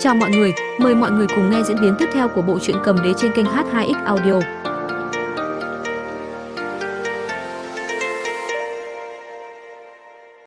Chào mọi người, mời mọi người cùng nghe diễn biến tiếp theo của bộ truyện cầm đế trên kênh H2X Audio.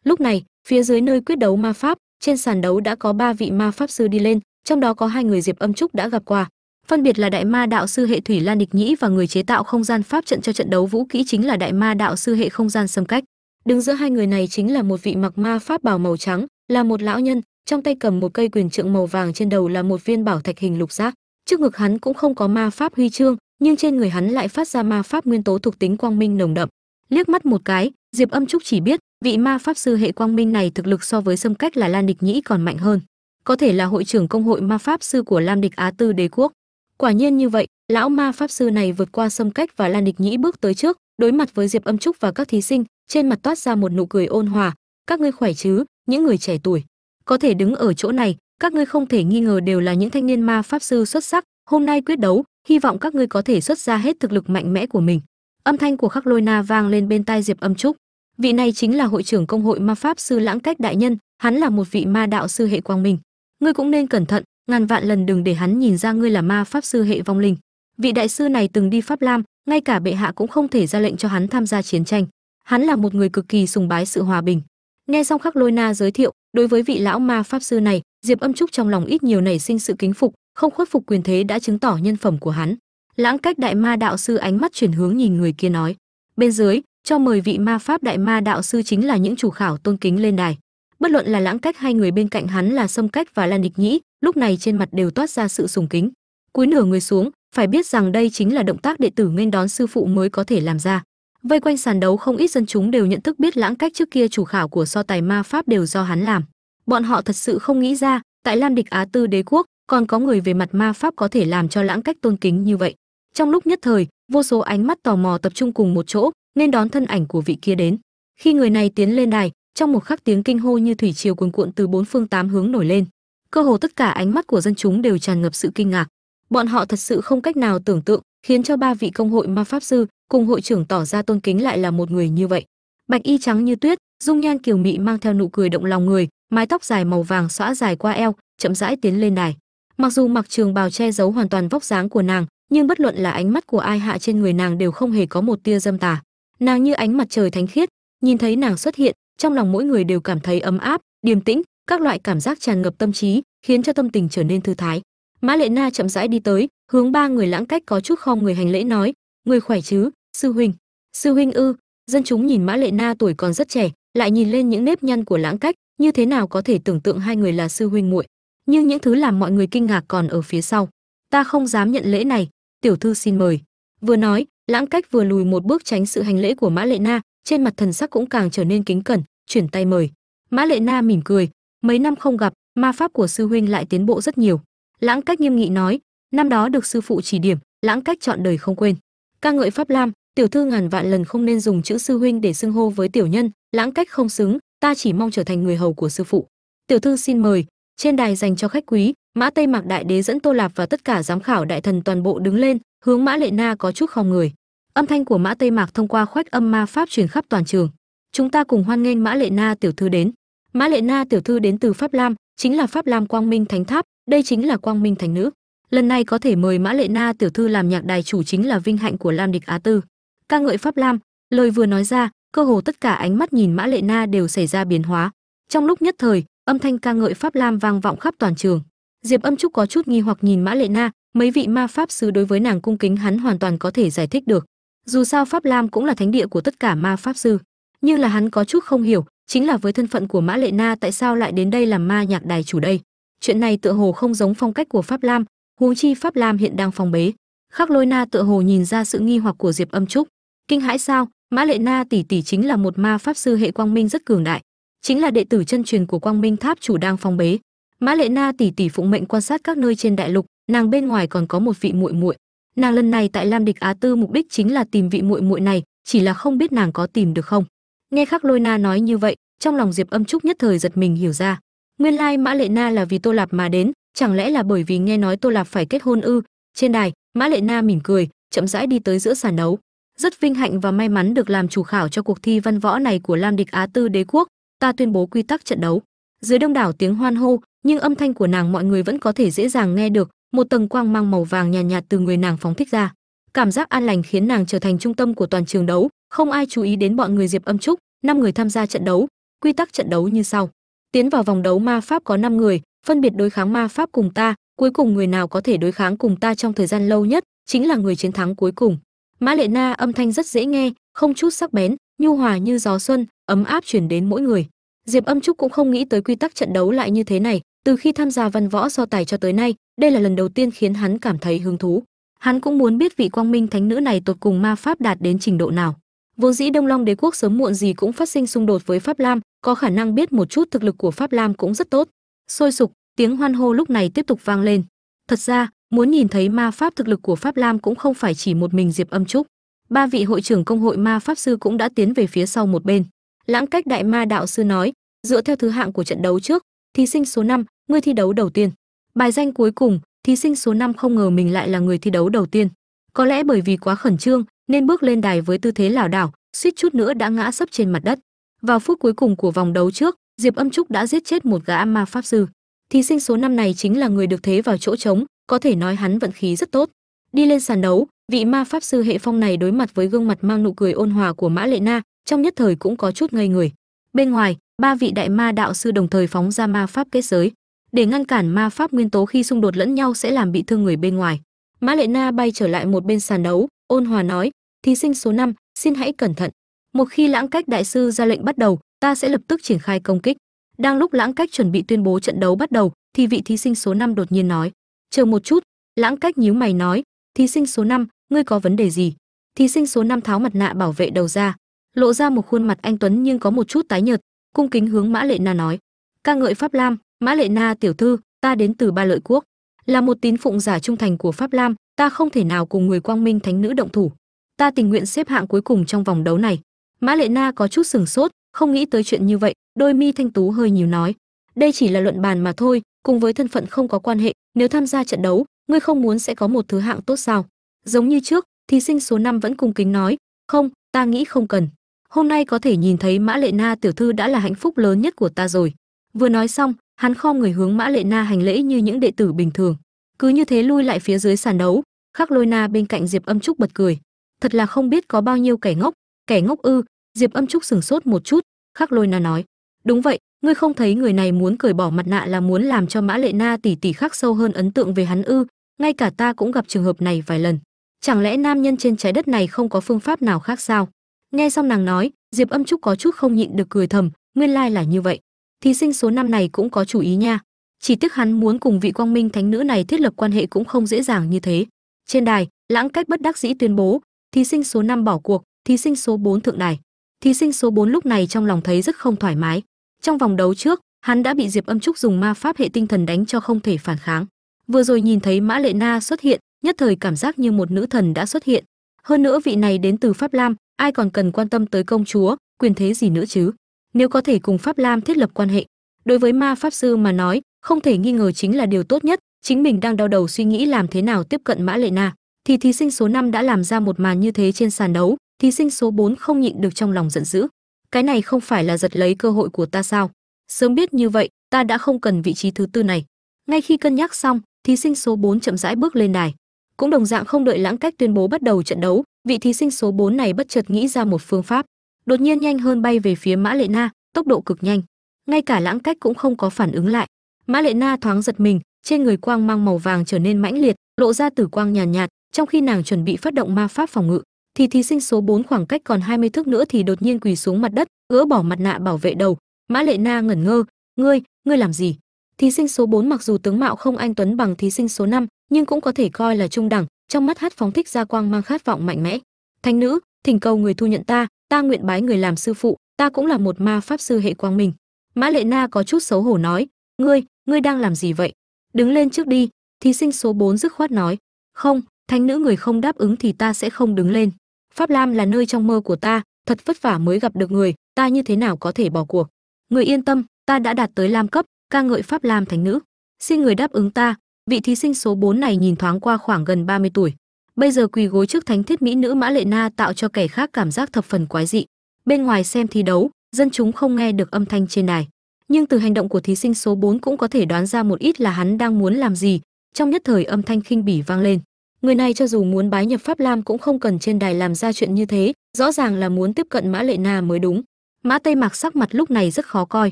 Lúc này, phía dưới nơi quyết đấu ma pháp, trên sàn đấu đã có ba vị ma pháp sư đi lên, trong đó có hai người Diệp Âm Trúc đã gặp qua. Phân biệt là đại ma đạo sư hệ thủy Lan Địch Nhĩ và người chế tạo không gian pháp trận cho trận đấu vũ kỹ chính là đại ma đạo sư hệ không gian xâm cách. Đứng giữa hai người này chính là một vị mặc ma pháp bào màu trắng, là một lão nhân, trong tay cầm một cây quyền trượng màu vàng trên đầu là một viên bảo thạch hình lục giác. Trước ngực hắn cũng không có ma pháp huy chương, nhưng trên người hắn lại phát ra ma pháp nguyên tố thuộc tính quang minh nồng đậm. Liếc mắt một cái, Diệp Âm Trúc chỉ biết, vị ma pháp sư hệ quang minh này thực lực so với xâm cách là Lan Địch Nhĩ còn mạnh hơn. Có thể là hội trưởng công hội ma pháp sư của Lam Địch Á Tư đế quốc. Quả nhiên như vậy, lão ma pháp sư này vượt qua xâm cách và Lan Địch Nhĩ bước tới trước, đối mặt với Diệp Âm Trúc và các thí sinh, trên mặt toát ra một nụ cười ôn hòa, "Các ngươi khỏe chứ, những người trẻ tuổi?" Có thể đứng ở chỗ này, các ngươi không thể nghi ngờ đều là những thanh niên ma pháp sư xuất sắc, hôm nay quyết đấu, hy vọng các ngươi có thể xuất ra hết thực lực mạnh mẽ của mình. Âm thanh của khắc lôi na vang lên bên tai diệp âm trúc. Vị này chính là hội trưởng công hội ma pháp sư lãng cách đại nhân, hắn là một vị ma đạo sư hệ quang minh. Ngươi cũng nên cẩn thận, ngàn vạn lần đừng để hắn nhìn ra ngươi là ma pháp sư hệ vong linh. Vị đại sư này từng đi pháp lam, ngay cả bệ hạ cũng không thể ra lệnh cho hắn tham gia chiến tranh. Hắn là một người cực kỳ sùng bái sự hòa bình. Nghe xong khắc lôi na giới thiệu đối với vị lão ma pháp sư này, diệp âm trúc trong lòng ít nhiều nảy sinh sự kính phục, không khuất phục quyền thế đã chứng tỏ nhân phẩm của hắn. Lãng cách đại ma đạo sư ánh mắt chuyển hướng nhìn người kia nói, bên dưới, cho mời vị ma pháp đại ma đạo sư chính là những chủ khảo tôn kính lên đài. Bất luận là lãng cách hay người bên cạnh hắn là sâm cách và lan địch nhĩ, lúc này trên mặt đều toát ra sự sùng kính. Cúi nửa người xuống, phải biết rằng đây chính là động tác đệ tử nghênh đón sư phụ mới có thể làm ra vây quanh sàn đấu, không ít dân chúng đều nhận thức biết lãng cách trước kia chủ khảo của so tài ma pháp đều do hắn làm. Bọn họ thật sự không nghĩ ra, tại lam địch á tư đế quốc, còn có người về mặt ma pháp có thể làm cho lãng cách tôn kính như vậy. Trong lúc nhất thời, vô số ánh mắt tò mò tập trung cùng một chỗ, nên đón thân ảnh của vị kia đến. Khi người này tiến lên đài, trong một khắc tiếng kinh hô như thủy triều cuồn cuộn từ bốn phương tám hướng nổi lên. Cơ hồ tất cả ánh mắt của dân chúng đều tràn ngập sự kinh ngạc. Bọn họ thật sự không cách nào tưởng tượng khiến cho ba vị công hội ma pháp sư cùng hội trưởng tỏ ra tôn kính lại là một người như vậy. Bạch y trắng như tuyết, dung nhan kiều mị mang theo nụ cười động lòng người, mái tóc dài màu vàng xõa dài qua eo, chậm rãi tiến lên đài. Mặc dù mặc trường bào che giấu hoàn toàn vóc dáng của nàng, nhưng bất luận là ánh mắt của ai hạ trên người nàng đều không hề có một tia dâm tà. Nàng như ánh mặt trời thánh khiết, nhìn thấy nàng xuất hiện, trong lòng mỗi người đều cảm thấy ấm áp, điềm tĩnh, các loại cảm giác tràn ngập tâm trí, khiến cho tâm tình trở nên thư thái mã lệ na chậm rãi đi tới, hướng ba người lãng cách có chút khom người hành lễ nói, người khỏe chứ, sư huynh? Sư huynh ư? Dân chúng nhìn mã lệ na tuổi còn rất trẻ, lại nhìn lên những nếp nhăn của lãng cách, như thế nào có thể tưởng tượng hai người là sư huynh muội. Nhưng những thứ làm mọi người kinh ngạc còn ở phía sau. Ta không dám nhận lễ này, tiểu thư xin mời. Vừa nói, lãng cách vừa lùi một bước tránh sự hành lễ của mã lệ na, trên mặt thần sắc cũng càng trở nên kính cẩn, chuyển tay mời. Mã lệ na mỉm cười, mấy năm không gặp, ma pháp của sư huynh lại tiến bộ rất nhiều lãng cách nghiêm nghị nói, năm đó được sư phụ chỉ điểm, lãng cách chọn đời không quên. Ca ngợi pháp lam, tiểu thư ngàn vạn lần không nên dùng chữ sư huynh để xưng hô với tiểu nhân, lãng cách không xứng, ta chỉ mong trở thành người hầu của sư phụ. Tiểu thư xin mời, trên đài dành cho khách quý, mã tây mạc đại đế dẫn tô lạp và tất cả giám khảo đại thần toàn bộ đứng lên, hướng mã lệ na có chút khom người. Âm thanh của mã tây mạc thông qua khoách âm ma pháp truyền khắp toàn trường. Chúng ta cùng hoan nghênh mã lệ na tiểu thư đến mã lệ na tiểu thư đến từ pháp lam, chính là pháp lam quang minh thánh tháp, đây chính là quang minh thánh nữ. Lần này có thể mời mã lệ na tiểu thư làm nhạc đài chủ chính là vinh hạnh của lam địch á tư. Ca ngợi pháp lam, lời vừa nói ra, cơ hồ tất cả ánh mắt nhìn mã lệ na đều xảy ra biến hóa. Trong lúc nhất thời, âm thanh ca ngợi pháp lam vang vọng khắp toàn trường. Diệp âm trúc có chút nghi hoặc nhìn mã lệ na, mấy vị ma pháp sư đối với nàng cung kính hắn hoàn toàn có thể giải thích được. Dù sao pháp lam cũng là thánh địa của tất cả ma pháp sư nhưng là hắn có chút không hiểu chính là với thân phận của mã lệ na, tại sao lại đến đây làm ma nhạc đài chủ đây? Chuyện này tựa hồ không giống phong cách của pháp lam, huống chi pháp lam hiện đang phong bế. Khắc lôi na tựa hồ nhìn ra sự nghi hoặc của diệp âm trúc. Kinh hãi sao? Mã lệ na tỷ tỷ chính là một ma pháp sư hệ quang minh rất cường đại. Chính là đệ tử chân truyền của quang minh tháp chủ đang phong bế. Mã lệ na tỷ tỷ phụng mệnh quan sát các nơi trên đại lục, nàng bên ngoài còn có một vị muội muội. Nàng lần này tại lam địch á tư mục đích chính là tìm vị muội muội này, chỉ là không biết nàng có tìm được không nghe khắc lôi na nói như vậy trong lòng diệp âm trúc nhất thời giật mình hiểu ra. Nguyên lai mã lệ na là vì tô lạp mà đến chẳng lẽ là bởi vì nghe nói tô lạp phải kết hôn ư? Trên đài mã lệ na mỉm cười chậm rãi đi tới giữa sàn đấu. Rất vinh hạnh và may mắn được làm chủ khảo cho cuộc thi văn võ này của lam địch á tư đế quốc ta tuyên bố quy tắc trận đấu. Dưới đông đảo tiếng hoan hô nhưng âm thanh của nàng mọi người vẫn có thể dễ dàng nghe được một tầng quang mang màu vàng nhàn nhạt, nhạt từ người nàng phóng thích ra. Cảm giác an lành khiến nàng trở thành trung tâm của toàn trường đấu không ai chú ý đến bọn người diệp âm trúc, năm người tham gia trận đấu. Quy tắc trận đấu như sau. Tiến vào vòng đấu ma pháp có 5 người, phân biệt đối kháng ma pháp cùng ta, cuối cùng người nào có thể đối kháng cùng ta trong thời gian lâu nhất chính là người chiến thắng cuối cùng. Mã lệ na âm thanh rất dễ nghe, không chút sắc bén, nhu hòa như gió xuân, ấm áp chuyển đến mỗi người. Diệp âm trúc cũng không nghĩ tới quy tắc trận đấu lại như thế này, từ khi tham gia văn võ so tài cho tới nay, đây là lần đầu tiên khiến hắn cảm thấy hứng thú. Hắn cũng muốn biết vị quang minh thánh nữ này tột cùng ma pháp đạt đến trình độ nào vốn dĩ đông long đế quốc sớm muộn gì cũng phát sinh xung đột với pháp lam có khả năng biết một chút thực lực của pháp lam cũng rất tốt. Sôi sục tiếng hoan hô lúc này tiếp tục vang lên. Thật ra muốn nhìn thấy ma pháp thực lực của pháp lam cũng không phải chỉ một mình diệp âm trúc. Ba vị hội trưởng công hội ma pháp sư cũng đã tiến về phía sau một bên. Lãng cách đại ma đạo sư nói dựa theo thứ hạng của trận đấu trước thí sinh số 5, người thi đấu đầu tiên. Bài danh cuối cùng thí sinh số 5 không ngờ mình lại là người thi đấu đầu tiên. Có lẽ bởi vì quá khẩn trương nên bước lên đài với tư thế lảo đảo, suýt chút nữa đã ngã sấp trên mặt đất. Vào phút cuối cùng của vòng đấu trước, diệp âm trúc đã giết chết một gã ma pháp sư. Thí sinh số năm này chính là người được thế vào chỗ trống, có thể nói hắn vận khí rất tốt. Đi lên sàn đấu, vị ma pháp sư hệ phong này đối mặt với gương mặt mang nụ cười ôn hòa của mã lệ na, trong nhất thời cũng có chút ngây người. Bên ngoài, ba vị đại ma đạo sư đồng thời phóng ra ma pháp kết giới. Để ngăn cản ma pháp nguyên tố khi xung đột lẫn nhau sẽ làm bị thương người bên ngoài. Mã lệ na bay trở lại một bên sàn đấu, ôn hòa nói thí sinh số 5, xin hãy cẩn thận. Một khi lãng cách đại sư ra lệnh bắt đầu ta sẽ lập tức triển khai công kích. Đang lúc lãng cách chuẩn bị tuyên bố trận đấu bắt đầu thì vị thí sinh số 5 đột nhiên nói chờ một chút lãng cách nhíu mày nói thí sinh số 5, ngươi có vấn đề gì? Thí sinh số 5 tháo mặt nạ bảo vệ đầu ra lộ ra một khuôn mặt anh tuấn nhưng có một chút tái nhợt cung kính hướng mã lệ na nói ca ngợi pháp lam mã lệ na tiểu thư ta đến từ ba lợi quốc. Là một tín phụng giả trung thành của pháp lam ta không thể nào cùng người quang minh thánh nữ động thủ ta tình nguyện xếp hạng cuối cùng trong vòng đấu này. Mã lệ na có chút sừng sốt, không nghĩ tới chuyện như vậy, đôi mi thanh tú hơi nhiều nói. Đây chỉ là luận bàn mà thôi, cùng với thân phận không có quan hệ, nếu tham gia trận đấu, ngươi không muốn sẽ có một thứ hạng tốt sao? Giống như trước, thí sinh số 5 vẫn cung kính nói. Không, ta nghĩ không cần. Hôm nay có thể nhìn thấy mã lệ na tiểu thư đã là hạnh phúc lớn nhất của ta rồi. Vừa nói xong, hắn khom người hướng mã lệ na hành lễ như những đệ tử bình thường. Cứ như thế lui lại phía dưới sàn đấu, khắc lôi na bên cạnh diệp âm trúc bật cười thật là không biết có bao nhiêu kẻ ngốc kẻ ngốc ư. Diệp âm trúc sừng sốt một chút, khắc lôi na nói. Đúng vậy, ngươi không thấy người này muốn cởi bỏ mặt nạ là muốn làm cho mã lệ na tỷ tỷ khắc sâu hơn ấn tượng về hắn ư? Ngay cả ta cũng gặp trường hợp này vài lần. Chẳng lẽ nam nhân trên trái đất này không có phương pháp nào khác sao? Nghe xong nàng nói, diệp âm trúc có chút không nhịn được cười thầm, nguyên lai là như vậy. Thí sinh số năm này cũng có chủ ý nha. Chỉ tiếc hắn muốn cùng vị quang minh thánh nữ này thiết lập quan hệ cũng không dễ dàng như thế. Trên đài, lãng cách bất đắc dĩ tuyên bố thí sinh số 5 bỏ cuộc, thí sinh số 4 thượng đài. Thí sinh số 4 lúc này trong lòng thấy rất không thoải mái. Trong vòng đấu trước, hắn đã bị diệp âm trúc dùng ma pháp hệ tinh thần đánh cho không thể phản kháng. Vừa rồi nhìn thấy mã lệ na xuất hiện, nhất thời cảm giác như một nữ thần đã xuất hiện. Hơn nữa vị này đến từ pháp lam, ai còn cần quan tâm tới công chúa, quyền thế gì nữa chứ? Nếu có thể cùng pháp lam thiết lập quan hệ, đối với ma pháp sư mà nói, không thể nghi ngờ chính là điều tốt nhất. Chính mình đang đau đầu suy nghĩ làm thế nào tiếp cận mã lệ na thì thí sinh số 5 đã làm ra một màn như thế trên sàn đấu thí sinh số 4 không nhịn được trong lòng giận dữ. Cái này không phải là giật lấy cơ hội của ta sao? Sớm biết như vậy ta đã không cần vị trí thứ tư này. Ngay khi cân nhắc xong thí sinh số 4 chậm rãi bước lên đài. Cũng đồng dạng không đợi lãng cách tuyên bố bắt đầu trận đấu vị thí sinh số 4 này bất chợt nghĩ ra một phương pháp. Đột nhiên nhanh hơn bay về phía mã lệ na tốc độ cực nhanh. Ngay cả lãng cách cũng không có phản ứng lại. Mã lệ na thoáng giật mình trên người quang mang màu vàng trở nên mãnh liệt lộ ra tử quang nhàn nhạt, nhạt trong khi nàng chuẩn bị phát động ma pháp phòng ngự thì thí sinh số 4 khoảng cách còn 20 thước nữa thì đột nhiên quỳ xuống mặt đất gỡ bỏ mặt nạ bảo vệ đầu. Mã lệ na ngẩn ngơ ngươi ngươi làm gì? Thí sinh số 4 mặc dù tướng mạo không anh tuấn bằng thí sinh số 5, nhưng cũng có thể coi là trung đẳng trong mắt hát phóng thích ra quang mang khát vọng mạnh mẽ. Thánh nữ thỉnh cầu người thu nhận ta ta nguyện bái người làm sư phụ ta cũng là một ma pháp sư hệ quang minh. Mã lệ na có chút xấu hổ nói ngươi ngươi đang làm gì vậy? Đứng lên trước đi. Thí sinh số 4 dứt khoát nói không thánh nữ người không đáp ứng thì ta sẽ không đứng lên. Pháp lam là nơi trong mơ của ta, thật vất vả mới gặp được người, ta như thế nào có thể bỏ cuộc? Người yên tâm, ta đã đạt tới lam cấp, ca ngợi pháp lam thánh nữ. Xin người đáp ứng ta, vị thí sinh số 4 này nhìn thoáng qua khoảng gần 30 tuổi. Bây giờ quỳ gối trước thánh thiết mỹ nữ mã lệ na tạo cho kẻ khác cảm giác thập phần quái dị. Bên ngoài xem thi đấu, dân chúng không nghe được âm thanh trên đài. Nhưng từ hành động của thí sinh số 4 cũng có thể đoán ra một ít là hắn đang muốn làm gì. Trong nhất thời âm thanh khinh bỉ vang lên người này cho dù muốn bái nhập pháp lam cũng không cần trên đài làm ra chuyện như thế, rõ ràng là muốn tiếp cận mã lệ na mới đúng. Mã tây mặc sắc mặt lúc này rất khó coi.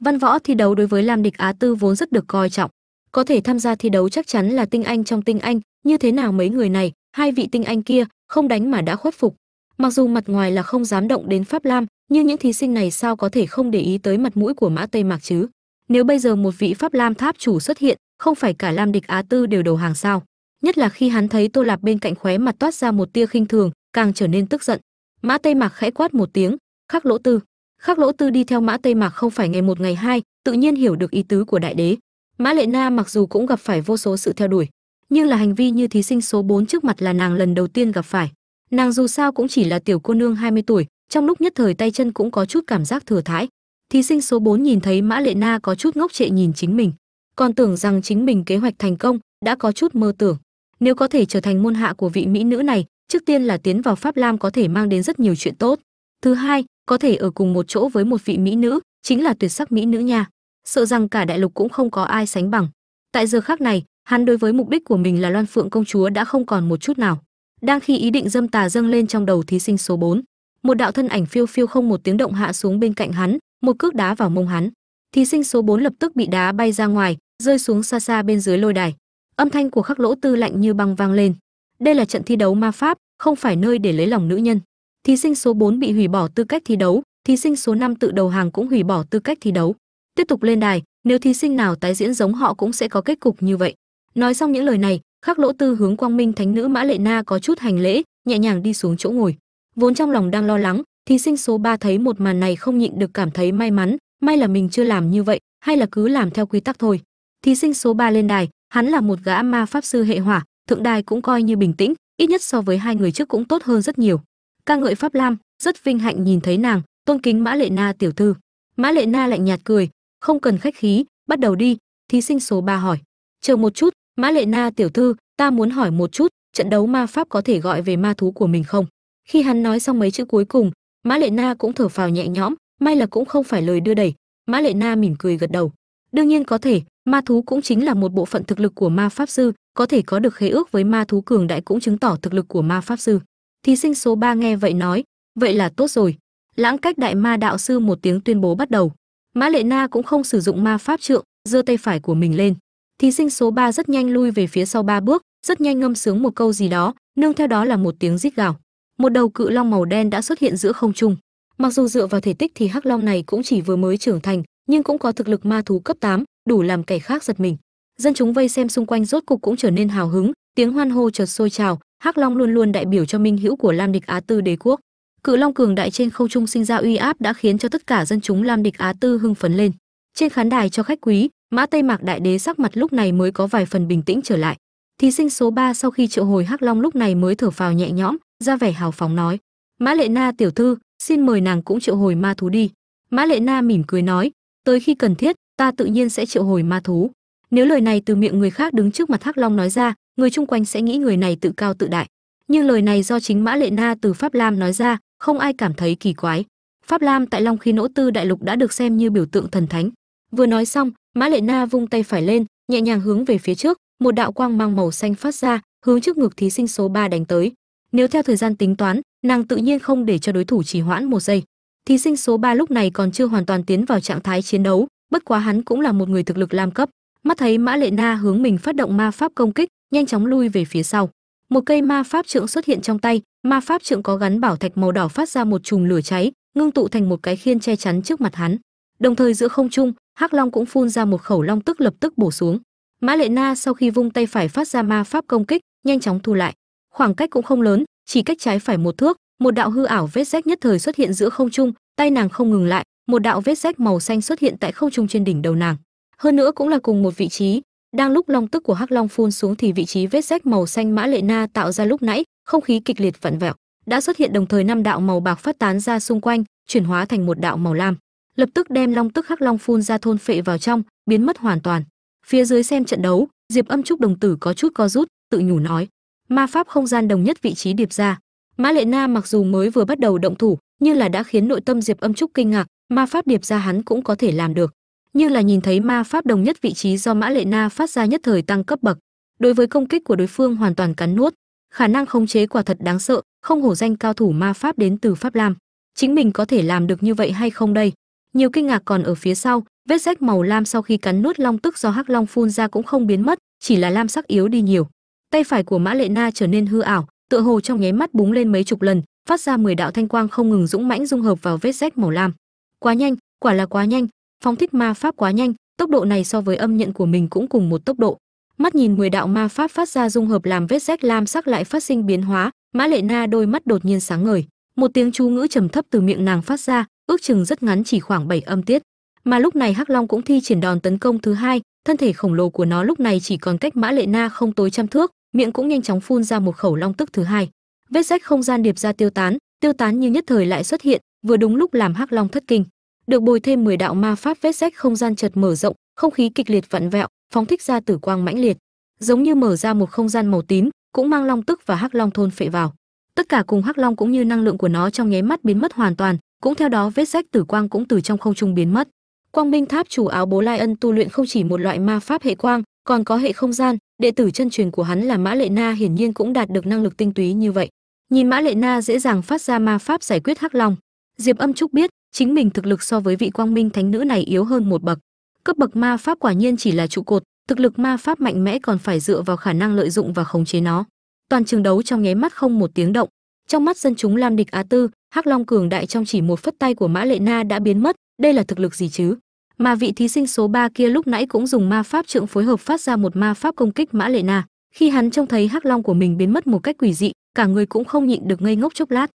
Văn võ thi đấu đối với lam địch á tư vốn rất được coi trọng. Có thể tham gia thi đấu chắc chắn là tinh anh trong tinh anh, như thế nào mấy người này, hai vị tinh anh kia, không đánh mà đã khuất phục. Mặc dù mặt ngoài là không dám động đến pháp lam, nhưng những thí sinh này sao có thể không để ý tới mặt mũi của mã tây mạc chứ? Nếu bây giờ một vị pháp lam tháp chủ xuất hiện, không phải cả lam địch á tư đều đầu hàng sao? Nhất là khi hắn thấy tô lạp bên cạnh khóe mặt toát ra một tia khinh thường, càng trở nên tức giận. Mã tây mạc khẽ quát một tiếng, khắc lỗ tư, khắc lỗ tư đi theo mã tây mạc không phải ngày một, ngày hai, tự nhiên hiểu được ý tứ của đại đế. Mã lệ na mặc dù cũng gặp phải vô số sự theo đuổi, nhưng là hành vi như thí sinh số 4 trước mặt là nàng lần đầu tiên gặp phải. Nàng dù sao cũng chỉ là tiểu cô nương 20 tuổi, trong lúc nhất thời tay chân cũng có chút cảm giác thừa thãi. Thí sinh số 4 nhìn thấy mã lệ na có chút ngốc trệ nhìn chính mình, còn tưởng rằng chính mình kế hoạch thành công, đã có chút mơ tưởng nếu có thể trở thành môn hạ của vị mỹ nữ này trước tiên là tiến vào pháp lam có thể mang đến rất nhiều chuyện tốt. Thứ hai có thể ở cùng một chỗ với một vị mỹ nữ chính là tuyệt sắc mỹ nữ nha. Sợ rằng cả đại lục cũng không có ai sánh bằng. Tại giờ khác này hắn đối với mục đích của mình là loan phượng công chúa đã không còn một chút nào. Đang khi ý định dâm tà dâng lên trong đầu thí sinh số 4, một đạo thân ảnh phiêu phiêu không một tiếng động hạ xuống bên cạnh hắn một cước đá vào mông hắn. Thí sinh số 4 lập tức bị đá bay ra ngoài rơi xuống xa xa bên dưới lôi đài âm thanh của khắc lỗ tư lạnh như băng vang lên. Đây là trận thi đấu ma pháp, không phải nơi để lấy lòng nữ nhân. Thí sinh số 4 bị hủy bỏ tư cách thi đấu, thí sinh số 5 tự đầu hàng cũng hủy bỏ tư cách thi đấu. Tiếp tục lên đài, nếu thí sinh nào tái diễn giống họ cũng sẽ có kết cục như vậy. Nói xong những lời này, khắc lỗ tư hướng quang minh thánh nữ mã lệ na có chút hành lễ, nhẹ nhàng đi xuống chỗ ngồi. Vốn trong lòng đang lo lắng, thí sinh số 3 thấy một màn này không nhịn được cảm thấy may mắn, may là mình chưa làm như vậy, hay là cứ làm theo quy tắc thôi. Thí sinh số 3 lên đài hắn là một gã ma pháp sư hệ hỏa, thượng đài cũng coi như bình tĩnh, ít nhất so với hai người trước cũng tốt hơn rất nhiều. Ca ngợi pháp lam, rất vinh hạnh nhìn thấy nàng, tôn kính mã lệ na tiểu thư. Mã lệ na lạnh nhạt cười, không cần khách khí, bắt đầu đi, thí sinh số 3 hỏi. Chờ một chút, mã lệ na tiểu thư, ta muốn hỏi một chút, trận đấu ma pháp có thể gọi về ma thú của mình không? Khi hắn nói xong mấy chữ cuối cùng, mã lệ na cũng thở phào nhẹ nhõm, may là cũng không phải lời đưa đẩy. Mã lệ na mỉm cười gật đầu. Đương nhiên có thể ma thú cũng chính là một bộ phận thực lực của ma pháp sư có thể có được khế ước với ma thú cường đại cũng chứng tỏ thực lực của ma pháp sư. Thí sinh số 3 nghe vậy nói vậy là tốt rồi. Lãng cách đại ma đạo sư một tiếng tuyên bố bắt đầu. Mã lệ na cũng không sử dụng ma pháp trượng giơ tay phải của mình lên. Thí sinh số 3 rất nhanh lui về phía sau ba bước rất nhanh ngâm sướng một câu gì đó nương theo đó là một tiếng rít gào. Một đầu cự long màu đen đã xuất hiện giữa không trung. Mặc dù dựa vào thể tích thì hắc long này cũng chỉ vừa mới trưởng thành nhưng cũng có thực lực ma thú cấp 8, đủ làm kẻ khác giật mình. Dân chúng vây xem xung quanh rốt cục cũng trở nên hào hứng, tiếng hoan hô chợt sôi trào, hắc long luôn luôn đại biểu cho minh hữu của lam địch á tư đế quốc. Cự long cường đại trên không trung sinh ra uy áp đã khiến cho tất cả dân chúng lam địch á tư hưng phấn lên. Trên khán đài cho khách quý, mã tây mạc đại đế sắc mặt lúc này mới có vài phần bình tĩnh trở lại. Thí sinh số 3 sau khi triệu hồi hắc long lúc này mới thở phào nhẹ nhõm, ra vẻ hào phóng nói, mã lệ na tiểu thư, xin mời nàng cũng triệu hồi ma thú đi. Mã lệ na mỉm cười nói, tới khi cần thiết ta tự nhiên sẽ triệu hồi ma thú. Nếu lời này từ miệng người khác đứng trước mặt hắc long nói ra, người chung quanh sẽ nghĩ người này tự cao tự đại. Nhưng lời này do chính mã lệ na từ pháp lam nói ra, không ai cảm thấy kỳ quái. Pháp lam tại long khí nỗ tư đại lục đã được xem như biểu tượng thần thánh. Vừa nói xong, mã lệ na vung tay phải lên, nhẹ nhàng hướng về phía trước, một đạo quang mang màu xanh phát ra, hướng trước ngực thí sinh số 3 đánh tới. Nếu theo thời gian tính toán, nàng tự nhiên không để cho đối thủ trì hoãn một giây. Thí sinh số 3 lúc này còn chưa hoàn toàn tiến vào trạng thái chiến đấu bất quá hắn cũng là một người thực lực lam cấp. Mắt thấy mã lệ na hướng mình phát động ma pháp công kích, nhanh chóng lui về phía sau. Một cây ma pháp trượng xuất hiện trong tay, ma pháp trượng có gắn bảo thạch màu đỏ phát ra một chùm lửa cháy, ngưng tụ thành một cái khiên che chắn trước mặt hắn. Đồng thời giữa không trung, hắc long cũng phun ra một khẩu long tức lập tức bổ xuống. Mã lệ na sau khi vung tay phải phát ra ma pháp công kích, nhanh chóng thu lại. Khoảng cách cũng không lớn, chỉ cách trái phải một thước, một đạo hư ảo vết rách nhất thời xuất hiện giữa không trung, tay nàng không ngừng lại một đạo vết rách màu xanh xuất hiện tại không trung trên đỉnh đầu nàng. Hơn nữa cũng là cùng một vị trí. Đang lúc long tức của hắc long phun xuống thì vị trí vết rách màu xanh mã lệ na tạo ra lúc nãy, không khí kịch liệt vặn vẹo, đã xuất hiện đồng thời năm đạo màu bạc phát tán ra xung quanh, chuyển hóa thành một đạo màu lam. Lập tức đem long tức hắc long phun ra thôn phệ vào trong, biến mất hoàn toàn. Phía dưới xem trận đấu, diệp âm trúc đồng tử có chút co rút, tự nhủ nói, ma pháp không gian đồng nhất vị trí điệp ra. Mã lệ na mặc dù mới vừa bắt đầu động thủ, nhưng là đã khiến nội tâm diệp âm trúc kinh ngạc ma pháp điệp ra hắn cũng có thể làm được. Như là nhìn thấy ma pháp đồng nhất vị trí do mã lệ na phát ra nhất thời tăng cấp bậc, đối với công kích của đối phương hoàn toàn cắn nuốt. Khả năng khống chế quả thật đáng sợ, không hổ danh cao thủ ma pháp đến từ pháp lam. Chính mình có thể làm được như vậy hay không đây? Nhiều kinh ngạc còn ở phía sau, vết rách màu lam sau khi cắn nuốt long tức do hắc long phun ra cũng không biến mất, chỉ là lam sắc yếu đi nhiều. Tay phải của mã lệ na trở nên hư ảo, tựa hồ trong nháy mắt búng lên mấy chục lần, phát ra 10 đạo thanh quang không ngừng dũng mãnh dung hợp vào vết rách màu lam quá nhanh, quả là quá nhanh. Phóng thích ma pháp quá nhanh, tốc độ này so với âm nhận của mình cũng cùng một tốc độ. Mắt nhìn 10 đạo ma pháp phát ra dung hợp làm vết rách lam sắc lại phát sinh biến hóa, mã lệ na đôi mắt đột nhiên sáng ngời. Một tiếng chú ngữ trầm thấp từ miệng nàng phát ra, ước chừng rất ngắn chỉ khoảng 7 âm tiết. Mà lúc này hắc long cũng thi triển đòn tấn công thứ hai, thân thể khổng lồ của nó lúc này chỉ còn cách mã lệ na không tối trăm thước, miệng cũng nhanh chóng phun ra một khẩu long tức thứ hai. Vết rách không gian điệp ra tiêu tán tiêu tán như nhất thời lại xuất hiện vừa đúng lúc làm hắc long thất kinh. Được bồi thêm 10 đạo ma pháp vết rách không gian chợt mở rộng, không khí kịch liệt vặn vẹo, phóng thích ra tử quang mãnh liệt. Giống như mở ra một không gian màu tím, cũng mang long tức và hắc long thôn phệ vào. Tất cả cùng hắc long cũng như năng lượng của nó trong nháy mắt biến mất hoàn toàn, cũng theo đó vết rách tử quang cũng từ trong không trung biến mất. Quang minh tháp chủ áo bố lai ân tu luyện không chỉ một loại ma pháp hệ quang, còn có hệ không gian, đệ tử chân truyền của hắn là mã lệ na hiển nhiên cũng đạt được năng lực tinh túy như vậy. Nhìn mã lệ na dễ dàng phát ra ma pháp giải quyết hắc long diệp âm trúc biết, chính mình thực lực so với vị quang minh thánh nữ này yếu hơn một bậc. Cấp bậc ma pháp quả nhiên chỉ là trụ cột, thực lực ma pháp mạnh mẽ còn phải dựa vào khả năng lợi dụng và khống chế nó. Toàn trường đấu trong nháy mắt không một tiếng động. Trong mắt dân chúng lam địch á tư, hắc long cường đại trong chỉ một phất tay của mã lệ na đã biến mất, đây là thực lực gì chứ? Mà vị thí sinh số 3 kia lúc nãy cũng dùng ma pháp trượng phối hợp phát ra một ma pháp công kích mã lệ na. Khi hắn trông thấy hắc long của mình biến mất một cách quỷ dị, cả người cũng không nhịn được ngây ngốc chốc lát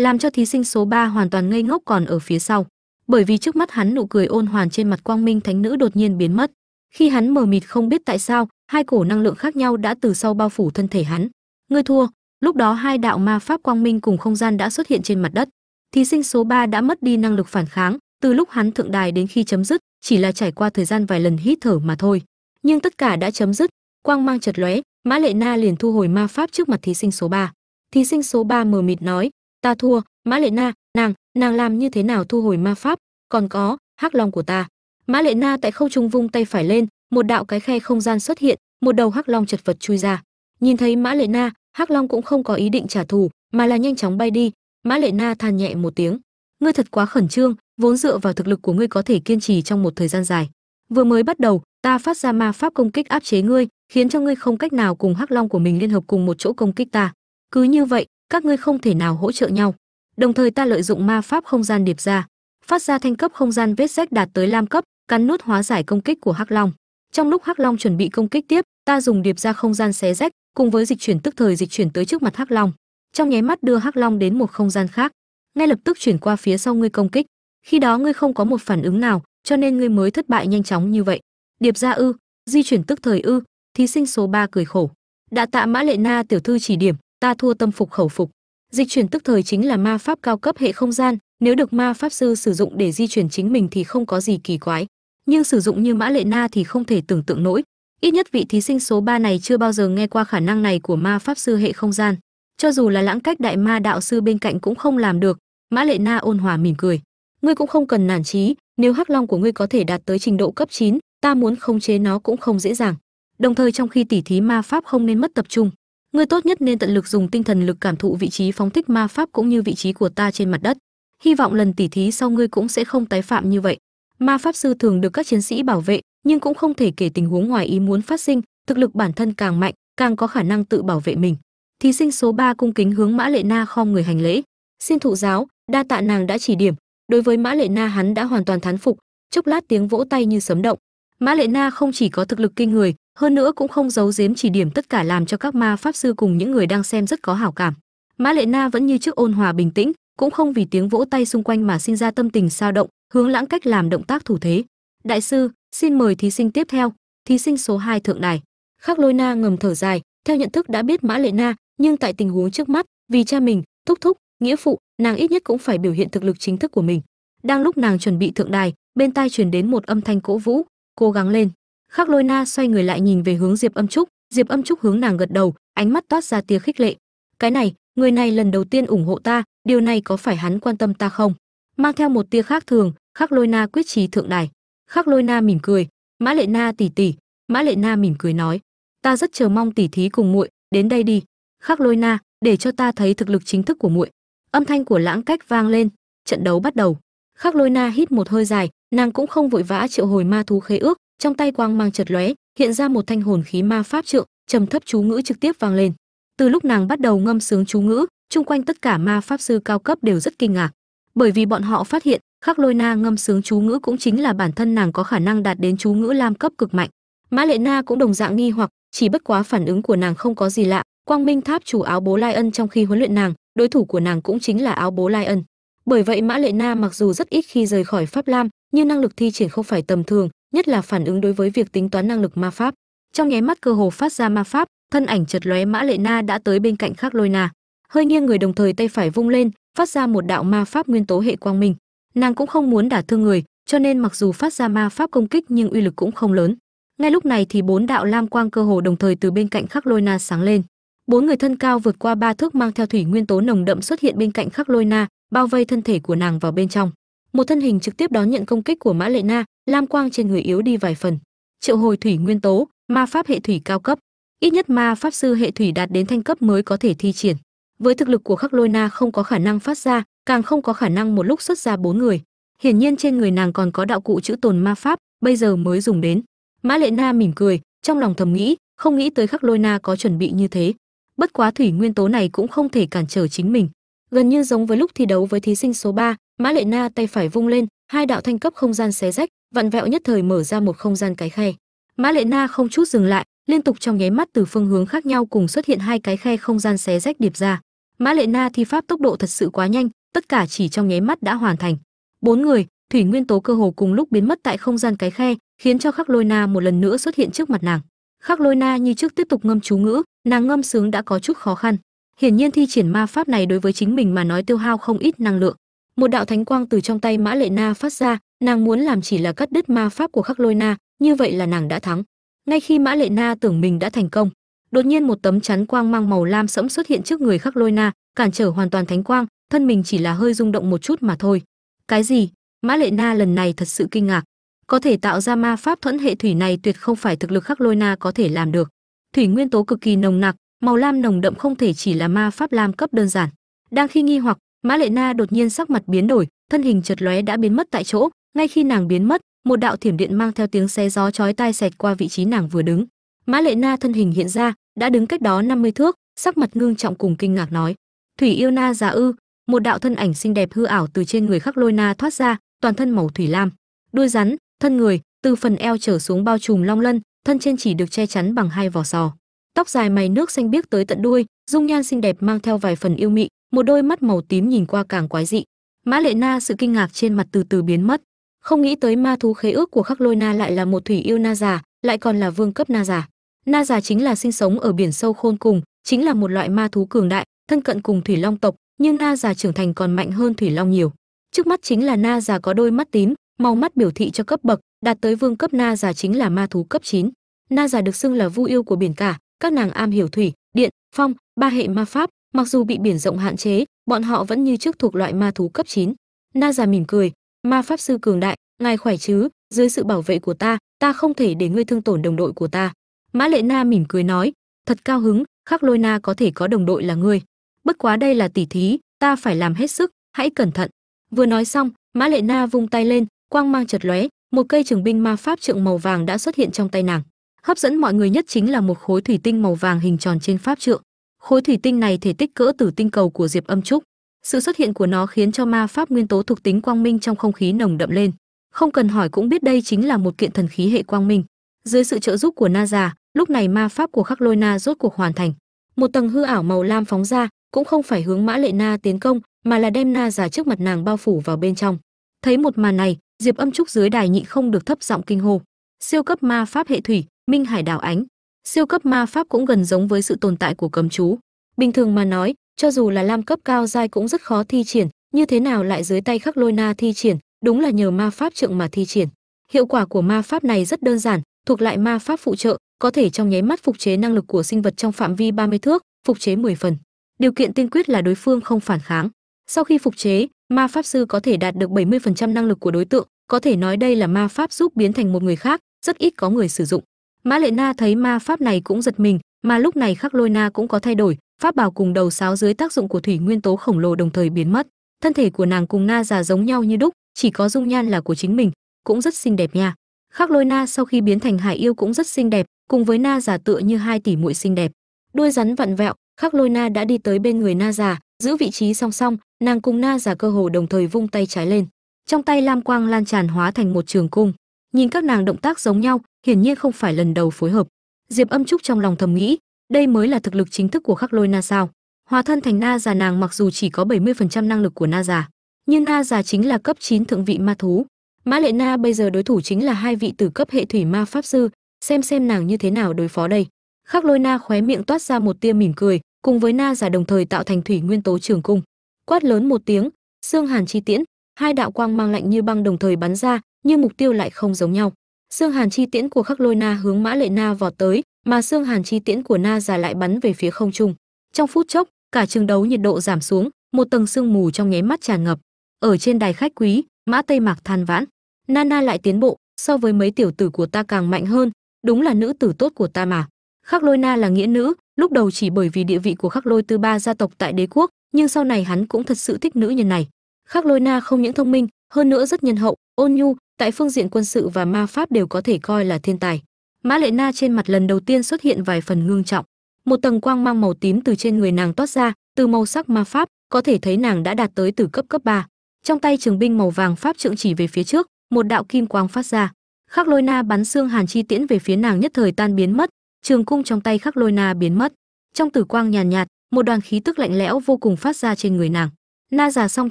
làm cho thí sinh số 3 hoàn toàn ngây ngốc còn ở phía sau. Bởi vì trước mắt hắn nụ cười ôn hoàn trên mặt quang minh thánh nữ đột nhiên biến mất. Khi hắn mờ mịt không biết tại sao, hai cổ năng lượng khác nhau đã từ sau bao phủ thân thể hắn. Ngươi thua. Lúc đó hai đạo ma pháp quang minh cùng không gian đã xuất hiện trên mặt đất. Thí sinh số 3 đã mất đi năng lực phản kháng, từ lúc hắn thượng đài đến khi chấm dứt, chỉ là trải qua thời gian vài lần hít thở mà thôi. Nhưng tất cả đã chấm dứt. Quang mang chật lóe, mã lệ na liền thu hồi ma pháp trước mặt thí sinh số 3. thí sinh số 3 mờ mịt nói ta thua, mã lệ na, nàng nàng làm như thế nào thu hồi ma pháp? Còn có, hắc long của ta. Mã lệ na tại không trung vung tay phải lên, một đạo cái khe không gian xuất hiện, một đầu hắc long chật vật chui ra. Nhìn thấy mã lệ na, hắc long cũng không có ý định trả thù, mà là nhanh chóng bay đi. Mã lệ na than nhẹ một tiếng. Ngươi thật quá khẩn trương, vốn dựa vào thực lực của ngươi có thể kiên trì trong một thời gian dài. Vừa mới bắt đầu, ta phát ra ma pháp công kích áp chế ngươi, khiến cho ngươi không cách nào cùng hắc long của mình liên hợp cùng một chỗ công kích ta. Cứ như vậy các ngươi không thể nào hỗ trợ nhau. Đồng thời ta lợi dụng ma pháp không gian điệp ra, phát ra thanh cấp không gian vết rách đạt tới lam cấp, cắn nút hóa giải công kích của hắc long. Trong lúc hắc long chuẩn bị công kích tiếp, ta dùng điệp ra không gian xé rách, cùng với dịch chuyển tức thời dịch chuyển tới trước mặt hắc long. Trong nháy mắt đưa hắc long đến một không gian khác. Ngay lập tức chuyển qua phía sau ngươi công kích. Khi đó ngươi không có một phản ứng nào, cho nên ngươi mới thất bại nhanh chóng như vậy. Điệp ra ư, di chuyển tức thời ư, thí sinh số 3 cười khổ. Đã tạ mã lệ na tiểu thư chỉ điểm ta thua tâm phục khẩu phục. Dịch chuyển tức thời chính là ma pháp cao cấp hệ không gian nếu được ma pháp sư sử dụng để di chuyển chính mình thì không có gì kỳ quái. Nhưng sử dụng như mã lệ na thì không thể tưởng tượng nổi. Ít nhất vị thí sinh số 3 này chưa bao giờ nghe qua khả năng này của ma pháp sư hệ không gian. Cho dù là lãng cách đại ma đạo sư bên cạnh cũng không làm được. Mã lệ na ôn hòa mỉm cười. Ngươi cũng không cần nản chí nếu hắc long của ngươi có thể đạt tới trình độ cấp 9, ta muốn khống chế nó cũng không dễ dàng. Đồng thời trong khi tỉ thí ma pháp không nên mất tập trung ngươi tốt nhất nên tận lực dùng tinh thần lực cảm thụ vị trí phóng thích ma pháp cũng như vị trí của ta trên mặt đất. Hy vọng lần tỉ thí sau ngươi cũng sẽ không tái phạm như vậy. Ma pháp sư thường được các chiến sĩ bảo vệ, nhưng cũng không thể kể tình huống ngoài ý muốn phát sinh. Thực lực bản thân càng mạnh, càng có khả năng tự bảo vệ mình. Thí sinh số 3 cung kính hướng mã lệ na khom người hành lễ. Xin thụ giáo, đa tạ nàng đã chỉ điểm. Đối với mã lệ na, hắn đã hoàn toàn thán phục. Chốc lát tiếng vỗ tay như sấm động. Mã lệ na không chỉ có thực lực kinh người hơn nữa cũng không giấu giếm chỉ điểm tất cả làm cho các ma pháp sư cùng những người đang xem rất có hảo cảm. Mã lệ na vẫn như trước ôn hòa bình tĩnh, cũng không vì tiếng vỗ tay xung quanh mà sinh ra tâm tình sao động, hướng lãng cách làm động tác thủ thế. Đại sư, xin mời thí sinh tiếp theo, thí sinh số 2 thượng đài. Khắc lôi na ngầm thở dài, theo nhận thức đã biết mã lệ na, nhưng tại tình huống trước mắt, vì cha mình, thúc thúc, nghĩa phụ, nàng ít nhất cũng phải biểu hiện thực lực chính thức của mình. Đang lúc nàng chuẩn bị thượng đài, bên tai truyền đến một âm thanh cổ vũ, cố gắng lên khắc lôi na xoay người lại nhìn về hướng diệp âm trúc. Diệp âm trúc hướng nàng gật đầu, ánh mắt toát ra tia khích lệ. Cái này, người này lần đầu tiên ủng hộ ta, điều này có phải hắn quan tâm ta không? Mang theo một tia khác thường, khắc lôi na quyết trí thượng đài. Khắc lôi na mỉm cười. Mã lệ na tỷ tỷ mã lệ na mỉm cười nói. Ta rất chờ mong tỷ thí cùng muội, đến đây đi. Khắc lôi na, để cho ta thấy thực lực chính thức của muội. Âm thanh của lãng cách vang lên, trận đấu bắt đầu. Khắc lôi na hít một hơi dài, nàng cũng không vội vã triệu hồi ma thú khế ước trong tay quang mang chật lóe, hiện ra một thanh hồn khí ma pháp trượng, trầm thấp chú ngữ trực tiếp vang lên. Từ lúc nàng bắt đầu ngâm sướng chú ngữ, chung quanh tất cả ma pháp sư cao cấp đều rất kinh ngạc. Bởi vì bọn họ phát hiện, khắc lôi na ngâm sướng chú ngữ cũng chính là bản thân nàng có khả năng đạt đến chú ngữ lam cấp cực mạnh. Mã lệ na cũng đồng dạng nghi hoặc, chỉ bất quá phản ứng của nàng không có gì lạ. Quang minh tháp chủ áo bố lai ân trong khi huấn luyện nàng, đối thủ của nàng cũng chính là áo bố lai ân. Bởi vậy mã lệ na mặc dù rất ít khi rời khỏi pháp lam, nhưng năng lực thi triển không phải tầm thường nhất là phản ứng đối với việc tính toán năng lực ma pháp. Trong nháy mắt cơ hồ phát ra ma pháp, thân ảnh chật lóe mã lệ na đã tới bên cạnh khắc lôi na. Hơi nghiêng người đồng thời tay phải vung lên, phát ra một đạo ma pháp nguyên tố hệ quang minh. Nàng cũng không muốn đả thương người, cho nên mặc dù phát ra ma pháp công kích nhưng uy lực cũng không lớn. Ngay lúc này thì bốn đạo lam quang cơ hồ đồng thời từ bên cạnh khắc lôi na sáng lên. Bốn người thân cao vượt qua ba thước mang theo thủy nguyên tố nồng đậm xuất hiện bên cạnh khắc lôi na, bao vây thân thể của nàng vào bên trong một thân hình trực tiếp đón nhận công kích của mã lệ na, lam quang trên người yếu đi vài phần. Triệu hồi thủy nguyên tố, ma pháp hệ thủy cao cấp. Ít nhất ma pháp sư hệ thủy đạt đến thanh cấp mới có thể thi triển. Với thực lực của khắc lôi na không có khả năng phát ra, càng không có khả năng một lúc xuất ra bốn người. Hiển nhiên trên người nàng còn có đạo cụ chữ tồn ma pháp, bây giờ mới dùng đến. Mã lệ na mỉm cười, trong lòng thầm nghĩ, không nghĩ tới khắc lôi na có chuẩn bị như thế. Bất quá thủy nguyên tố này cũng không thể cản trở chính mình gần như giống với lúc thi đấu với thí sinh số 3, mã lệ na tay phải vung lên hai đạo thanh cấp không gian xé rách vặn vẹo nhất thời mở ra một không gian cái khe. Mã lệ na không chút dừng lại liên tục trong nháy mắt từ phương hướng khác nhau cùng xuất hiện hai cái khe không gian xé rách điệp ra. Mã lệ na thi pháp tốc độ thật sự quá nhanh tất cả chỉ trong nháy mắt đã hoàn thành. Bốn người thủy nguyên tố cơ hồ cùng lúc biến mất tại không gian cái khe khiến cho khắc lôi na một lần nữa xuất hiện trước mặt nàng. Khắc lôi na như trước tiếp tục ngâm chú ngữ nàng ngâm sướng đã có chút khó khăn hiển nhiên thi triển ma pháp này đối với chính mình mà nói tiêu hao không ít năng lượng. Một đạo thánh quang từ trong tay mã lệ na phát ra, nàng muốn làm chỉ là cắt đứt ma pháp của khắc lôi na, như vậy là nàng đã thắng. Ngay khi mã lệ na tưởng mình đã thành công, đột nhiên một tấm chắn quang mang màu lam sẫm xuất hiện trước người khắc lôi na, cản trở hoàn toàn thánh quang, thân mình chỉ là hơi rung động một chút mà thôi. Cái gì? Mã lệ na lần này thật sự kinh ngạc. Có thể tạo ra ma pháp thuẫn hệ thủy này tuyệt không phải thực lực khắc lôi na có thể làm được. Thủy nguyên tố cực kỳ nồng nặc màu lam nồng đậm không thể chỉ là ma pháp lam cấp đơn giản. Đang khi nghi hoặc, mã lệ na đột nhiên sắc mặt biến đổi, thân hình chật lóe đã biến mất tại chỗ. Ngay khi nàng biến mất, một đạo thiểm điện mang theo tiếng xe gió chói tai xẹt qua vị trí nàng vừa đứng. Mã lệ na thân hình hiện ra, đã đứng cách đó 50 thước, sắc mặt ngưng trọng cùng kinh ngạc nói, thủy yêu na già ư? Một đạo thân ảnh xinh đẹp hư ảo từ trên người khắc lôi na thoát ra, toàn thân màu thủy lam. Đuôi rắn, thân người, từ phần eo trở xuống bao trùm long lân, thân trên chỉ được che chắn bằng hai vỏ sò tóc dài mày nước xanh biếc tới tận đuôi, dung nhan xinh đẹp mang theo vài phần yêu mị, một đôi mắt màu tím nhìn qua càng quái dị. Mã lệ na sự kinh ngạc trên mặt từ từ biến mất. Không nghĩ tới ma thú khế ước của khắc lôi na lại là một thủy yêu na già, lại còn là vương cấp na già. Na già chính là sinh sống ở biển sâu khôn cùng, chính là một loại ma thú cường đại, thân cận cùng thủy long tộc, nhưng na già trưởng thành còn mạnh hơn thủy long nhiều. Trước mắt chính là na già có đôi mắt tím, màu mắt biểu thị cho cấp bậc, đạt tới vương cấp na già chính là ma thú cấp 9. na già được xưng là vu yêu của biển cả các nàng am hiểu thủy, điện, phong, ba hệ ma pháp, mặc dù bị biển rộng hạn chế, bọn họ vẫn như trước thuộc loại ma thú cấp 9. na già mỉm cười, ma pháp sư cường đại, ngài khỏe chứ? Dưới sự bảo vệ của ta ta không thể để ngươi thương tổn đồng đội của ta. Mã lệ na mỉm cười nói, thật cao hứng, khắc lôi na có thể có đồng đội là ngươi. Bất quá đây là tỷ thí, ta phải làm hết sức, hãy cẩn thận. Vừa nói xong, mã lệ na vung tay lên, quang mang chật lóe, một cây trường binh ma pháp trượng màu vàng đã xuất hiện trong tay nàng hấp dẫn mọi người nhất chính là một khối thủy tinh màu vàng hình tròn trên pháp trượng. Khối thủy tinh này thể tích cỡ tử tinh cầu của diệp âm trúc. Sự xuất hiện của nó khiến cho ma pháp nguyên tố thuộc tính quang minh trong không khí nồng đậm lên. Không cần hỏi cũng biết đây chính là một kiện thần khí hệ quang minh. Dưới sự trợ giúp của na già lúc này ma pháp của khắc lôi na rốt cuộc hoàn thành. Một tầng hư ảo màu lam phóng ra, cũng không phải hướng mã lệ na tiến công, mà là đem na già trước mặt nàng bao phủ vào bên trong. Thấy một màn này, diệp âm trúc dưới đài nhị không được thấp giọng kinh hô. Siêu cấp ma pháp hệ thủy minh hải đảo ánh. Siêu cấp ma pháp cũng gần giống với sự tồn tại của cấm chú. Bình thường mà nói, cho dù là lam cấp cao giai cũng rất khó thi triển, như thế nào lại dưới tay khắc lôi na thi triển, đúng là nhờ ma pháp trượng mà thi triển. Hiệu quả của ma pháp này rất đơn giản, thuộc lại ma pháp phụ trợ, có thể trong nháy mắt phục chế năng lực của sinh vật trong phạm vi 30 thước, phục chế 10 phần. Điều kiện tiên quyết là đối phương không phản kháng. Sau khi phục chế, ma pháp sư có thể đạt được 70% năng lực của đối tượng, có thể nói đây là ma pháp giúp biến thành một người khác, rất ít có người sử dụng mã lệ na thấy ma pháp này cũng giật mình, mà lúc này khắc lôi na cũng có thay đổi, pháp bảo cùng đầu sáo dưới tác dụng của thủy nguyên tố khổng lồ đồng thời biến mất. Thân thể của nàng cùng na già giống nhau như đúc, chỉ có dung nhan là của chính mình, cũng rất xinh đẹp nha. Khắc lôi na sau khi biến thành hải yêu cũng rất xinh đẹp, cùng với na già tựa như hai tỷ muội xinh đẹp. Đuôi rắn vặn vẹo, khắc lôi na đã đi tới bên người na già, giữ vị trí song song, nàng cùng na già cơ hồ đồng thời vung tay trái lên. Trong tay lam quang lan tràn hóa thành một trường cung nhìn các nàng động tác giống nhau, hiển nhiên không phải lần đầu phối hợp. Diệp âm trúc trong lòng thầm nghĩ, đây mới là thực lực chính thức của khắc lôi na sao? Hóa thân thành na già nàng mặc dù chỉ có 70% năng lực của na già, nhưng na già chính là cấp 9 thượng vị ma thú. Mã lệ na bây giờ đối thủ chính là hai vị tử cấp hệ thủy ma pháp sư, xem xem nàng như thế nào đối phó đây. Khắc lôi na khóe miệng toát ra một tia mỉm cười, cùng với na giả đồng thời tạo thành thủy nguyên tố trường cung. Quát lớn một tiếng xương hàn chi tiễn, hai đạo quang mang lạnh như băng đồng thời bắn ra nhưng mục tiêu lại không giống nhau. Xương hàn chi tiễn của khắc lôi na hướng mã lệ na vọt tới, mà xương hàn chi tiễn của na già lại bắn về phía không trung. Trong phút chốc, cả trường đấu nhiệt độ giảm xuống, một tầng sương mù trong nháy mắt tràn ngập. Ở trên đài khách quý, mã tây mạc than vãn. Nana lại tiến bộ, so với mấy tiểu tử của ta càng mạnh hơn, đúng là nữ tử tốt của ta mà. Khắc lôi na là nghĩa nữ, lúc đầu chỉ bởi vì địa vị của khắc lôi tư ba gia tộc tại đế quốc, nhưng sau này hắn cũng thật sự thích nữ nhân này. Khắc lôi na không những thông minh, hơn nữa rất nhân hậu, ôn nhu tại phương diện quân sự và ma pháp đều có thể coi là thiên tài. Mã lệ na trên mặt lần đầu tiên xuất hiện vài phần ngương trọng. Một tầng quang mang màu tím từ trên người nàng toát ra từ màu sắc ma pháp có thể thấy nàng đã đạt tới từ cấp cấp 3. trong tay trường binh màu vàng pháp trượng chỉ về phía trước một đạo kim quang phát ra. Khắc lôi na bắn xương hàn chi tiễn về phía nàng nhất thời tan biến mất trường cung trong tay khắc lôi na biến mất. Trong tử quang nhàn nhạt, nhạt một đoàn khí tức lạnh lẽo vô cùng phát ra trên người nàng. Na già song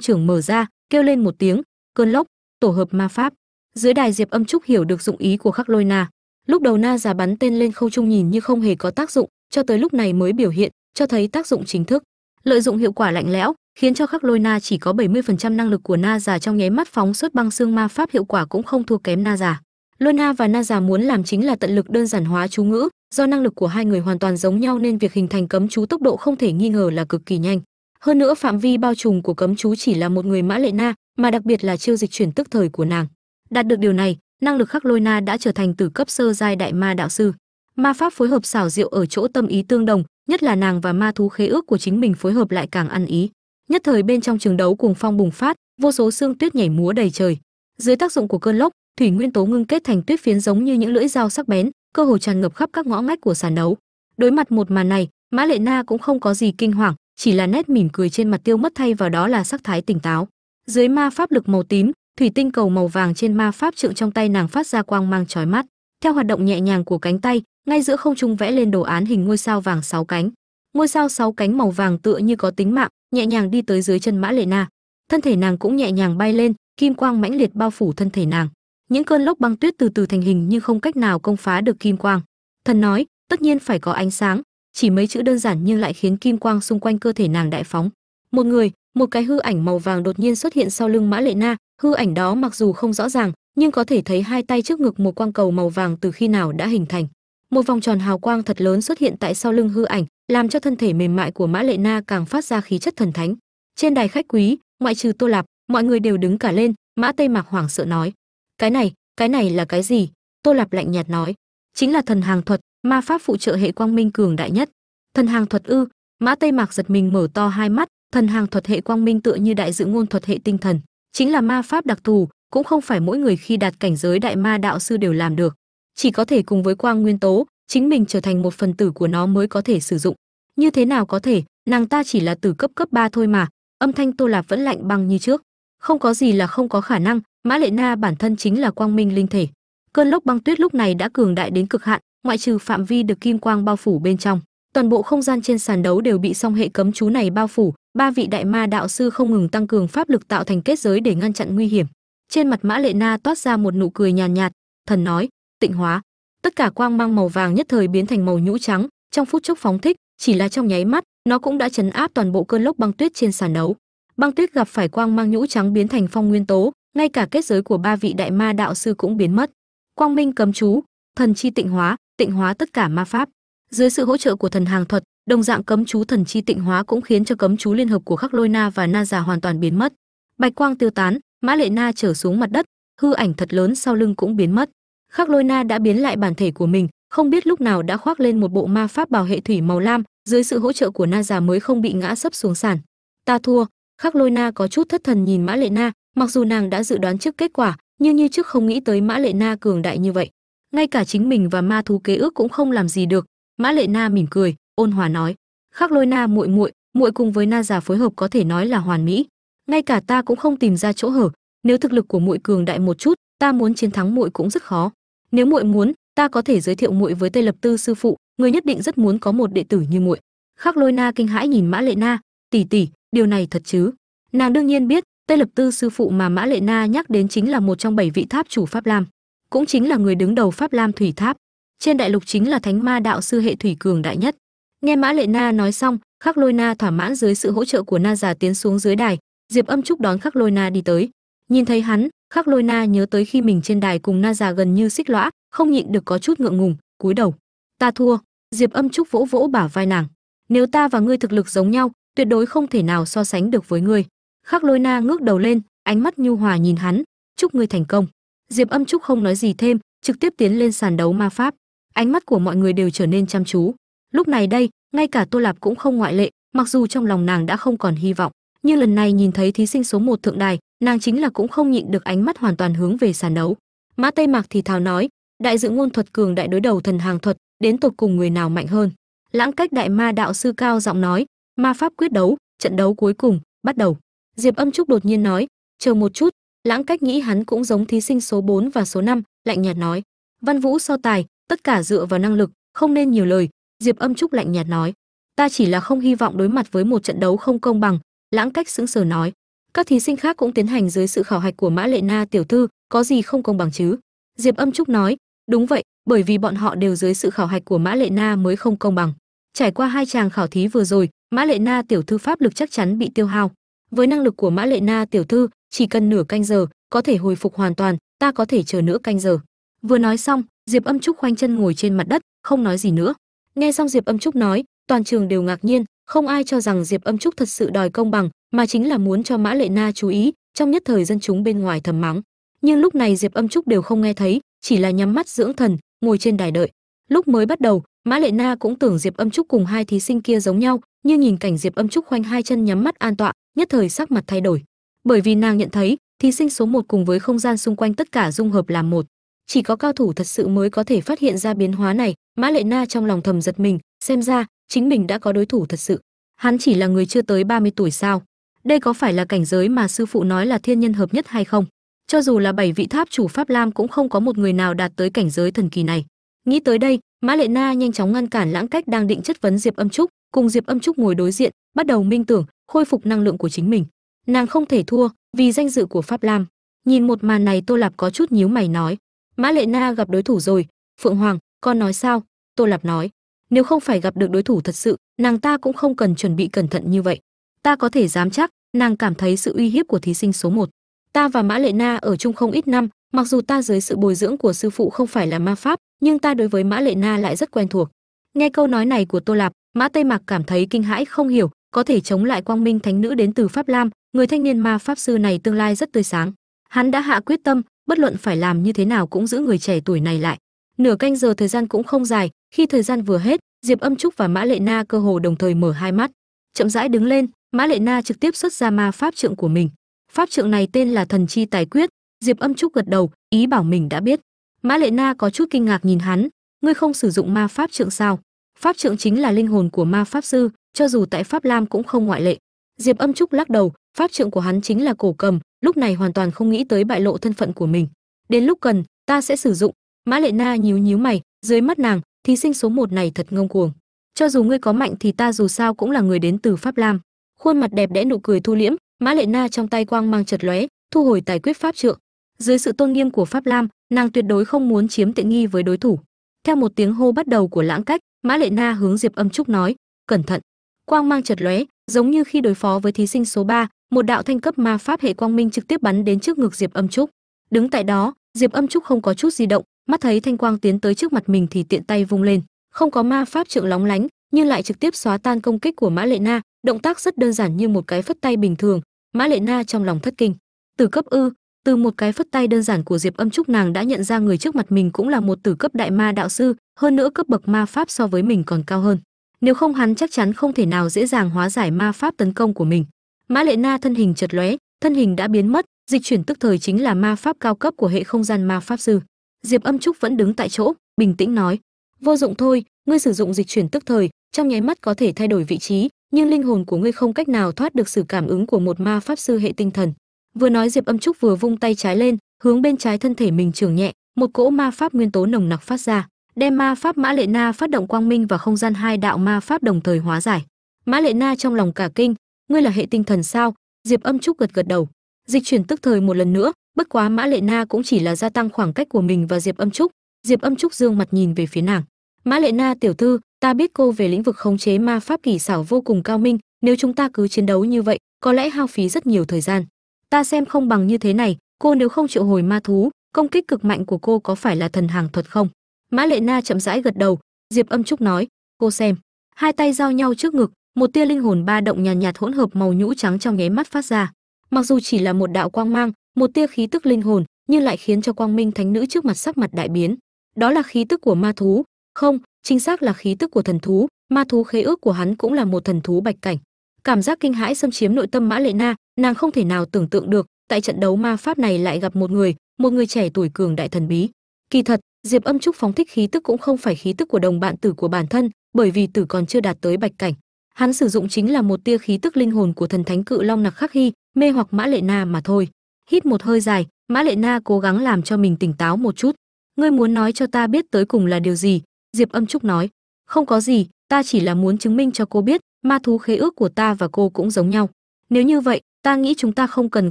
trưởng mở ra kêu lên một tiếng cơn lốc tổ hợp ma pháp dưới đài diệp âm trúc hiểu được dụng ý của khắc lôi na. Lúc đầu na già bắn tên lên khâu trung nhìn như không hề có tác dụng, cho tới lúc này mới biểu hiện, cho thấy tác dụng chính thức. Lợi dụng hiệu quả lạnh lẽo, khiến cho khắc lôi na chỉ có 70% năng lực của na già trong nháy mắt phóng xuất băng xương ma pháp hiệu quả cũng không thua kém na già lôi na và na già muốn làm chính là tận lực đơn giản hóa chú ngữ, do năng lực của hai người hoàn toàn giống nhau nên việc hình thành cấm chú tốc độ không thể nghi ngờ là cực kỳ nhanh. Hơn nữa phạm vi bao trùm của cấm chú chỉ là một người mã lệ na, mà đặc biệt là chiêu dịch chuyển tức thời của nàng đạt được điều này, năng lực khắc lôi na đã trở thành từ cấp sơ giai đại ma đạo sư. Ma pháp phối hợp xảo diệu ở chỗ tâm ý tương đồng, nhất là nàng và ma thú khế ước của chính mình phối hợp lại càng ăn ý. Nhất thời bên trong trường đấu cùng phong bùng phát, vô số xương tuyết nhảy múa đầy trời. Dưới tác dụng của cơn lốc, thủy nguyên tố ngưng kết thành tuyết phiến giống như những lưỡi dao sắc bén, cơ hồ tràn ngập khắp các ngõ ngách của sàn đấu. Đối mặt một màn này, mã lệ na cũng không có gì kinh hoàng, chỉ là nét mỉm cười trên mặt tiêu mất thay vào đó là sắc thái tỉnh táo. Dưới ma pháp lực màu tím thủy tinh cầu màu vàng trên ma pháp trượng trong tay nàng phát ra quang mang chói mắt. Theo hoạt động nhẹ nhàng của cánh tay, ngay giữa không trung vẽ lên đồ án hình ngôi sao vàng sáu cánh. Ngôi sao sáu cánh màu vàng tựa như có tính mạng, nhẹ nhàng đi tới dưới chân mã lệ na. Thân thể nàng cũng nhẹ nhàng bay lên, kim quang mãnh liệt bao phủ thân thể nàng. Những cơn lốc băng tuyết từ từ thành hình nhưng không cách nào công phá được kim quang. Thần nói, tất nhiên phải có ánh sáng, chỉ mấy chữ đơn giản nhưng lại khiến kim quang xung quanh cơ thể nàng đại phóng một người, một cái hư ảnh màu vàng đột nhiên xuất hiện sau lưng mã lệ na. Hư ảnh đó mặc dù không rõ ràng, nhưng có thể thấy hai tay trước ngực một quang cầu màu vàng từ khi nào đã hình thành. Một vòng tròn hào quang thật lớn xuất hiện tại sau lưng hư ảnh, làm cho thân thể mềm mại của mã lệ na càng phát ra khí chất thần thánh. Trên đài khách quý, ngoại trừ tô lạp, mọi người đều đứng cả lên, mã tây mạc hoảng sợ nói, cái này cái này là cái gì? Tô lạp lạnh nhạt nói, chính là thần hàng thuật, ma pháp phụ trợ hệ quang minh cường đại nhất. Thần hàng thuật ư? Mã tây mạc giật mình mở to hai mắt thần hàng thuật hệ quang minh tựa như đại dự ngôn thuật hệ tinh thần, chính là ma pháp đặc thù, cũng không phải mỗi người khi đạt cảnh giới đại ma đạo sư đều làm được. Chỉ có thể cùng với quang nguyên tố, chính mình trở thành một phần tử của nó mới có thể sử dụng. Như thế nào có thể, nàng ta chỉ là tử cấp cấp 3 thôi mà, âm thanh tô lạp vẫn lạnh băng như trước. Không có gì là không có khả năng, mã lệ na bản thân chính là quang minh linh thể. Cơn lốc băng tuyết lúc này đã cường đại đến cực hạn, ngoại trừ phạm vi được kim quang bao phủ bên trong, toàn bộ không gian trên sàn đấu đều bị song hệ cấm chú này bao phủ ba vị đại ma đạo sư không ngừng tăng cường pháp lực tạo thành kết giới để ngăn chặn nguy hiểm. Trên mặt mã lệ na toát ra một nụ cười nhàn nhạt, nhạt thần nói tịnh hóa. Tất cả quang mang màu vàng nhất thời biến thành màu nhũ trắng trong phút chốc phóng thích chỉ là trong nháy mắt nó cũng đã chấn áp toàn bộ cơn lốc băng tuyết trên sàn đấu. Băng tuyết gặp phải quang mang nhũ trắng biến thành phong nguyên tố ngay cả kết giới của ba vị đại ma đạo sư cũng biến mất. Quang minh cấm chú thần chi tịnh hóa tịnh hóa tất cả ma pháp. Dưới sự hỗ trợ của thần hàng thuật đồng dạng cấm chú thần chi tịnh hóa cũng khiến cho cấm chú liên hợp của khắc lôi na và na già hoàn toàn biến mất. Bạch quang tiêu tán, mã lệ na trở xuống mặt đất, hư ảnh thật lớn sau lưng cũng biến mất. Khắc lôi na đã biến lại bản thể của mình, không biết lúc nào đã khoác lên một bộ ma pháp bảo hệ thủy màu lam, dưới sự hỗ trợ của na già mới không bị ngã sấp xuống sàn. Ta thua, khắc lôi na có chút thất thần nhìn mã lệ na, mặc dù nàng đã dự đoán trước kết quả, nhưng như trước không nghĩ tới mã lệ na cường đại như vậy. Ngay cả chính mình và ma thú kế ước cũng không làm gì được. Mã lệ na mỉm cười ôn hòa nói, khắc lôi na muội muội muội cùng với na già phối hợp có thể nói là hoàn mỹ. Ngay cả ta cũng không tìm ra chỗ hở. Nếu thực lực của muội cường đại một chút, ta muốn chiến thắng muội cũng rất khó. Nếu muội muốn, ta có thể giới thiệu muội với tây lập tư sư phụ, người nhất định rất muốn có một đệ tử như muội. Khắc lôi na kinh hãi nhìn mã lệ na, tỷ tỷ, điều này thật chứ? Nàng đương nhiên biết, tây lập tư sư phụ mà mã lệ na nhắc đến chính là một trong bảy vị tháp chủ pháp lam, cũng chính là người đứng đầu pháp lam thủy tháp. Trên đại lục chính là thánh ma đạo sư hệ thủy cường đại nhất nghe mã lệ na nói xong, khắc lôi na thỏa mãn dưới sự hỗ trợ của na già tiến xuống dưới đài. Diệp âm trúc đón khắc lôi na đi tới. Nhìn thấy hắn, khắc lôi na nhớ tới khi mình trên đài cùng na già gần như xích lõa, không nhịn được có chút ngượng ngùng, cúi đầu. Ta thua. Diệp âm trúc vỗ vỗ bả vai nàng. Nếu ta và ngươi thực lực giống nhau, tuyệt đối không thể nào so sánh được với ngươi. Khắc lôi na ngước đầu lên, ánh mắt nhu hòa nhìn hắn. Chúc ngươi thành công. Diệp âm trúc không nói gì thêm, trực tiếp tiến lên sàn đấu ma pháp. Ánh mắt của mọi người đều trở nên chăm chú lúc này đây ngay cả tô lạp cũng không ngoại lệ mặc dù trong lòng nàng đã không còn hy vọng nhưng lần này nhìn thấy thí sinh số một thượng đài nàng chính là cũng không nhịn được ánh mắt hoàn toàn hướng về sàn đấu. Mã tây mạc thì thào nói đại dự ngôn thuật cường đại đối đầu thần hàng thuật đến tột cùng người nào mạnh hơn? Lãng cách đại ma đạo sư cao giọng nói ma pháp quyết đấu trận đấu cuối cùng bắt đầu. Diệp âm trúc đột nhiên nói chờ một chút. Lãng cách nghĩ hắn cũng giống thí sinh số 4 và số 5, lạnh nhạt nói văn vũ so tài tất cả dựa vào năng lực không nên nhiều lời diệp âm trúc lạnh nhạt nói, ta chỉ là không hy vọng đối mặt với một trận đấu không công bằng. Lãng cách sững sờ nói, các thí sinh khác cũng tiến hành dưới sự khảo hạch của mã lệ na tiểu thư, có gì không công bằng chứ? Diệp âm trúc nói, đúng vậy, bởi vì bọn họ đều dưới sự khảo hạch của mã lệ na mới không công bằng. Trải qua hai chàng khảo thí vừa rồi, mã lệ na tiểu thư pháp lực chắc chắn bị tiêu hao. Với năng lực của mã lệ na tiểu thư, chỉ cần nửa canh giờ, có thể hồi phục hoàn toàn, ta có thể chờ nửa canh giờ. Vừa nói xong, diệp âm trúc khoanh chân ngồi trên mặt đất, không nói gì nữa nghe xong diệp âm trúc nói, toàn trường đều ngạc nhiên, không ai cho rằng diệp âm trúc thật sự đòi công bằng, mà chính là muốn cho mã lệ na chú ý, trong nhất thời dân chúng bên ngoài thầm mắng. Nhưng lúc này diệp âm trúc đều không nghe thấy, chỉ là nhắm mắt dưỡng thần, ngồi trên đài đợi. Lúc mới bắt đầu, mã lệ na cũng tưởng diệp âm trúc cùng hai thí sinh kia giống nhau, nhưng nhìn cảnh diệp âm trúc khoanh hai chân nhắm mắt an tọa, nhất thời sắc mặt thay đổi. Bởi vì nàng nhận thấy, thí sinh số một cùng với không gian xung quanh tất cả dung hợp làm một chỉ có cao thủ thật sự mới có thể phát hiện ra biến hóa này, mã lệ na trong lòng thầm giật mình, xem ra chính mình đã có đối thủ thật sự. Hắn chỉ là người chưa tới 30 tuổi sao? Đây có phải là cảnh giới mà sư phụ nói là thiên nhân hợp nhất hay không? Cho dù là bảy vị tháp chủ pháp lam cũng không có một người nào đạt tới cảnh giới thần kỳ này. Nghĩ tới đây, mã lệ na nhanh chóng ngăn cản lãng cách đang định chất vấn diệp âm trúc, cùng diệp âm trúc ngồi đối diện, bắt đầu minh tưởng, khôi phục năng lượng của chính mình. Nàng không thể thua vì danh dự của pháp lam. Nhìn một màn này, tô lạp có chút nhíu mày nói mã lệ na gặp đối thủ rồi. Phượng hoàng, con nói sao? Tô lạp nói. Nếu không phải gặp được đối thủ thật sự, nàng ta cũng không cần chuẩn bị cẩn thận như vậy. Ta có thể dám chắc, nàng cảm thấy sự uy hiếp của thí sinh số 1. ta và mã lệ na ở chung không ít năm, mặc dù ta dưới sự bồi dưỡng của sư phụ không phải là ma pháp, nhưng ta đối với mã lệ na lại rất quen thuộc. Nghe câu nói này của tô lạp, mã tây mạc cảm thấy kinh hãi không hiểu, có thể chống lại quang minh thánh nữ đến từ pháp lam, người thanh niên ma pháp sư này tương lai rất tươi sáng. Hắn đã hạ quyết tâm bất luận phải làm như thế nào cũng giữ người trẻ tuổi này lại. Nửa canh giờ thời gian cũng không dài, khi thời gian vừa hết, diệp âm trúc và mã lệ na cơ hồ đồng thời mở hai mắt. Chậm rãi đứng lên, mã lệ na trực tiếp xuất ra ma pháp trượng của mình. Pháp trượng này tên là thần chi tài quyết. Diệp âm trúc gật đầu, ý bảo mình đã biết. Mã lệ na có chút kinh ngạc nhìn hắn. Ngươi không sử dụng ma pháp trượng sao? Pháp trượng chính là linh hồn của ma pháp sư, cho dù tại pháp lam cũng không ngoại lệ. Diệp âm trúc lắc đầu, pháp trượng của hắn chính là cổ cầm lúc này hoàn toàn không nghĩ tới bại lộ thân phận của mình. Đến lúc cần ta sẽ sử dụng. Mã lệ na nhíu nhíu mày dưới mắt nàng thí sinh số một này thật ngông cuồng. Cho dù ngươi có mạnh thì ta dù sao cũng là người đến từ pháp lam. Khuôn mặt đẹp đẽ nụ cười thu liễm mã lệ na trong tay quang mang chật lóe thu hồi tài quyết pháp trượng. Dưới sự tôn nghiêm của pháp lam nàng tuyệt đối không muốn chiếm tiện nghi với đối thủ. Theo một tiếng hô bắt đầu của lãng cách mã lệ na hướng diệp âm trúc nói cẩn thận. Quang mang chật lóe giống như khi đối phó với thí sinh số 3, một đạo thanh cấp ma pháp hệ quang minh trực tiếp bắn đến trước ngực diệp âm trúc. Đứng tại đó, diệp âm trúc không có chút di động, mắt thấy thanh quang tiến tới trước mặt mình thì tiện tay vung lên. Không có ma pháp trượng lóng lánh, nhưng lại trực tiếp xóa tan công kích của mã lệ na, động tác rất đơn giản như một cái phất tay bình thường. Mã lệ na trong lòng thất kinh. Từ cấp ư, từ một cái phất tay đơn giản của diệp âm trúc nàng đã nhận ra người trước mặt mình cũng là một tử cấp đại ma đạo sư, hơn nữa cấp bậc ma pháp so với mình còn cao hơn. Nếu không hắn chắc chắn không thể nào dễ dàng hóa giải ma pháp tấn công của mình mã lệ na thân hình chật lóe, thân hình đã biến mất, dịch chuyển tức thời chính là ma pháp cao cấp của hệ không gian ma pháp sư. Diệp âm trúc vẫn đứng tại chỗ, bình tĩnh nói, vô dụng thôi, ngươi sử dụng dịch chuyển tức thời, trong nháy mắt có thể thay đổi vị trí, nhưng linh hồn của ngươi không cách nào thoát được sự cảm ứng của một ma pháp sư hệ tinh thần. Vừa nói, diệp âm trúc vừa vung tay trái lên, hướng bên trái thân thể mình trường nhẹ, một cỗ ma pháp nguyên tố nồng nặc phát ra, đem ma pháp mã lệ na phát động quang minh và không gian hai đạo ma pháp đồng thời hóa giải. Mã lệ na trong lòng cả kinh ngươi là hệ tinh thần sao? Diệp âm trúc gật gật đầu. Dịch chuyển tức thời một lần nữa, bất quá mã lệ na cũng chỉ là gia tăng khoảng cách của mình và diệp âm trúc. Diệp âm trúc dương mặt nhìn về phía nàng. Mã lệ na tiểu thư, ta biết cô về lĩnh vực khống chế ma pháp kỳ xảo vô cùng cao minh, nếu chúng ta cứ chiến đấu như vậy, có lẽ hao phí rất nhiều thời gian. Ta xem không bằng như thế này, cô nếu không triệu hồi ma thú, công kích cực mạnh của cô có phải là thần hàng thuật không? Mã lệ na chậm rãi gật đầu. Diệp âm trúc nói, cô xem. Hai tay giao nhau trước ngực một tia linh hồn ba động nhàn nhạt, nhạt hỗn hợp màu nhũ trắng trong nháy mắt phát ra. Mặc dù chỉ là một đạo quang mang một tia khí tức linh hồn nhưng lại khiến cho quang minh thánh nữ trước mặt sắc mặt đại biến. Đó là khí tức của ma thú. Không chính xác là khí tức của thần thú. Ma thú khế ước của hắn cũng là một thần thú bạch cảnh. Cảm giác kinh hãi xâm chiếm nội tâm mã lệ na nàng không thể nào tưởng tượng được tại trận đấu ma pháp này lại gặp một người một người trẻ tuổi cường đại thần bí. Kỳ thật diệp âm trúc phóng thích khí tức cũng không phải khí tức của đồng bạn tử của bản thân bởi vì tử còn chưa đạt tới bạch cảnh hắn sử dụng chính là một tia khí tức linh hồn của thần thánh cự long nặc khắc hy, mê hoặc mã lệ na mà thôi. Hít một hơi dài, mã lệ na cố gắng làm cho mình tỉnh táo một chút. Ngươi muốn nói cho ta biết tới cùng là điều gì? Diệp âm trúc nói. Không có gì, ta chỉ là muốn chứng minh cho cô biết, ma thú khế ước của ta và cô cũng giống nhau. Nếu như vậy, ta nghĩ chúng ta không cần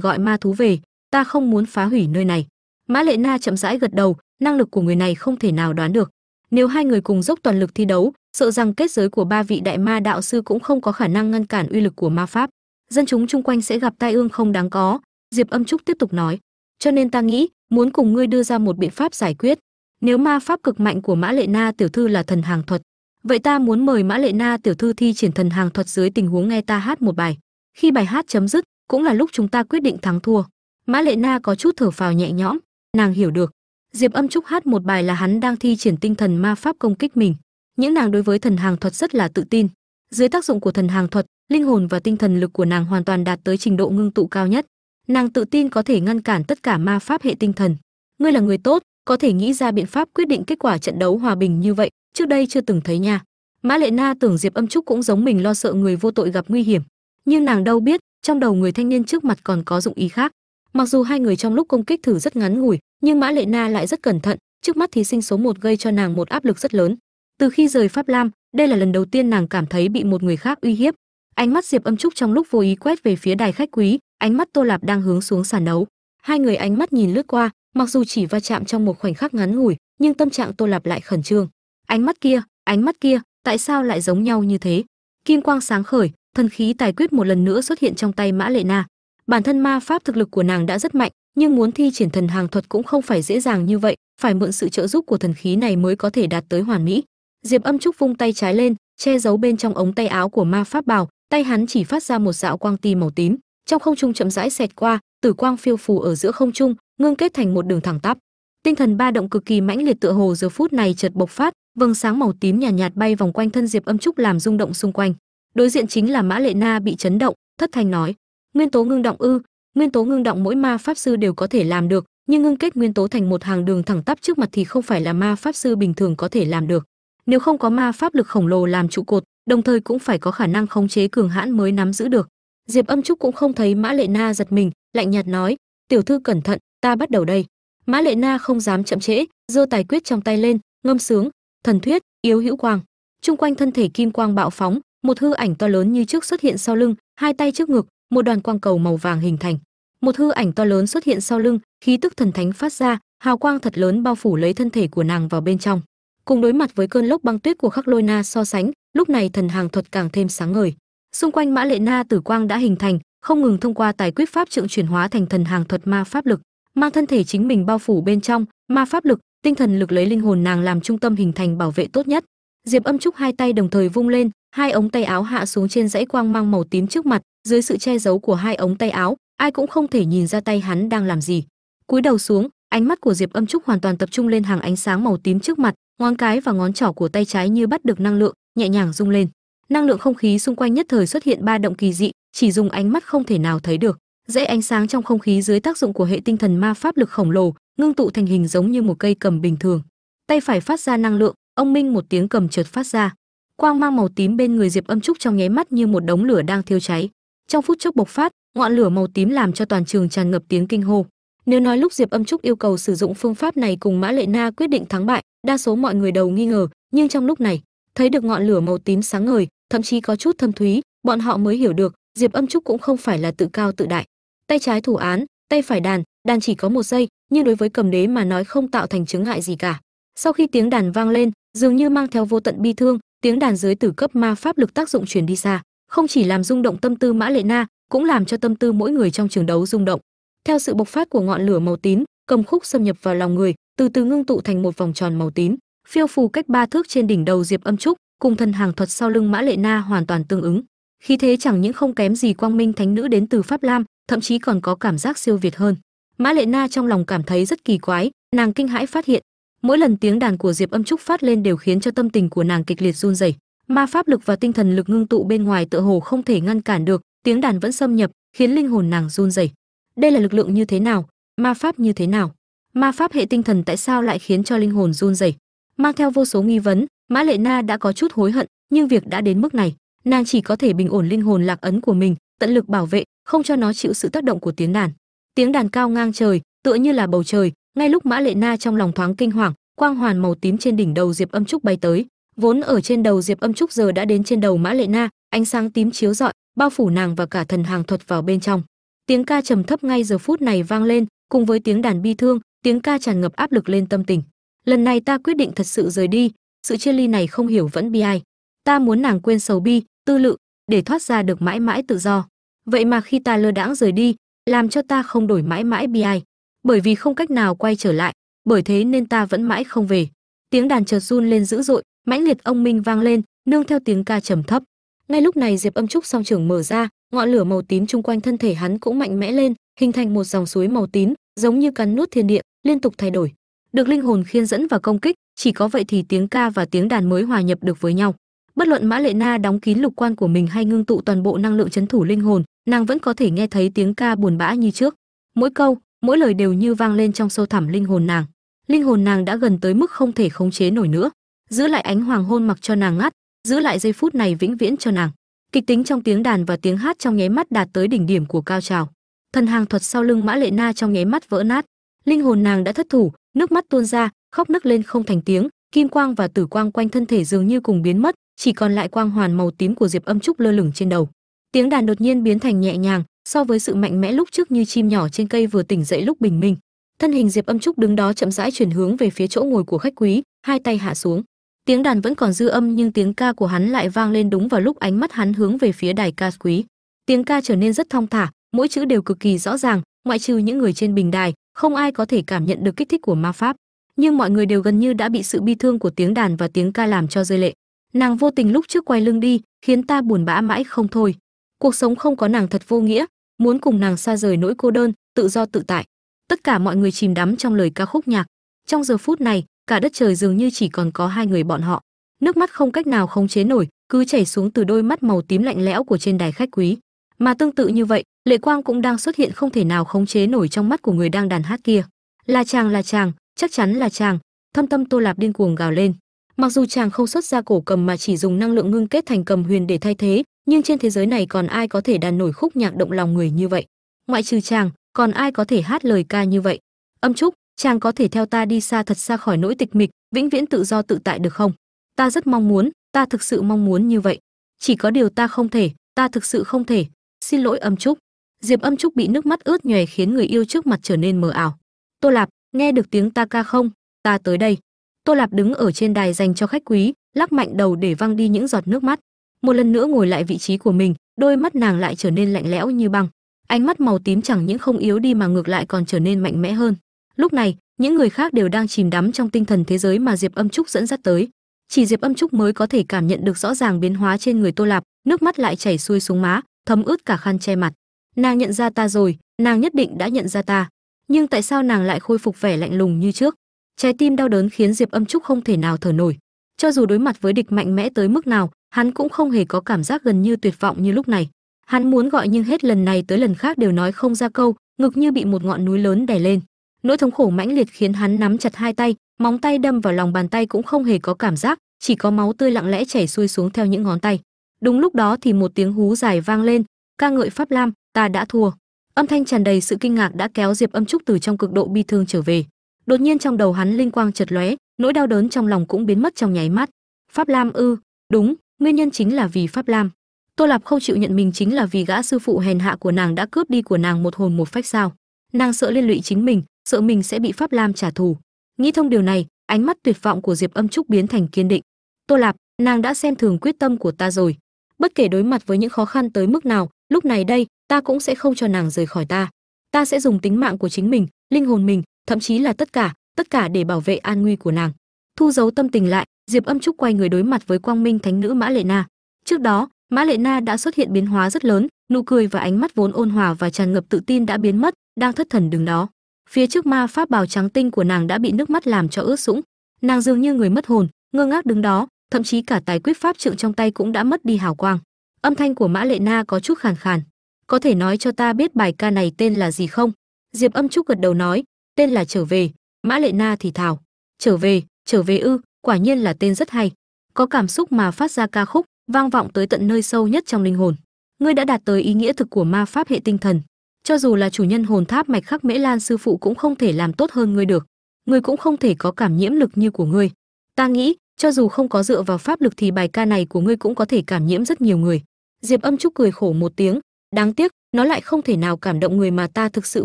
gọi ma thú về, ta không muốn phá hủy nơi này. Mã lệ na chậm rãi gật đầu, năng lực của người này không thể nào đoán được nếu hai người cùng dốc toàn lực thi đấu, sợ rằng kết giới của ba vị đại ma đạo sư cũng không có khả năng ngăn cản uy lực của ma pháp. Dân chúng chung quanh sẽ gặp tai ương không đáng có, diệp âm trúc tiếp tục nói. Cho nên ta nghĩ, muốn cùng ngươi đưa ra một biện pháp giải quyết. Nếu ma pháp cực mạnh của mã lệ na tiểu thư là thần hàng thuật, vậy ta muốn mời mã lệ na tiểu thư thi triển thần hàng thuật dưới tình huống nghe ta hát một bài. Khi bài hát chấm dứt, cũng là lúc chúng ta quyết định thắng thua. Mã lệ na có chút thở phào nhẹ nhõm, nàng hiểu được diệp âm trúc hát một bài là hắn đang thi triển tinh thần ma pháp công kích mình. Những nàng đối với thần hàng thuật rất là tự tin. Dưới tác dụng của thần hàng thuật, linh hồn và tinh thần lực của nàng hoàn toàn đạt tới trình độ ngưng tụ cao nhất. Nàng tự tin có thể ngăn cản tất cả ma pháp hệ tinh thần. Ngươi là người tốt, có thể nghĩ ra biện pháp quyết định kết quả trận đấu hòa bình như vậy, trước đây chưa từng thấy nha. Mã lệ na tưởng diệp âm trúc cũng giống mình lo sợ người vô tội gặp nguy hiểm. Nhưng nàng đâu biết, trong đầu người thanh niên trước mặt còn có dụng ý khác. Mặc dù hai người trong lúc công kích thử rất ngắn ngủi nhưng mã lệ na lại rất cẩn thận, trước mắt thí sinh số một gây cho nàng một áp lực rất lớn. Từ khi rời pháp lam, đây là lần đầu tiên nàng cảm thấy bị một người khác uy hiếp. Ánh mắt diệp âm trúc trong lúc vô ý quét về phía đài khách quý, ánh mắt tô lạp đang hướng xuống sàn đấu. Hai người ánh mắt nhìn lướt qua, mặc dù chỉ va chạm trong một khoảnh khắc ngắn ngủi, nhưng tâm trạng tô lạp lại khẩn trương. Ánh mắt kia, ánh mắt kia, tại sao lại giống nhau như thế? Kim quang sáng khởi, thần khí tài quyết một lần nữa xuất hiện trong tay mã lệ na. Bản thân ma pháp thực lực của nàng đã rất mạnh nhưng muốn thi triển thần hàng thuật cũng không phải dễ dàng như vậy phải mượn sự trợ giúp của thần khí này mới có thể đạt tới hoàn mỹ. Diệp âm trúc vung tay trái lên che giấu bên trong ống tay áo của ma pháp bào tay hắn chỉ phát ra một dạo quang ti màu tím trong không trung chậm rãi xẹt qua tử quang phiêu phù ở giữa không trung ngưng kết thành một đường thẳng tắp. Tinh thần ba động cực kỳ mãnh liệt tựa hồ giờ phút này chợt bộc phát vầng sáng màu tím nhàn nhạt, nhạt bay vòng quanh thân diệp âm trúc làm rung động xung quanh. Đối diện chính là mã lệ na bị chấn động thất thanh nói nguyên tố ngưng động ư nguyên tố ngưng động mỗi ma pháp sư đều có thể làm được, nhưng ngưng kết nguyên tố thành một hàng đường thẳng tắp trước mặt thì không phải là ma pháp sư bình thường có thể làm được. Nếu không có ma pháp lực khổng lồ làm trụ cột, đồng thời cũng phải có khả năng khống chế cường hãn mới nắm giữ được. Diệp âm trúc cũng không thấy mã lệ na giật mình, lạnh nhạt nói, tiểu thư cẩn thận, ta bắt đầu đây. Mã lệ na không dám chậm trễ, giơ tài quyết trong tay lên, ngâm sướng, thần thuyết, yếu hữu quang. Chung quanh thân thể kim quang bạo phóng, một hư ảnh to lớn như trước xuất hiện sau lưng, hai tay trước ngực một đoàn quang cầu màu vàng hình thành. Một hư ảnh to lớn xuất hiện sau lưng, khí tức thần thánh phát ra, hào quang thật lớn bao phủ lấy thân thể của nàng vào bên trong. Cùng đối mặt với cơn lốc băng tuyết của khắc lôi na so sánh, lúc này thần hàng thuật càng thêm sáng ngời. Xung quanh mã lệ na tử quang đã hình thành, không ngừng thông qua tài quyết pháp trượng chuyển hóa thành thần hàng thuật ma pháp lực, mang thân thể chính mình bao phủ bên trong, ma pháp lực, tinh thần lực lấy linh hồn nàng làm trung tâm hình thành bảo vệ tốt nhất. Diệp âm trúc hai tay đồng thời vung lên, hai ống tay áo hạ xuống trên dãy quang mang màu tím trước mặt dưới sự che giấu của hai ống tay áo, ai cũng không thể nhìn ra tay hắn đang làm gì. Cúi đầu xuống, ánh mắt của diệp âm trúc hoàn toàn tập trung lên hàng ánh sáng màu tím trước mặt ngón cái và ngón trỏ của tay trái như bắt được năng lượng, nhẹ nhàng rung lên. Năng lượng không khí xung quanh nhất thời xuất hiện ba động kỳ dị, chỉ dùng ánh mắt không thể nào thấy được. Dãy ánh sáng trong không khí dưới tác dụng của hệ tinh thần ma pháp lực khổng lồ, ngưng tụ thành hình giống như một cây cầm bình thường. Tay phải phát ra năng lượng, ông minh một tiếng cầm chợt phát ra. Quang mang màu tím bên người diệp âm trúc trong nháy mắt như một đống lửa đang thiêu cháy trong phút chốc bộc phát, ngọn lửa màu tím làm cho toàn trường tràn ngập tiếng kinh hô. Nếu nói lúc diệp âm trúc yêu cầu sử dụng phương pháp này cùng mã lệ na quyết định thắng bại, đa số mọi người đầu nghi ngờ, nhưng trong lúc này, thấy được ngọn lửa màu tím sáng ngời, thậm chí có chút thâm thúy, bọn họ mới hiểu được, diệp âm trúc cũng không phải là tự cao tự đại. Tay trái thủ án, tay phải đàn đàn chỉ có một giây, nhưng đối với cầm đế mà nói không tạo thành chứng ngại gì cả. Sau khi tiếng đàn vang lên, dường như mang theo vô tận bi thương, tiếng đàn dưới tử cấp ma pháp lực tác dụng truyền đi xa không chỉ làm rung động tâm tư mã lệ na, cũng làm cho tâm tư mỗi người trong trường đấu rung động. Theo sự bộc phát của ngọn lửa màu tím, cầm khúc xâm nhập vào lòng người, từ từ ngưng tụ thành một vòng tròn màu tím, phiêu phù cách ba thước trên đỉnh đầu diệp âm trúc, cùng thần hàng thuật sau lưng mã lệ na hoàn toàn tương ứng. Khí thế chẳng những không kém gì quang minh thánh nữ đến từ pháp lam, thậm chí còn có cảm giác siêu việt hơn. Mã lệ na trong lòng cảm thấy rất kỳ quái, nàng kinh hãi phát hiện, mỗi lần tiếng đàn của diệp âm trúc phát lên đều khiến cho tâm tình của nàng kịch liệt run rẩy ma pháp lực và tinh thần lực ngưng tụ bên ngoài tựa hồ không thể ngăn cản được, tiếng đàn vẫn xâm nhập, khiến linh hồn nàng run rẩy. Đây là lực lượng như thế nào? Ma pháp như thế nào? Ma pháp hệ tinh thần tại sao lại khiến cho linh hồn run rẩy? Mang theo vô số nghi vấn, mã lệ na đã có chút hối hận, nhưng việc đã đến mức này, nàng chỉ có thể bình ổn linh hồn lạc ấn của mình, tận lực bảo vệ, không cho nó chịu sự tác động của tiếng đàn. Tiếng đàn cao ngang trời, tựa như là bầu trời, ngay lúc mã lệ na trong lòng thoáng kinh hoàng, quang hoàn màu tím trên đỉnh đầu diệp âm trúc bay tới vốn ở trên đầu diệp âm trúc giờ đã đến trên đầu mã lệ na, ánh sáng tím chiếu rọi, bao phủ nàng và cả thần hàng thuật vào bên trong. Tiếng ca trầm thấp ngay giờ phút này vang lên, cùng với tiếng đàn bi thương, tiếng ca tràn ngập áp lực lên tâm tình. Lần này ta quyết định thật sự rời đi, sự chia ly này không hiểu vẫn bi ai. Ta muốn nàng quên sầu bi, tư lự, để thoát ra được mãi mãi tự do. Vậy mà khi ta lơ đãng rời đi, làm cho ta không đổi mãi mãi bi ai. Bởi vì không cách nào quay trở lại, bởi thế nên ta vẫn mãi không về. Tiếng đàn chợt run lên dữ dội mãnh liệt ông minh vang lên, nương theo tiếng ca trầm thấp. Ngay lúc này diệp âm trúc song trưởng mở ra, ngọn lửa màu tím chung quanh thân thể hắn cũng mạnh mẽ lên, hình thành một dòng suối màu tím, giống như cắn nuốt thiên địa, liên tục thay đổi. Được linh hồn khiên dẫn và công kích, chỉ có vậy thì tiếng ca và tiếng đàn mới hòa nhập được với nhau. Bất luận mã lệ na đóng kín lục quan của mình hay ngưng tụ toàn bộ năng lượng chấn thủ linh hồn, nàng vẫn có thể nghe thấy tiếng ca buồn bã như trước. Mỗi câu, mỗi lời đều như vang lên trong sâu thẳm linh hồn nàng. Linh hồn nàng đã gần tới mức không thể khống chế nổi nữa giữ lại ánh hoàng hôn mặc cho nàng ngắt, giữ lại giây phút này vĩnh viễn cho nàng. Kịch tính trong tiếng đàn và tiếng hát trong nháy mắt đạt tới đỉnh điểm của cao trào. Thần hàng thuật sau lưng mã lệ na trong nháy mắt vỡ nát. Linh hồn nàng đã thất thủ, nước mắt tuôn ra, khóc nức lên không thành tiếng, kim quang và tử quang quanh thân thể dường như cùng biến mất, chỉ còn lại quang hoàn màu tím của diệp âm trúc lơ lửng trên đầu. Tiếng đàn đột nhiên biến thành nhẹ nhàng, so với sự mạnh mẽ lúc trước như chim nhỏ trên cây vừa tỉnh dậy lúc bình minh. Thân hình diệp âm trúc đứng đó chậm rãi chuyển hướng về phía chỗ ngồi của khách quý, hai tay hạ xuống tiếng đàn vẫn còn dư âm, nhưng tiếng ca của hắn lại vang lên đúng vào lúc ánh mắt hắn hướng về phía đài ca quý. Tiếng ca trở nên rất thong thả, mỗi chữ đều cực kỳ rõ ràng, ngoại trừ những người trên bình đài, không ai có thể cảm nhận được kích thích của ma pháp. Nhưng mọi người đều gần như đã bị sự bi thương của tiếng đàn và tiếng ca làm cho rơi lệ. Nàng vô tình lúc trước quay lưng đi, khiến ta buồn bã mãi không thôi. Cuộc sống không có nàng thật vô nghĩa, muốn cùng nàng xa rời nỗi cô đơn, tự do tự tại. Tất cả mọi người chìm đắm trong lời ca khúc nhạc. Trong giờ phút này cả đất trời dường như chỉ còn có hai người bọn họ. Nước mắt không cách nào khống chế nổi, cứ chảy xuống từ đôi mắt màu tím lạnh lẽo của trên đài khách quý. Mà tương tự như vậy, lệ quang cũng đang xuất hiện không thể nào khống chế nổi trong mắt của người đang đàn hát kia. Là chàng là chàng, chắc chắn là chàng, thâm tâm tô lạp điên cuồng gào lên. Mặc dù chàng không xuất ra cổ cầm mà chỉ dùng năng lượng ngưng kết thành cầm huyền để thay thế, nhưng trên thế giới này còn ai có thể đàn nổi khúc nhạc động lòng người như vậy? Ngoại trừ chàng, còn ai có thể hát lời ca như vậy? Âm trúc chàng có thể theo ta đi xa thật xa khỏi nỗi tịch mịch, vĩnh viễn tự do tự tại được không? Ta rất mong muốn, ta thực sự mong muốn như vậy. Chỉ có điều ta không thể, ta thực sự không thể. Xin lỗi âm trúc. Diệp âm trúc bị nước mắt ướt nhòe khiến người yêu trước mặt trở nên mờ ảo. Tô lạp, nghe được tiếng ta ca không? Ta tới đây. Tô lạp đứng ở trên đài dành cho khách quý, lắc mạnh đầu để văng đi những giọt nước mắt. Một lần nữa ngồi lại vị trí của mình, đôi mắt nàng lại trở nên lạnh lẽo như băng. Ánh mắt màu tím chẳng những không yếu đi mà ngược lại còn trở nên mạnh mẽ hơn lúc này, những người khác đều đang chìm đắm trong tinh thần thế giới mà diệp âm trúc dẫn dắt tới. Chỉ diệp âm trúc mới có thể cảm nhận được rõ ràng biến hóa trên người tô lạp, nước mắt lại chảy xuôi xuống má, thấm ướt cả khăn che mặt. Nàng nhận ra ta rồi, nàng nhất định đã nhận ra ta. Nhưng tại sao nàng lại khôi phục vẻ lạnh lùng như trước? Trái tim đau đớn khiến diệp âm trúc không thể nào thở nổi. Cho dù đối mặt với địch mạnh mẽ tới mức nào, hắn cũng không hề có cảm giác gần như tuyệt vọng như lúc này. Hắn muốn gọi nhưng hết lần này tới lần khác đều nói không ra câu, ngực như bị một ngọn núi lớn đè lên nỗi thống khổ mãnh liệt khiến hắn nắm chặt hai tay, móng tay đâm vào lòng bàn tay cũng không hề có cảm giác, chỉ có máu tươi lặng lẽ chảy xuôi xuống theo những ngón tay. Đúng lúc đó thì một tiếng hú dài vang lên, ca ngợi pháp lam, ta đã thua. Âm thanh tràn đầy sự kinh ngạc đã kéo diệp âm trúc từ trong cực độ bi thương trở về. Đột nhiên trong đầu hắn linh quang chật lóe, nỗi đau đớn trong lòng cũng biến mất trong nháy mắt. Pháp lam ư? Đúng, nguyên nhân chính là vì pháp lam. Tô lạp không chịu nhận mình chính là vì gã sư phụ hèn hạ của nàng đã cướp đi của nàng một hồn một phách sao. Nàng sợ liên lụy chính mình sợ mình sẽ bị pháp lam trả thù. Nghĩ thông điều này, ánh mắt tuyệt vọng của diệp âm trúc biến thành kiên định. Tô lạp, nàng đã xem thường quyết tâm của ta rồi. Bất kể đối mặt với những khó khăn tới mức nào, lúc này đây, ta cũng sẽ không cho nàng rời khỏi ta. Ta sẽ dùng tính mạng của chính mình, linh hồn mình, thậm chí là tất cả tất cả để bảo vệ an nguy của nàng. Thu giấu tâm tình lại, diệp âm trúc quay người đối mặt với quang minh thánh nữ mã lệ na. Trước đó, mã lệ na đã xuất hiện biến hóa rất lớn, nụ cười và ánh mắt vốn ôn hòa và tràn ngập tự tin đã biến mất, đang thất thần đứng đó phía trước ma pháp bào trắng tinh của nàng đã bị nước mắt làm cho ướt sũng. Nàng dường như người mất hồn, ngơ ngác đứng đó, thậm chí cả tài quyết pháp trượng trong tay cũng đã mất đi hào quang. Âm thanh của mã lệ na có chút khàn khàn. Có thể nói cho ta biết bài ca này tên là gì không? Diệp âm trúc gật đầu nói, tên là trở về. Mã lệ na thì thào, trở về trở về ư, quả nhiên là tên rất hay. Có cảm xúc mà phát ra ca khúc, vang vọng tới tận nơi sâu nhất trong linh hồn. Ngươi đã đạt tới ý nghĩa thực của ma pháp hệ tinh thần cho dù là chủ nhân hồn tháp mạch khắc mễ lan, sư phụ cũng không thể làm tốt hơn ngươi được. Ngươi cũng không thể có cảm nhiễm lực như của ngươi. Ta nghĩ, cho dù không có dựa vào pháp lực thì bài ca này của ngươi cũng có thể cảm nhiễm rất nhiều người. Diệp âm trúc cười khổ một tiếng. Đáng tiếc, nó lại không thể nào cảm động người mà ta thực sự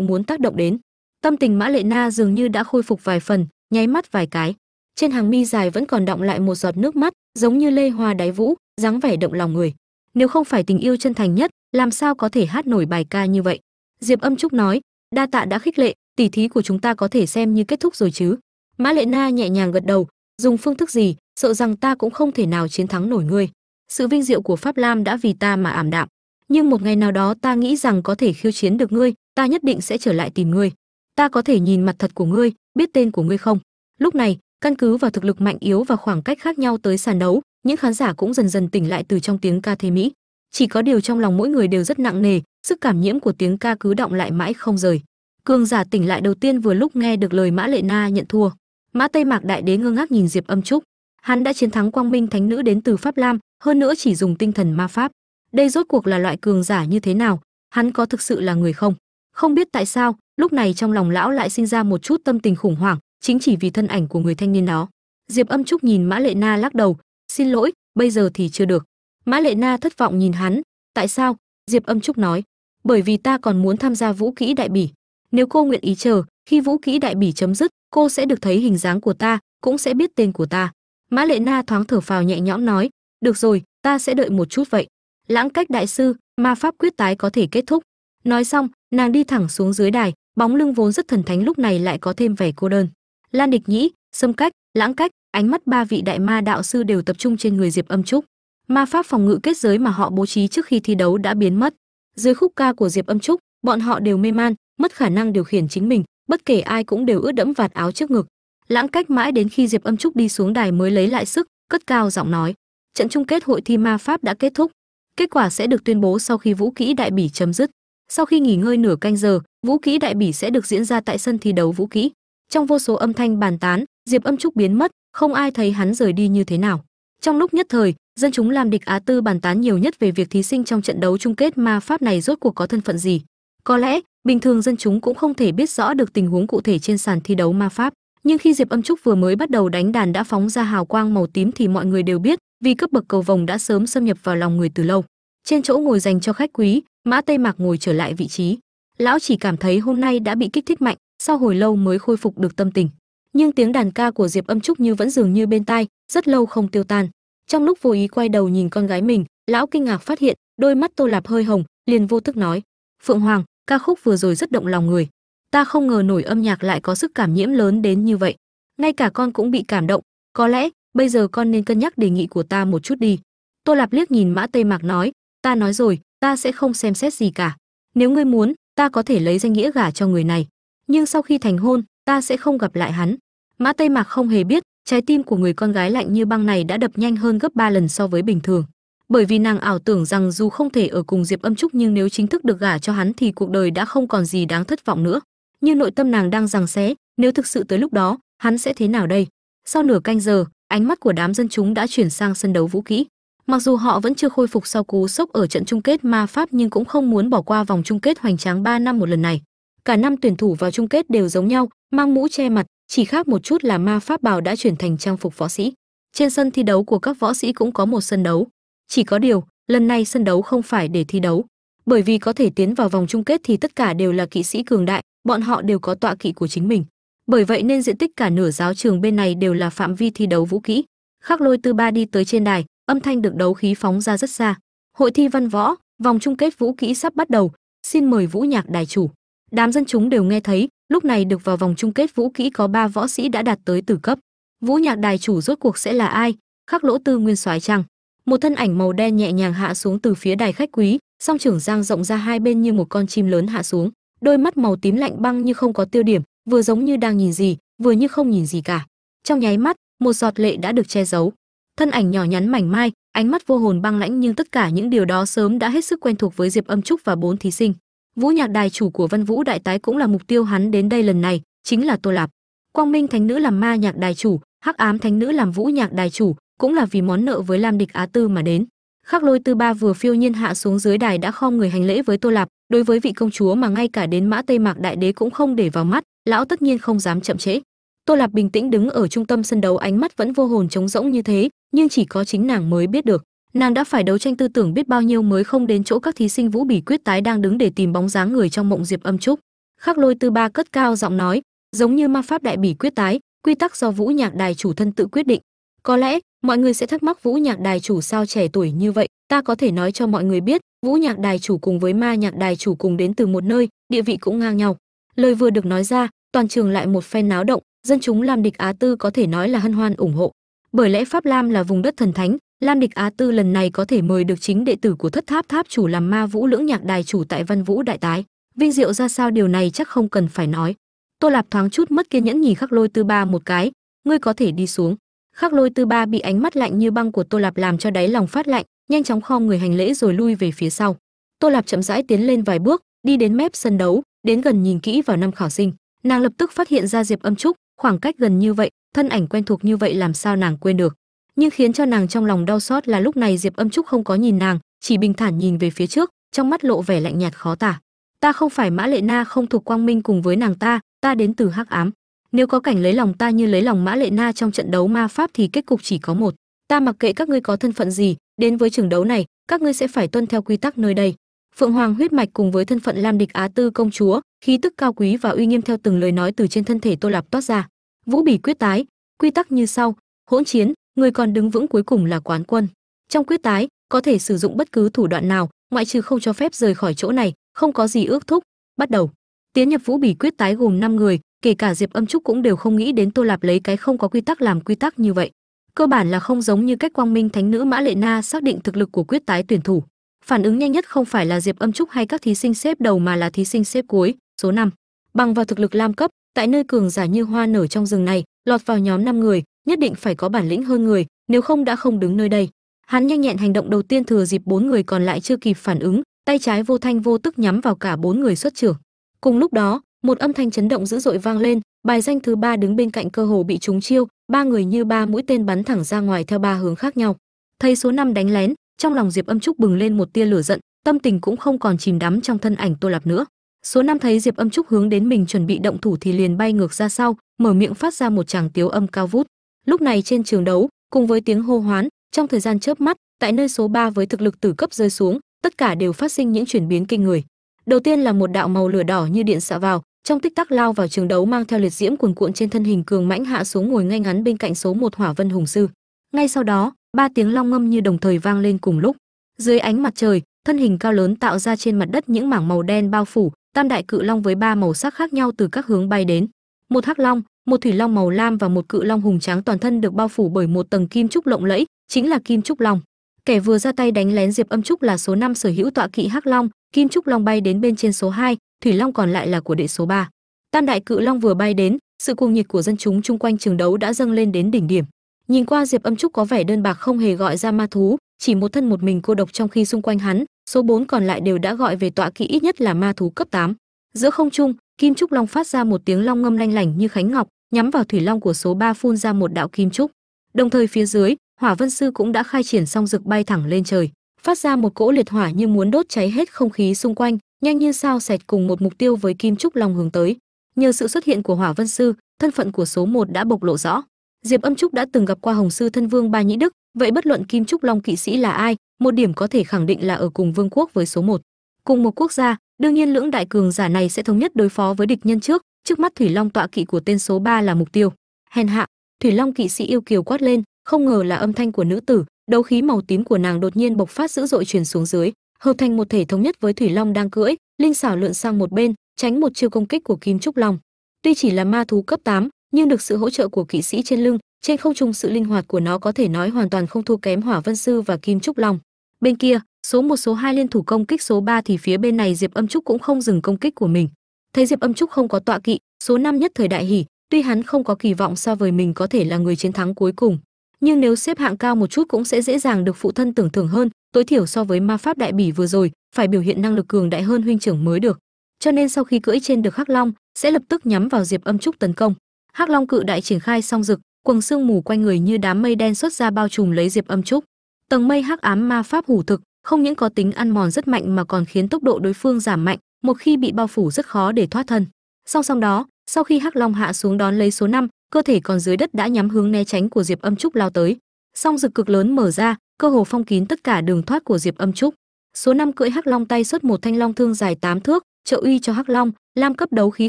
muốn tác động đến. Tâm tình mã lệ na dường như đã khôi phục vài phần, nháy mắt vài cái. Trên hàng mi dài vẫn còn động lại một giọt nước mắt, giống như lê hoa đáy vũ, dáng vẻ động lòng người. Nếu không phải tình yêu chân thành nhất, làm sao có thể hát nổi bài ca như vậy? Diệp âm trúc nói, đa tạ đã khích lệ, tỉ thí của chúng ta có thể xem như kết thúc rồi chứ. Mã lệ na nhẹ nhàng gật đầu, dùng phương thức gì, sợ rằng ta cũng không thể nào chiến thắng nổi ngươi. Sự vinh diệu của pháp lam đã vì ta mà ảm đạm. Nhưng một ngày nào đó ta nghĩ rằng có thể khiêu chiến được ngươi, ta nhất định sẽ trở lại tìm ngươi. Ta có thể nhìn mặt thật của ngươi, biết tên của ngươi không? Lúc này, căn cứ vào thực lực mạnh yếu và khoảng cách khác nhau tới sàn đấu, những khán giả cũng dần dần tỉnh lại từ trong tiếng ca thế mỹ chỉ có điều trong lòng mỗi người đều rất nặng nề, sức cảm nhiễm của tiếng ca cứ động lại mãi không rời. Cường giả tỉnh lại đầu tiên vừa lúc nghe được lời mã lệ na nhận thua. Mã tây mạc đại đế ngơ ngác nhìn diệp âm trúc. Hắn đã chiến thắng quang minh thánh nữ đến từ pháp lam, hơn nữa chỉ dùng tinh thần ma pháp. Đây rốt cuộc là loại cường giả như thế nào? Hắn có thực sự là người không? Không biết tại sao, lúc này trong lòng lão lại sinh ra một chút tâm tình khủng hoảng, chính chỉ vì thân ảnh của người thanh niên đó. Diệp âm trúc nhìn mã lệ na lắc đầu, xin lỗi, bây giờ thì chưa được mã lệ na thất vọng nhìn hắn, tại sao? Diệp âm trúc nói, bởi vì ta còn muốn tham gia vũ kỹ đại bỉ. Nếu cô nguyện ý chờ, khi vũ kỹ đại bỉ chấm dứt, cô sẽ được thấy hình dáng của ta, cũng sẽ biết tên của ta. Mã lệ na thoáng thở phào nhẹ nhõm nói, được rồi, ta sẽ đợi một chút vậy. Lãng cách đại sư, ma pháp quyết tái có thể kết thúc. Nói xong, nàng đi thẳng xuống dưới đài, bóng lưng vốn rất thần thánh lúc này lại có thêm vẻ cô đơn. Lan địch nhĩ, sâm cách, lãng cách, ánh mắt ba vị đại ma đạo sư đều tập trung trên người diệp âm trúc ma pháp phòng ngự kết giới mà họ bố trí trước khi thi đấu đã biến mất. Dưới khúc ca của diệp âm trúc, bọn họ đều mê man, mất khả năng điều khiển chính mình, bất kể ai cũng đều ướt đẫm vạt áo trước ngực. Lãng cách mãi đến khi diệp âm trúc đi xuống đài mới lấy lại sức, cất cao giọng nói, trận chung kết hội thi ma pháp đã kết thúc. Kết quả sẽ được tuyên bố sau khi vũ kỹ đại bỉ chấm dứt. Sau khi nghỉ ngơi nửa canh giờ, vũ kỹ đại bỉ sẽ được diễn ra tại sân thi đấu vũ kỹ. Trong vô số âm thanh bàn tán, diệp âm trúc biến mất, không ai thấy hắn rời đi như thế nào. Trong lúc nhất thời dân chúng làm địch á tư bàn tán nhiều nhất về việc thí sinh trong trận đấu chung kết ma pháp này rốt cuộc có thân phận gì? Có lẽ, bình thường dân chúng cũng không thể biết rõ được tình huống cụ thể trên sàn thi đấu ma pháp. Nhưng khi diệp âm trúc vừa mới bắt đầu đánh đàn đã phóng ra hào quang màu tím thì mọi người đều biết, vì cấp bậc cầu vồng đã sớm xâm nhập vào lòng người từ lâu. Trên chỗ ngồi dành cho khách quý, mã tây mạc ngồi trở lại vị trí. Lão chỉ cảm thấy hôm nay đã bị kích thích mạnh, sau hồi lâu mới khôi phục được tâm tình. Nhưng tiếng đàn ca của diệp âm trúc như vẫn dường như bên tai, rất lâu không tiêu tan trong lúc vô ý quay đầu nhìn con gái mình, lão kinh ngạc phát hiện, đôi mắt tô lạp hơi hồng, liền vô thức nói, phượng hoàng, ca khúc vừa rồi rất động lòng người. Ta không ngờ nổi âm nhạc lại có sức cảm nhiễm lớn đến như vậy. Ngay cả con cũng bị cảm động, có lẽ bây giờ con nên cân nhắc đề nghị của ta một chút đi. Tô lạp liếc nhìn mã tây mạc nói, ta nói rồi, ta sẽ không xem xét gì cả. Nếu ngươi muốn, ta có thể lấy danh nghĩa gả cho người này. Nhưng sau khi thành hôn, ta sẽ không gặp lại hắn. Mã tây mạc không hề biết trái tim của người con gái lạnh như băng này đã đập nhanh hơn gấp 3 lần so với bình thường. Bởi vì nàng ảo tưởng rằng dù không thể ở cùng diệp âm trúc nhưng nếu chính thức được gả cho hắn thì cuộc đời đã không còn gì đáng thất vọng nữa. Như nội tâm nàng đang rằng xé, nếu thực sự tới lúc đó, hắn sẽ thế nào đây? Sau nửa canh giờ, ánh mắt của đám dân chúng đã chuyển sang sân đấu vũ kỹ. Mặc dù họ vẫn chưa khôi phục sau cú sốc ở trận chung kết ma pháp nhưng cũng không muốn bỏ qua vòng chung kết hoành tráng 3 năm một lần này. Cả năm tuyển thủ vào chung kết đều giống nhau, mang mũ che mặt chỉ khác một chút là ma pháp bào đã chuyển thành trang phục võ sĩ. Trên sân thi đấu của các võ sĩ cũng có một sân đấu. Chỉ có điều, lần này sân đấu không phải để thi đấu. Bởi vì có thể tiến vào vòng chung kết thì tất cả đều là kỵ sĩ cường đại, bọn họ đều có tọa kỵ của chính mình. Bởi vậy nên diện tích cả nửa giáo trường bên này đều là phạm vi thi đấu vũ kỹ. Khắc lôi tư ba đi tới trên đài, âm thanh được đấu khí phóng ra rất xa. Hội thi văn võ, vòng chung kết vũ kỹ sắp bắt đầu. Xin mời vũ nhạc đài chủ. Đám dân chúng đều nghe thấy lúc này được vào vòng chung kết vũ kỹ có ba võ sĩ đã đạt tới tử cấp. Vũ nhạc đài chủ rốt cuộc sẽ là ai? Khắc lỗ tư, nguyên soái trăng. Một thân ảnh màu đen nhẹ nhàng hạ xuống từ phía đài khách quý, song trưởng giang rộng ra hai bên như một con chim lớn hạ xuống. Đôi mắt màu tím lạnh băng như không có tiêu điểm, vừa giống như đang nhìn gì, vừa như không nhìn gì cả. Trong nháy mắt, một giọt lệ đã được che giấu. Thân ảnh nhỏ nhắn mảnh mai, ánh mắt vô hồn băng lãnh nhưng tất cả những điều đó sớm đã hết sức quen thuộc với diệp âm trúc và bốn thí sinh vũ nhạc đài chủ của văn vũ đại tái cũng là mục tiêu hắn đến đây lần này, chính là tô lạp. Quang minh thánh nữ làm ma nhạc đài chủ, hắc ám thánh nữ làm vũ nhạc đài chủ, cũng là vì món nợ với lam địch á tư mà đến. Khắc lôi tư ba vừa phiêu nhiên hạ xuống dưới đài đã khom người hành lễ với tô lạp, đối với vị công chúa mà ngay cả đến mã tây mạc đại đế cũng không để vào mắt, lão tất nhiên không dám chậm trễ. Tô lạp bình tĩnh đứng ở trung tâm sân đấu, ánh mắt vẫn vô hồn trống rỗng như thế, nhưng chỉ có chính nàng mới biết được nàng đã phải đấu tranh tư tưởng biết bao nhiêu mới không đến chỗ các thí sinh vũ bỉ quyết tái đang đứng để tìm bóng dáng người trong mộng diệp âm trúc. Khắc lôi tư ba cất cao giọng nói, giống như ma pháp đại bỉ quyết tái, quy tắc do vũ nhạc đài chủ thân tự quyết định. Có lẽ, mọi người sẽ thắc mắc vũ nhạc đài chủ sao trẻ tuổi như vậy. Ta có thể nói cho mọi người biết, vũ nhạc đài chủ cùng với ma nhạc đài chủ cùng đến từ một nơi, địa vị cũng ngang nhau. Lời vừa được nói ra, toàn trường lại một phen náo động, dân chúng làm địch á tư có thể nói là hân hoan ủng hộ. Bởi lẽ pháp lam là vùng đất thần thánh lam địch á tư lần này có thể mời được chính đệ tử của thất tháp tháp chủ làm ma vũ lưỡng nhạc đài chủ tại văn vũ đại tái. Vinh diệu ra sao điều này chắc không cần phải nói. Tô lạp thoáng chút mất kiên nhẫn nhìn khắc lôi tư ba một cái. Ngươi có thể đi xuống. Khắc lôi tư ba bị ánh mắt lạnh như băng của tô lạp làm cho đáy lòng phát lạnh, nhanh chóng khom người hành lễ rồi lui về phía sau. Tô lạp chậm rãi tiến lên vài bước, đi đến mép sân đấu, đến gần nhìn kỹ vào năm khảo sinh. Nàng lập tức phát hiện ra diệp âm trúc, khoảng cách gần như vậy, thân ảnh quen thuộc như vậy làm sao nàng quên được nhưng khiến cho nàng trong lòng đau xót là lúc này diệp âm trúc không có nhìn nàng, chỉ bình thản nhìn về phía trước, trong mắt lộ vẻ lạnh nhạt khó tả. Ta không phải mã lệ na không thuộc quang minh cùng với nàng ta ta đến từ hắc ám. Nếu có cảnh lấy lòng ta như lấy lòng mã lệ na trong trận đấu ma pháp thì kết cục chỉ có một. Ta mặc kệ các ngươi có thân phận gì, đến với trường đấu này, các ngươi sẽ phải tuân theo quy tắc nơi đây. Phượng hoàng huyết mạch cùng với thân phận lam địch á tư công chúa, khí tức cao quý và uy nghiêm theo từng lời nói từ trên thân thể tô lạp toát ra. Vũ bỉ quyết tái, quy tắc như sau, hỗn chiến người còn đứng vững cuối cùng là quán quân. Trong quyết tái, có thể sử dụng bất cứ thủ đoạn nào, ngoại trừ không cho phép rời khỏi chỗ này, không có gì ước thúc. Bắt đầu. Tiến nhập vũ bỉ quyết tái gồm 5 người, kể cả diệp âm trúc cũng đều không nghĩ đến tô lạp lấy cái không có quy tắc làm quy tắc như vậy. Cơ bản là không giống như cách quang minh thánh nữ mã lệ na xác định thực lực của quyết tái tuyển thủ. Phản ứng nhanh nhất không phải là diệp âm trúc hay các thí sinh xếp đầu mà là thí sinh xếp cuối, số 5. bằng vào thực lực lam cấp, tại nơi cường giả như hoa nở trong rừng này, lọt vào nhóm 5 người nhất định phải có bản lĩnh hơn người, nếu không đã không đứng nơi đây. Hắn nhanh nhẹn hành động đầu tiên thừa dịp bốn người còn lại chưa kịp phản ứng, tay trái vô thanh vô tức nhắm vào cả bốn người xuất trưởng. Cùng lúc đó, một âm thanh chấn động dữ dội vang lên, bài danh thứ ba đứng bên cạnh cơ hồ bị trúng chiêu, ba người như ba mũi tên bắn thẳng ra ngoài theo ba hướng khác nhau. Thấy số năm đánh lén, trong lòng diệp âm trúc bừng lên một tia lửa giận, tâm tình cũng không còn chìm đắm trong thân ảnh tô lạp nữa. Số năm thấy diệp âm trúc hướng đến mình chuẩn bị động thủ thì liền bay ngược ra sau, mở miệng phát ra một tràng tiếu âm cao vút lúc này trên trường đấu, cùng với tiếng hô hoán, trong thời gian chớp mắt, tại nơi số 3 với thực lực tử cấp rơi xuống, tất cả đều phát sinh những chuyển biến kinh người. Đầu tiên là một đạo màu lửa đỏ như điện xạ vào, trong tích tắc lao vào trường đấu mang theo liệt diễm cuồn cuộn trên thân hình cường mãnh hạ xuống ngồi ngay ngắn bên cạnh số một hỏa vân hùng sư. Ngay sau đó, ba tiếng long ngâm như đồng thời vang lên cùng lúc. Dưới ánh mặt trời, thân hình cao lớn tạo ra trên mặt đất những mảng màu đen bao phủ, tam đại cự long với ba màu sắc khác nhau từ các hướng bay đến. Một hắc long một thủy long màu lam và một cự long hùng tráng toàn thân được bao phủ bởi một tầng kim trúc lộng lẫy chính là kim trúc long kẻ vừa ra tay đánh lén diệp âm trúc là số 5 sở hữu tọa kỵ hắc long kim trúc long bay đến bên trên số 2, thủy long còn lại là của đệ số 3. tam đại cự long vừa bay đến sự cuồng nhiệt của dân chúng chung quanh trường đấu đã dâng lên đến đỉnh điểm nhìn qua diệp âm trúc có vẻ đơn bạc không hề gọi ra ma thú chỉ một thân một mình cô độc trong khi xung quanh hắn số 4 còn lại đều đã gọi về tọa kỵ ít nhất là ma thú cấp 8. giữa không trung kim trúc long phát ra một tiếng long ngâm lanh lảnh như khánh ngọc nhắm vào thủy long của số 3 phun ra một đạo kim trúc. Đồng thời phía dưới, hỏa vân sư cũng đã khai triển xong rực bay thẳng lên trời, phát ra một cỗ liệt hỏa như muốn đốt cháy hết không khí xung quanh, nhanh như sao xẹt cùng một mục tiêu với kim trúc long hướng tới. Nhờ sự xuất hiện của hỏa vân sư, thân phận của số 1 đã bộc lộ rõ. Diệp âm trúc đã từng gặp qua hồng sư thân vương ba nhĩ đức, vậy bất luận kim trúc long kỵ sĩ là ai, một điểm có thể khẳng định là ở cùng vương quốc với số 1. cùng một quốc gia, đương nhiên lưỡng đại cường giả này sẽ thống nhất đối phó với địch nhân trước trước mắt thủy long tọa kỵ của tên số 3 là mục tiêu. Hèn hạ thủy long kỵ sĩ yêu kiều quát lên không ngờ là âm thanh của nữ tử đấu khí màu tím của nàng đột nhiên bộc phát dữ dội truyền xuống dưới hợp thành một thể thống nhất với thủy long đang cưỡi linh xảo lượn sang một bên tránh một chiêu công kích của kim trúc long. Tuy chỉ là ma thú cấp 8, nhưng được sự hỗ trợ của kỵ sĩ trên lưng trên không trung sự linh hoạt của nó có thể nói hoàn toàn không thua kém hỏa vân sư và kim trúc long. Bên kia số một số hai liên thủ công kích số 3 thì phía bên này diệp âm trúc cũng không dừng công kích của mình thấy diệp âm trúc không có tọa kỵ, số năm nhất thời đại hỉ, tuy hắn không có kỳ vọng so với mình có thể là người chiến thắng cuối cùng. Nhưng nếu xếp hạng cao một chút cũng sẽ dễ dàng được phụ thân tưởng thưởng hơn, tối thiểu so với ma pháp đại bỉ vừa rồi, phải biểu hiện năng lực cường đại hơn huynh trưởng mới được. Cho nên sau khi cưỡi trên được hắc long, sẽ lập tức nhắm vào diệp âm trúc tấn công. Hắc long cự đại triển khai song rực quầng sương mù quanh người như đám mây đen xuất ra bao trùm lấy diệp âm trúc. Tầng mây hắc ám ma pháp hủ thực, không những có tính ăn mòn rất mạnh mà còn khiến tốc độ đối phương giảm mạnh một khi bị bao phủ rất khó để thoát thân. Song song đó sau khi hắc long hạ xuống đón lấy số 5, cơ thể còn dưới đất đã nhắm hướng né tránh của diệp âm trúc lao tới. Song rực cực lớn mở ra cơ hồ phong kín tất cả đường thoát của diệp âm trúc. Số 5 cưỡi hắc long tay xuất một thanh long thương dài 8 thước trợ uy cho hắc long lam cấp đấu khí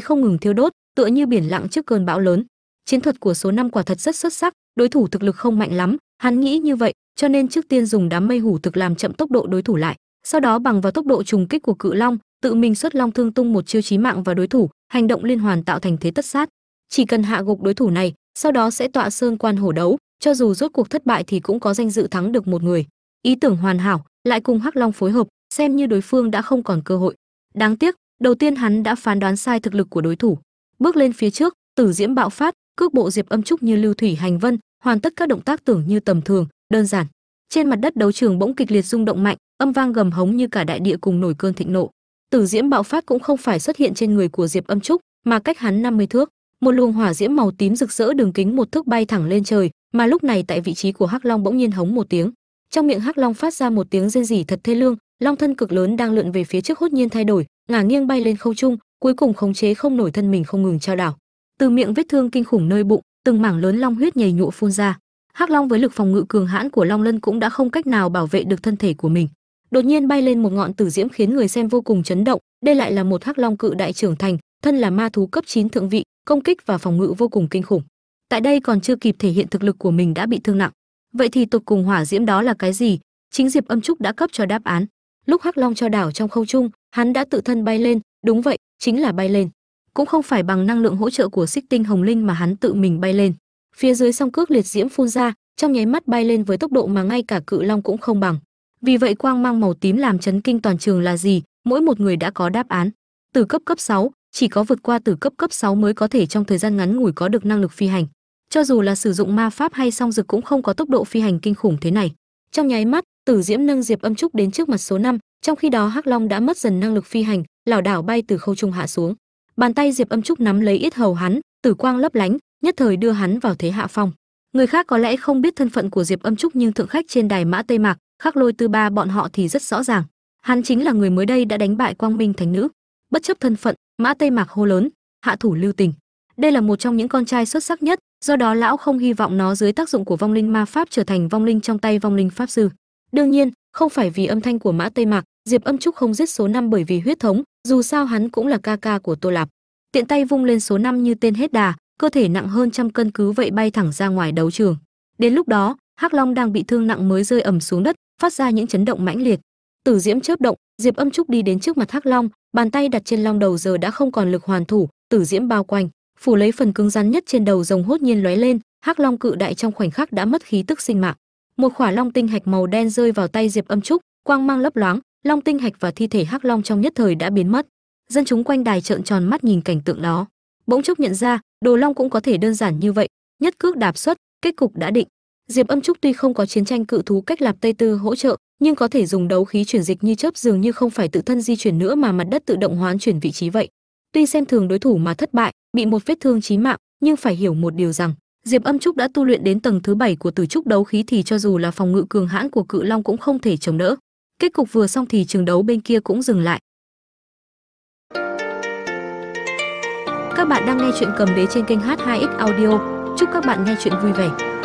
không ngừng thiêu đốt tựa như biển lặng trước cơn bão lớn. Chiến thuật của số 5 quả thật rất xuất sắc đối thủ thực lực không mạnh lắm hắn nghĩ như vậy cho nên trước tiên dùng đám mây hủ thực làm chậm tốc độ đối thủ lại sau đó bằng vào tốc độ trùng kích của cự long tự mình xuất long thương tung một chiêu chí mạng vào đối thủ, hành động liên hoàn tạo thành thế tất sát. Chỉ cần hạ gục đối thủ này, sau đó sẽ tọa sơn quan hổ đấu, cho dù rốt cuộc thất bại thì cũng có danh dự thắng được một người. Ý tưởng hoàn hảo, lại cùng hắc long phối hợp, xem như đối phương đã không còn cơ hội. Đáng tiếc, đầu tiên hắn đã phán đoán sai thực lực của đối thủ. Bước lên phía trước, tử diễm bạo phát, cước bộ diệp âm trúc như lưu thủy hành vân, hoàn tất các động tác tưởng như tầm thường, đơn giản. Trên mặt đất đấu trường bỗng kịch liệt rung động mạnh, âm vang gầm hống như cả đại địa cùng nổi cơn thịnh nộ tử diễm bạo phát cũng không phải xuất hiện trên người của diệp âm trúc, mà cách hắn 50 thước. Một luồng hỏa diễm màu tím rực rỡ đường kính một thước bay thẳng lên trời, mà lúc này tại vị trí của hắc long bỗng nhiên hống một tiếng. Trong miệng hắc long phát ra một tiếng rên rỉ thật thê lương, long thân cực lớn đang lượn về phía trước hốt nhiên thay đổi, ngả nghiêng bay lên không trung, cuối cùng khống chế không nổi thân mình không ngừng trao đảo. Từ miệng vết thương kinh khủng nơi bụng, từng mảng lớn long huyết nhầy nhụa phun ra. Hắc long với lực phòng ngự cường hãn của long lân cũng đã không cách nào bảo vệ được thân thể của mình đột nhiên bay lên một ngọn tử diễm khiến người xem vô cùng chấn động. Đây lại là một hắc long cự đại trưởng thành, thân là ma thú cấp 9 thượng vị, công kích và phòng ngự vô cùng kinh khủng. Tại đây còn chưa kịp thể hiện thực lực của mình đã bị thương nặng. Vậy thì tục cùng hỏa diễm đó là cái gì? Chính diệp âm trúc đã cấp cho đáp án. Lúc hắc long cho đảo trong khâu trung, hắn đã tự thân bay lên. Đúng vậy, chính là bay lên. Cũng không phải bằng năng lượng hỗ trợ của xích tinh hồng linh mà hắn tự mình bay lên. Phía dưới song cước liệt diễm phun ra, trong nháy mắt bay lên với tốc độ mà ngay cả cự long cũng không bằng vì vậy quang mang màu tím làm chấn kinh toàn trường là gì? Mỗi một người đã có đáp án. Từ cấp cấp 6, chỉ có vượt qua từ cấp cấp 6 mới có thể trong thời gian ngắn ngủi có được năng lực phi hành. Cho dù là sử dụng ma pháp hay song dực cũng không có tốc độ phi hành kinh khủng thế này. Trong nháy mắt tử diễm nâng diệp âm trúc đến trước mặt số 5, trong khi đó hắc long đã mất dần năng lực phi hành lảo đảo bay từ khâu trung hạ xuống. Bàn tay diệp âm trúc nắm lấy ít hầu hắn tử quang lấp lánh nhất thời đưa hắn vào thế hạ phong. Người khác có lẽ không biết thân phận của diệp âm trúc nhưng thượng khách trên đài mã tây mạc khắc lôi tư ba bọn họ thì rất rõ ràng. Hắn chính là người mới đây đã đánh bại quang minh thánh nữ. Bất chấp thân phận, mã tây mạc hô lớn, hạ thủ lưu tình. Đây là một trong những con trai xuất sắc nhất, do đó lão không hy vọng nó dưới tác dụng của vong linh ma pháp trở thành vong linh trong tay vong linh pháp sư. Đương nhiên, không phải vì âm thanh của mã tây mạc, diệp âm trúc không giết số năm bởi vì huyết thống, dù sao hắn cũng là ca ca của tô lạp. Tiện tay vung lên số năm như tên hết đà, cơ thể nặng hơn trăm cân cứ vậy bay thẳng ra ngoài đấu trường. Đến lúc đó, hắc long đang bị thương nặng mới rơi ẩm xuống đất phát ra những chấn động mãnh liệt. Tử diễm chớp động, diệp âm trúc đi đến trước mặt hắc long, bàn tay đặt trên long đầu giờ đã không còn lực hoàn thủ, tử diễm bao quanh, phủ lấy phần cứng rắn nhất trên đầu rồng hốt nhiên lóe lên, hắc long cự đại trong khoảnh khắc đã mất khí tức sinh mạng. Một khỏa long tinh hạch màu đen rơi vào tay diệp âm trúc, quang mang lấp loáng, long tinh hạch và thi thể hắc long trong nhất thời đã biến mất. Dân chúng quanh đài trợn tròn mắt nhìn cảnh tượng đó. Bỗng chốc nhận ra, đồ long cũng có thể đơn giản như vậy, nhất cước đạp xuất, kết cục đã định diệp âm trúc tuy không có chiến tranh cự thú cách lạp tây tư hỗ trợ, nhưng có thể dùng đấu khí chuyển dịch như chớp dường như không phải tự thân di chuyển nữa mà mặt đất tự động hoán chuyển vị trí vậy. Tuy xem thường đối thủ mà thất bại, bị một vết thương chí mạng, nhưng phải hiểu một điều rằng, diệp âm trúc đã tu luyện đến tầng thứ bảy của tử trúc đấu khí thì cho dù là phòng ngự cường hãn của cự long cũng không thể chống đỡ. Kết cục vừa xong thì trường đấu bên kia cũng dừng lại. Các bạn đang nghe chuyện cầm đế trên kênh h2x audio. Chúc các bạn nghe chuyện vui vẻ.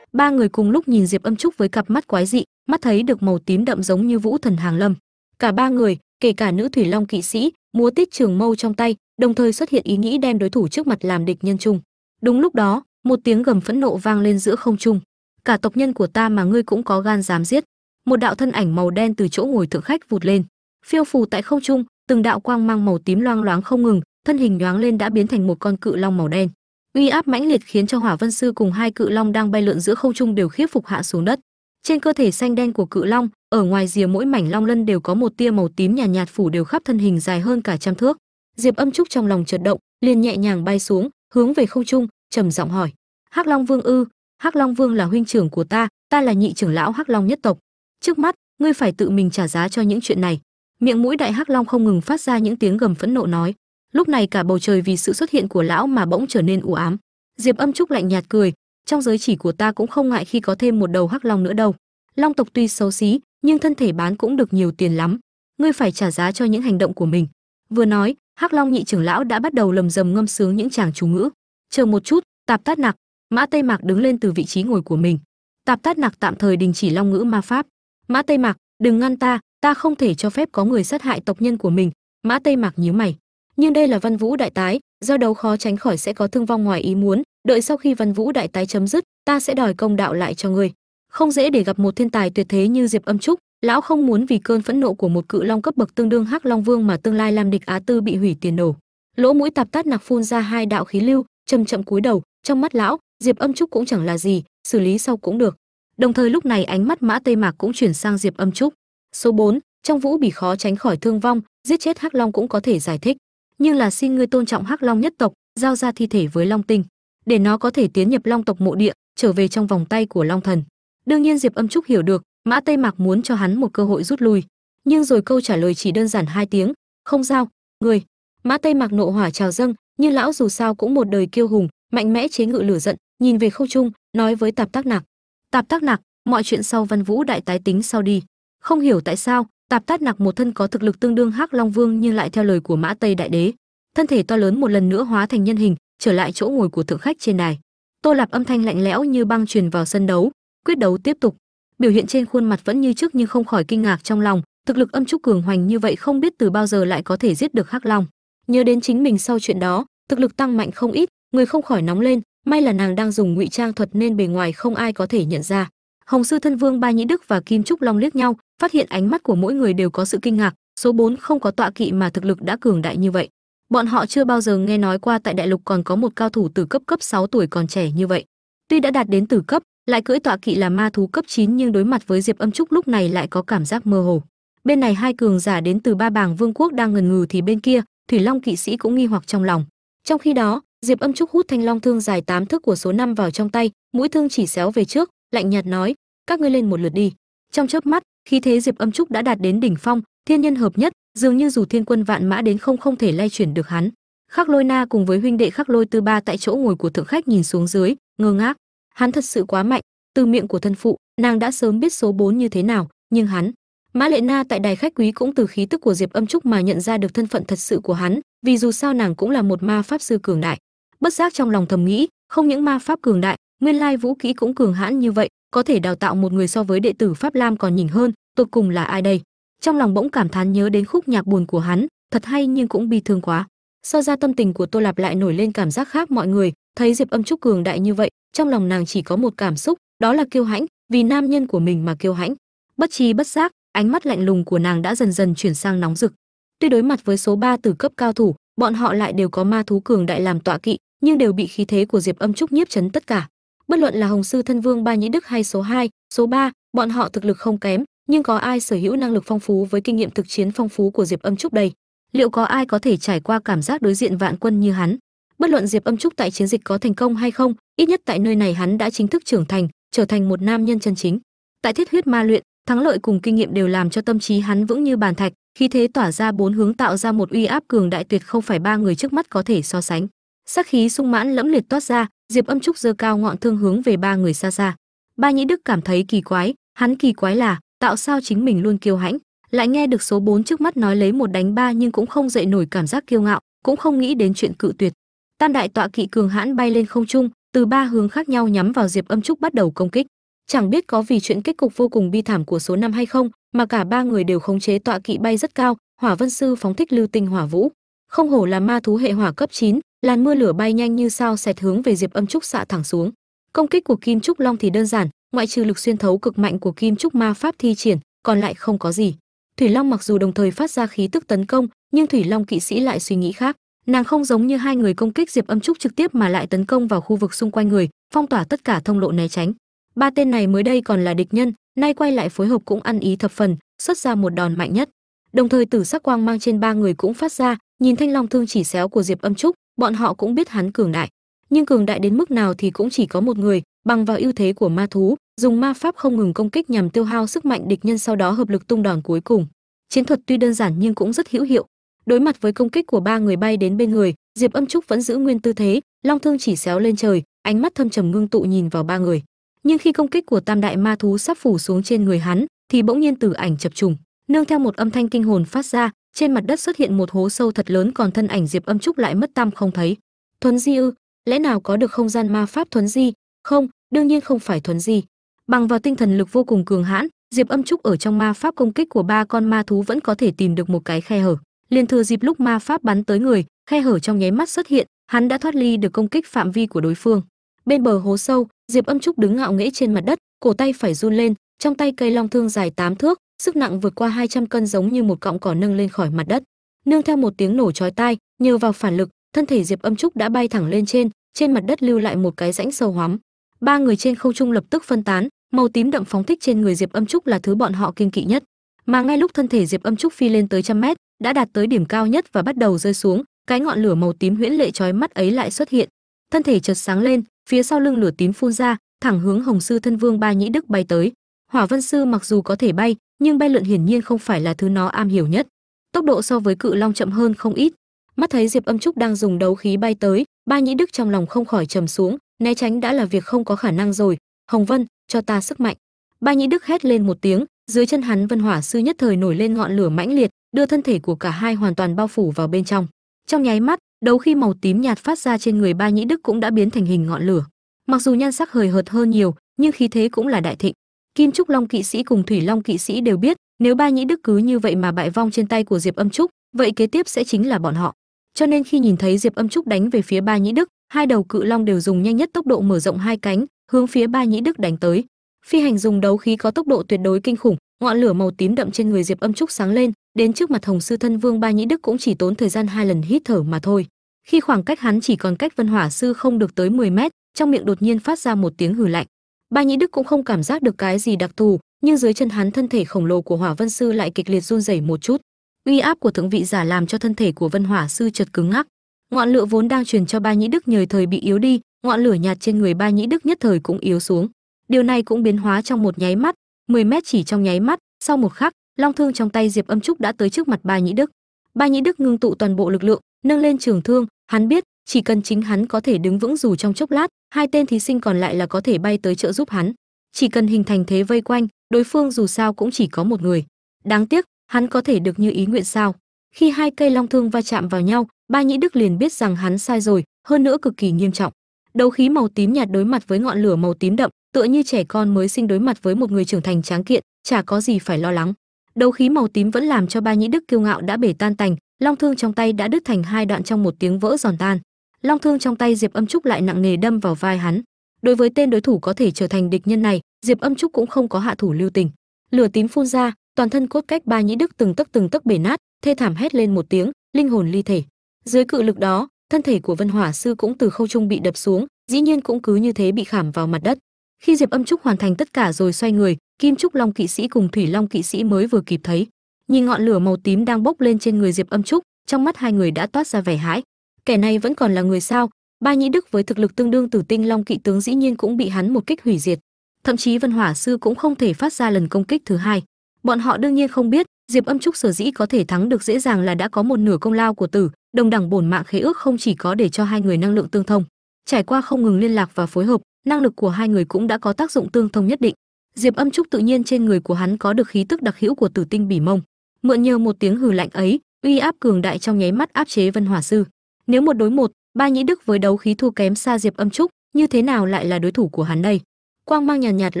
Ba người cùng lúc nhìn diệp âm trúc với cặp mắt quái dị, mắt thấy được màu tím đậm giống như vũ thần hàng lâm. Cả ba người, kể cả nữ thủy long kỵ sĩ, múa tít trường mâu trong tay, đồng thời xuất hiện ý nghĩ đem đối thủ trước mặt làm địch nhân chung. Đúng lúc đó, một tiếng gầm phẫn nộ vang lên giữa không trung. Cả tộc nhân của ta mà ngươi cũng có gan dám giết. Một đạo thân ảnh màu đen từ chỗ ngồi thượng khách vụt lên. Phiêu phù tại không trung, từng đạo quang mang màu tím loang loáng không ngừng, thân hình nhoáng lên đã biến thành một con cự long màu đen uy áp mãnh liệt khiến cho hỏa vân sư cùng hai cự long đang bay lượn giữa không trung đều khiếp phục hạ xuống đất. Trên cơ thể xanh đen của cự long ở ngoài rìa mỗi mảnh long lân đều có một tia màu tím nhàn nhạt, nhạt phủ đều khắp thân hình dài hơn cả trăm thước. Diệp âm trúc trong lòng chợt động liền nhẹ nhàng bay xuống hướng về không trung trầm giọng hỏi. Hắc long vương ư hắc long vương là huynh trưởng của ta ta là nhị trưởng lão hắc long nhất tộc. Trước mắt ngươi phải tự mình trả giá cho những chuyện này. Miệng mũi đại hắc long không ngừng phát ra những tiếng gầm phẫn nộ nói lúc này cả bầu trời vì sự xuất hiện của lão mà bỗng trở nên u ám. Diệp âm trúc lạnh nhạt cười, trong giới chỉ của ta cũng không ngại khi có thêm một đầu hắc long nữa đâu. Long tộc tuy xấu xí, nhưng thân thể bán cũng được nhiều tiền lắm. Ngươi phải trả giá cho những hành động của mình. Vừa nói, hắc long nhị trưởng lão đã bắt đầu lầm rầm ngâm sướng những chàng chú ngữ. Chờ một chút, tạp tát nặc mã tây mạc đứng lên từ vị trí ngồi của mình. Tạp tát nặc tạm thời đình chỉ long ngữ ma pháp. Mã tây mạc, đừng ngăn ta ta không thể cho phép có người sát hại tộc nhân của mình. Mã tây mạc nhíu mày nhưng đây là văn vũ đại tái do đấu khó tránh khỏi sẽ có thương vong ngoài ý muốn đợi sau khi văn vũ đại tái chấm dứt ta sẽ đòi công đạo lại cho ngươi không dễ để gặp một thiên tài tuyệt thế như diệp âm trúc lão không muốn vì cơn phẫn nộ của một cự long cấp bậc tương đương hắc long vương mà tương lai làm địch á tư bị hủy tiền nổ. Lỗ mũi tạp tát nặc phun ra hai đạo khí lưu chậm chậm cúi đầu trong mắt lão diệp âm trúc cũng chẳng là gì xử lý sau cũng được. Đồng thời lúc này ánh mắt mã tây mạc cũng chuyển sang diệp âm trúc. Số 4, trong vũ bị khó tránh khỏi thương vong giết chết hắc long cũng có thể giải thích nhưng là xin ngươi tôn trọng hắc long nhất tộc, giao ra thi thể với long tinh, để nó có thể tiến nhập long tộc mộ địa, trở về trong vòng tay của long thần. Đương nhiên diệp âm trúc hiểu được, mã tây mạc muốn cho hắn một cơ hội rút lui. Nhưng rồi câu trả lời chỉ đơn giản hai tiếng, không giao người mã tây mạc nộ hỏa trào dâng nhưng lão dù sao cũng một đời kiêu hùng, mạnh mẽ chế ngự lửa giận, nhìn về khâu trung, nói với tạp tác nạc, tạp tác nạc, mọi chuyện sau văn vũ đại tái tính sau đi. Không hiểu tại sao tạp tát nạc một thân có thực lực tương đương hắc long vương nhưng lại theo lời của mã tây đại đế. Thân thể to lớn một lần nữa hóa thành nhân hình, trở lại chỗ ngồi của thượng khách trên đài. Tô lạp âm thanh lạnh lẽo như băng truyền vào sân đấu, quyết đấu tiếp tục. Biểu hiện trên khuôn mặt vẫn như trước nhưng không khỏi kinh ngạc trong lòng, thực lực âm trúc cường hoành như vậy không biết từ bao giờ lại có thể giết được hắc long. Nhớ đến chính mình sau chuyện đó, thực lực tăng mạnh không ít, người không khỏi nóng lên, may là nàng đang dùng ngụy trang thuật nên bề ngoài không ai có thể nhận ra hồng sư thân vương, ba nhĩ đức và kim trúc long liếc nhau, phát hiện ánh mắt của mỗi người đều có sự kinh ngạc, số 4 không có tọa kỵ mà thực lực đã cường đại như vậy. Bọn họ chưa bao giờ nghe nói qua tại đại lục còn có một cao thủ từ cấp cấp 6 tuổi còn trẻ như vậy. Tuy đã đạt đến tử cấp, lại cưỡi tọa kỵ là ma thú cấp 9 nhưng đối mặt với diệp âm trúc lúc này lại có cảm giác mơ hồ. Bên này hai cường giả đến từ ba bảng vương quốc đang ngần ngừ thì bên kia, thủy long kỵ sĩ cũng nghi hoặc trong lòng. Trong khi đó, diệp âm trúc hút thanh long thương dài tám thước của số năm vào trong tay, mũi thương chỉ xéo về trước lạnh nhạt nói, các ngươi lên một lượt đi. Trong chớp mắt khi thế diệp âm trúc đã đạt đến đỉnh phong, thiên nhân hợp nhất, dường như dù thiên quân vạn mã đến không không thể lay chuyển được hắn. Khắc lôi na cùng với huynh đệ khắc lôi tư ba tại chỗ ngồi của thượng khách nhìn xuống dưới, ngơ ngác. Hắn thật sự quá mạnh, từ miệng của thân phụ, nàng đã sớm biết số 4 như thế nào, nhưng hắn, mã lệ na tại đài khách quý cũng từ khí tức của diệp âm trúc mà nhận ra được thân phận thật sự của hắn, vì dù sao nàng cũng là một ma pháp sư cường đại. Bất giác trong lòng thầm nghĩ, không những ma pháp cường đại nguyên lai vũ kỹ cũng cường hãn như vậy, có thể đào tạo một người so với đệ tử pháp lam còn nhỉnh hơn, tột cùng là ai đây? Trong lòng bỗng cảm thán nhớ đến khúc nhạc buồn của hắn, thật hay nhưng cũng bi thương quá. So ra tâm tình của tô lạp lại nổi lên cảm giác khác mọi người, thấy diệp âm trúc cường đại như vậy, trong lòng nàng chỉ có một cảm xúc, đó là kiêu hãnh, vì nam nhân của mình mà kiêu hãnh. Bất chi bất giác, ánh mắt lạnh lùng của nàng đã dần dần chuyển sang nóng rực. Tuy đối mặt với số 3 từ cấp cao thủ, bọn họ lại đều có ma thú cường đại làm tọa kỵ, nhưng đều bị khí thế của diệp âm trúc nhiếp chấn tất cả bất luận là hồng sư thân vương ba nhĩ đức hay số 2, số 3, bọn họ thực lực không kém nhưng có ai sở hữu năng lực phong phú với kinh nghiệm thực chiến phong phú của diệp âm trúc đây? Liệu có ai có thể trải qua cảm giác đối diện vạn quân như hắn? Bất luận diệp âm trúc tại chiến dịch có thành công hay không ít nhất tại nơi này hắn đã chính thức trưởng thành trở thành một nam nhân chân chính. Tại thiết huyết ma luyện thắng lợi cùng kinh nghiệm đều làm cho tâm trí hắn vững như bàn thạch khí thế tỏa ra bốn hướng tạo ra một uy áp cường đại tuyệt không phải ba người trước mắt có thể so sánh. Sắc khí sung mãn lẫm liệt toát ra diệp âm trúc giơ cao ngọn thương hướng về ba người xa xa. Ba nhĩ đức cảm thấy kỳ quái hắn kỳ quái là tạo sao chính mình luôn kiêu hãnh? Lại nghe được số 4 trước mắt nói lấy một đánh ba nhưng cũng không dậy nổi cảm giác kiêu ngạo cũng không nghĩ đến chuyện cự tuyệt. Tam đại tọa kỵ cường hãn bay lên không trung từ ba hướng khác nhau nhắm vào diệp âm trúc bắt đầu công kích. Chẳng biết có vì chuyện kết cục vô cùng bi thảm của số năm hay không mà cả ba người đều khống chế tọa kỵ bay rất cao hỏa vân sư phóng thích lưu tinh hỏa vũ. Không hổ là ma thú hệ hỏa cấp 9, làn mưa lửa bay nhanh như sao xẹt hướng về diệp âm trúc xạ thẳng xuống. Công kích của kim trúc long thì đơn giản, ngoại trừ lực xuyên thấu cực mạnh của kim trúc ma pháp thi triển, còn lại không có gì. Thủy long mặc dù đồng thời phát ra khí tức tấn công, nhưng thủy long kỵ sĩ lại suy nghĩ khác. Nàng không giống như hai người công kích diệp âm trúc trực tiếp mà lại tấn công vào khu vực xung quanh người, phong tỏa tất cả thông lộ né tránh. Ba tên này mới đây còn là địch nhân, nay quay lại phối hợp cũng ăn ý thập phần, xuất ra một đòn mạnh nhất. Đồng thời tử sắc quang mang trên ba người cũng phát ra, nhìn thanh long thương chỉ xéo của diệp âm trúc bọn họ cũng biết hắn cường đại. Nhưng cường đại đến mức nào thì cũng chỉ có một người, bằng vào ưu thế của ma thú, dùng ma pháp không ngừng công kích nhằm tiêu hao sức mạnh địch nhân sau đó hợp lực tung đòn cuối cùng. Chiến thuật tuy đơn giản nhưng cũng rất hữu hiệu. Đối mặt với công kích của ba người bay đến bên người, diệp âm trúc vẫn giữ nguyên tư thế, long thương chỉ xéo lên trời, ánh mắt thâm trầm ngưng tụ nhìn vào ba người. Nhưng khi công kích của tam đại ma thú sắp phủ xuống trên người hắn, thì bỗng nhiên từ ảnh chập trùng, nương theo một âm thanh kinh hồn phát ra trên mặt đất xuất hiện một hố sâu thật lớn còn thân ảnh diệp âm trúc lại mất tam không thấy. Thuấn di ư, lẽ nào có được không gian ma pháp thuấn di? Không, đương nhiên không phải thuấn di. Bằng vào tinh thần lực vô cùng cường hãn, diệp âm trúc ở trong ma pháp công kích của ba con ma thú vẫn có thể tìm được một cái khe hở. Liền thừa dịp lúc ma pháp bắn tới người, khe hở trong nháy mắt xuất hiện, hắn đã thoát ly được công kích phạm vi của đối phương. Bên bờ hố sâu, diệp âm trúc đứng ngạo nghễ trên mặt đất, cổ tay phải run lên, trong tay cây long thương dài tám thước sức nặng vượt qua 200 cân giống như một cọng cỏ nâng lên khỏi mặt đất. Nương theo một tiếng nổ chói tai, nhờ vào phản lực, thân thể diệp âm trúc đã bay thẳng lên trên trên mặt đất lưu lại một cái rãnh sâu hoắm. Ba người trên không trung lập tức phân tán, màu tím đậm phóng thích trên người diệp âm trúc là thứ bọn họ kiên kỵ nhất. Mà ngay lúc thân thể diệp âm trúc phi lên tới trăm mét, đã đạt tới điểm cao nhất và bắt đầu rơi xuống, cái ngọn lửa màu tím huyễn lệ chói mắt ấy lại xuất hiện. Thân thể chợt sáng lên, phía sau lưng lửa tím phun ra, thẳng hướng hồng sư thân vương ba nhĩ đức bay tới. Hỏa vân sư mặc dù có thể bay nhưng bay lượn hiển nhiên không phải là thứ nó am hiểu nhất. Tốc độ so với cự long chậm hơn không ít. Mắt thấy diệp âm trúc đang dùng đấu khí bay tới, ba nhĩ đức trong lòng không khỏi trầm xuống, né tránh đã là việc không có khả năng rồi. Hồng vân, cho ta sức mạnh. Ba nhĩ đức hét lên một tiếng, dưới chân hắn vân hỏa sư nhất thời nổi lên ngọn lửa mãnh liệt, đưa thân thể của cả hai hoàn toàn bao phủ vào bên trong. Trong nháy mắt, đấu khi màu tím nhạt phát ra trên người ba nhĩ đức cũng đã biến thành hình ngọn lửa. Mặc dù nhan sắc hời hợt hơn nhiều, nhưng khí thế cũng là đại thịnh kim trúc long kỵ sĩ cùng thủy long kỵ sĩ đều biết, nếu ba nhĩ đức cứ như vậy mà bại vong trên tay của diệp âm trúc, vậy kế tiếp sẽ chính là bọn họ. Cho nên khi nhìn thấy diệp âm trúc đánh về phía ba nhĩ đức, hai đầu cự long đều dùng nhanh nhất tốc độ mở rộng hai cánh, hướng phía ba nhĩ đức đánh tới. Phi hành dùng đấu khí có tốc độ tuyệt đối kinh khủng, ngọn lửa màu tím đậm trên người diệp âm trúc sáng lên, đến trước mặt hồng sư thân vương ba nhĩ đức cũng chỉ tốn thời gian hai lần hít thở mà thôi. Khi khoảng cách hắn chỉ còn cách vân hỏa sư không được tới 10 mét, trong miệng đột nhiên phát ra một tiếng hừ lạnh ba nhĩ đức cũng không cảm giác được cái gì đặc thù, nhưng dưới chân hắn thân thể khổng lồ của hỏa vân sư lại kịch liệt run rẩy một chút. Uy áp của thượng vị giả làm cho thân thể của vân hỏa sư chợt cứng ngắc. Ngọn lửa vốn đang truyền cho ba nhĩ đức nhờ thời bị yếu đi, ngọn lửa nhạt trên người ba nhĩ đức nhất thời cũng yếu xuống. Điều này cũng biến hóa trong một nháy mắt 10 mét chỉ trong nháy mắt, sau một khắc, long thương trong tay diệp âm trúc đã tới trước mặt ba nhĩ đức. Ba nhĩ đức ngưng tụ toàn bộ lực lượng, nâng lên trường thương, hắn biết chỉ cần chính hắn có thể đứng vững dù trong chốc lát, hai tên thí sinh còn lại là có thể bay tới trợ giúp hắn. Chỉ cần hình thành thế vây quanh, đối phương dù sao cũng chỉ có một người. Đáng tiếc, hắn có thể được như ý nguyện sao? Khi hai cây long thương va chạm vào nhau, ba nhĩ đức liền biết rằng hắn sai rồi, hơn nữa cực kỳ nghiêm trọng. Đấu khí màu tím nhạt đối mặt với ngọn lửa màu tím đậm, tựa như trẻ con mới sinh đối mặt với một người trưởng thành tráng kiện, chả có gì phải lo lắng. Đấu khí màu tím vẫn làm cho ba nhĩ đức kiêu ngạo đã bể tan tành, long thương trong tay đã đứt thành hai đoạn trong một tiếng vỡ giòn tan long thương trong tay diệp âm trúc lại nặng nề đâm vào vai hắn. Đối với tên đối thủ có thể trở thành địch nhân này, diệp âm trúc cũng không có hạ thủ lưu tình. Lửa tím phun ra, toàn thân cốt cách ba nhĩ đức từng tấc từng tấc bể nát, thê thảm hét lên một tiếng, linh hồn ly thể. Dưới cự lực đó, thân thể của vân hỏa sư cũng từ khâu trung bị đập xuống, dĩ nhiên cũng cứ như thế bị khảm vào mặt đất. Khi diệp âm trúc hoàn thành tất cả rồi xoay người, kim trúc long kỵ sĩ cùng thủy long kỵ sĩ mới vừa kịp thấy. Nhìn ngọn lửa màu tím đang bốc lên trên người diệp âm trúc, trong mắt hai người đã toát ra vẻ hãi kẻ này vẫn còn là người sao? Ba nhĩ đức với thực lực tương đương tử tinh long kỵ tướng dĩ nhiên cũng bị hắn một kích hủy diệt. Thậm chí vân hỏa sư cũng không thể phát ra lần công kích thứ hai. Bọn họ đương nhiên không biết, diệp âm trúc sở dĩ có thể thắng được dễ dàng là đã có một nửa công lao của tử, đồng đẳng bổn mạng khế ước không chỉ có để cho hai người năng lượng tương thông. Trải qua không ngừng liên lạc và phối hợp, năng lực của hai người cũng đã có tác dụng tương thông nhất định. Diệp âm trúc tự nhiên trên người của hắn có được khí tức đặc hữu của tử tinh bỉ mông. Mượn nhờ một tiếng hừ lạnh ấy, uy áp cường đại trong nháy mắt áp chế vân hỏa sư nếu một đối một ba nhĩ đức với đấu khí thua kém xa diệp âm trúc như thế nào lại là đối thủ của hắn đây? Quang mang nhàn nhạt, nhạt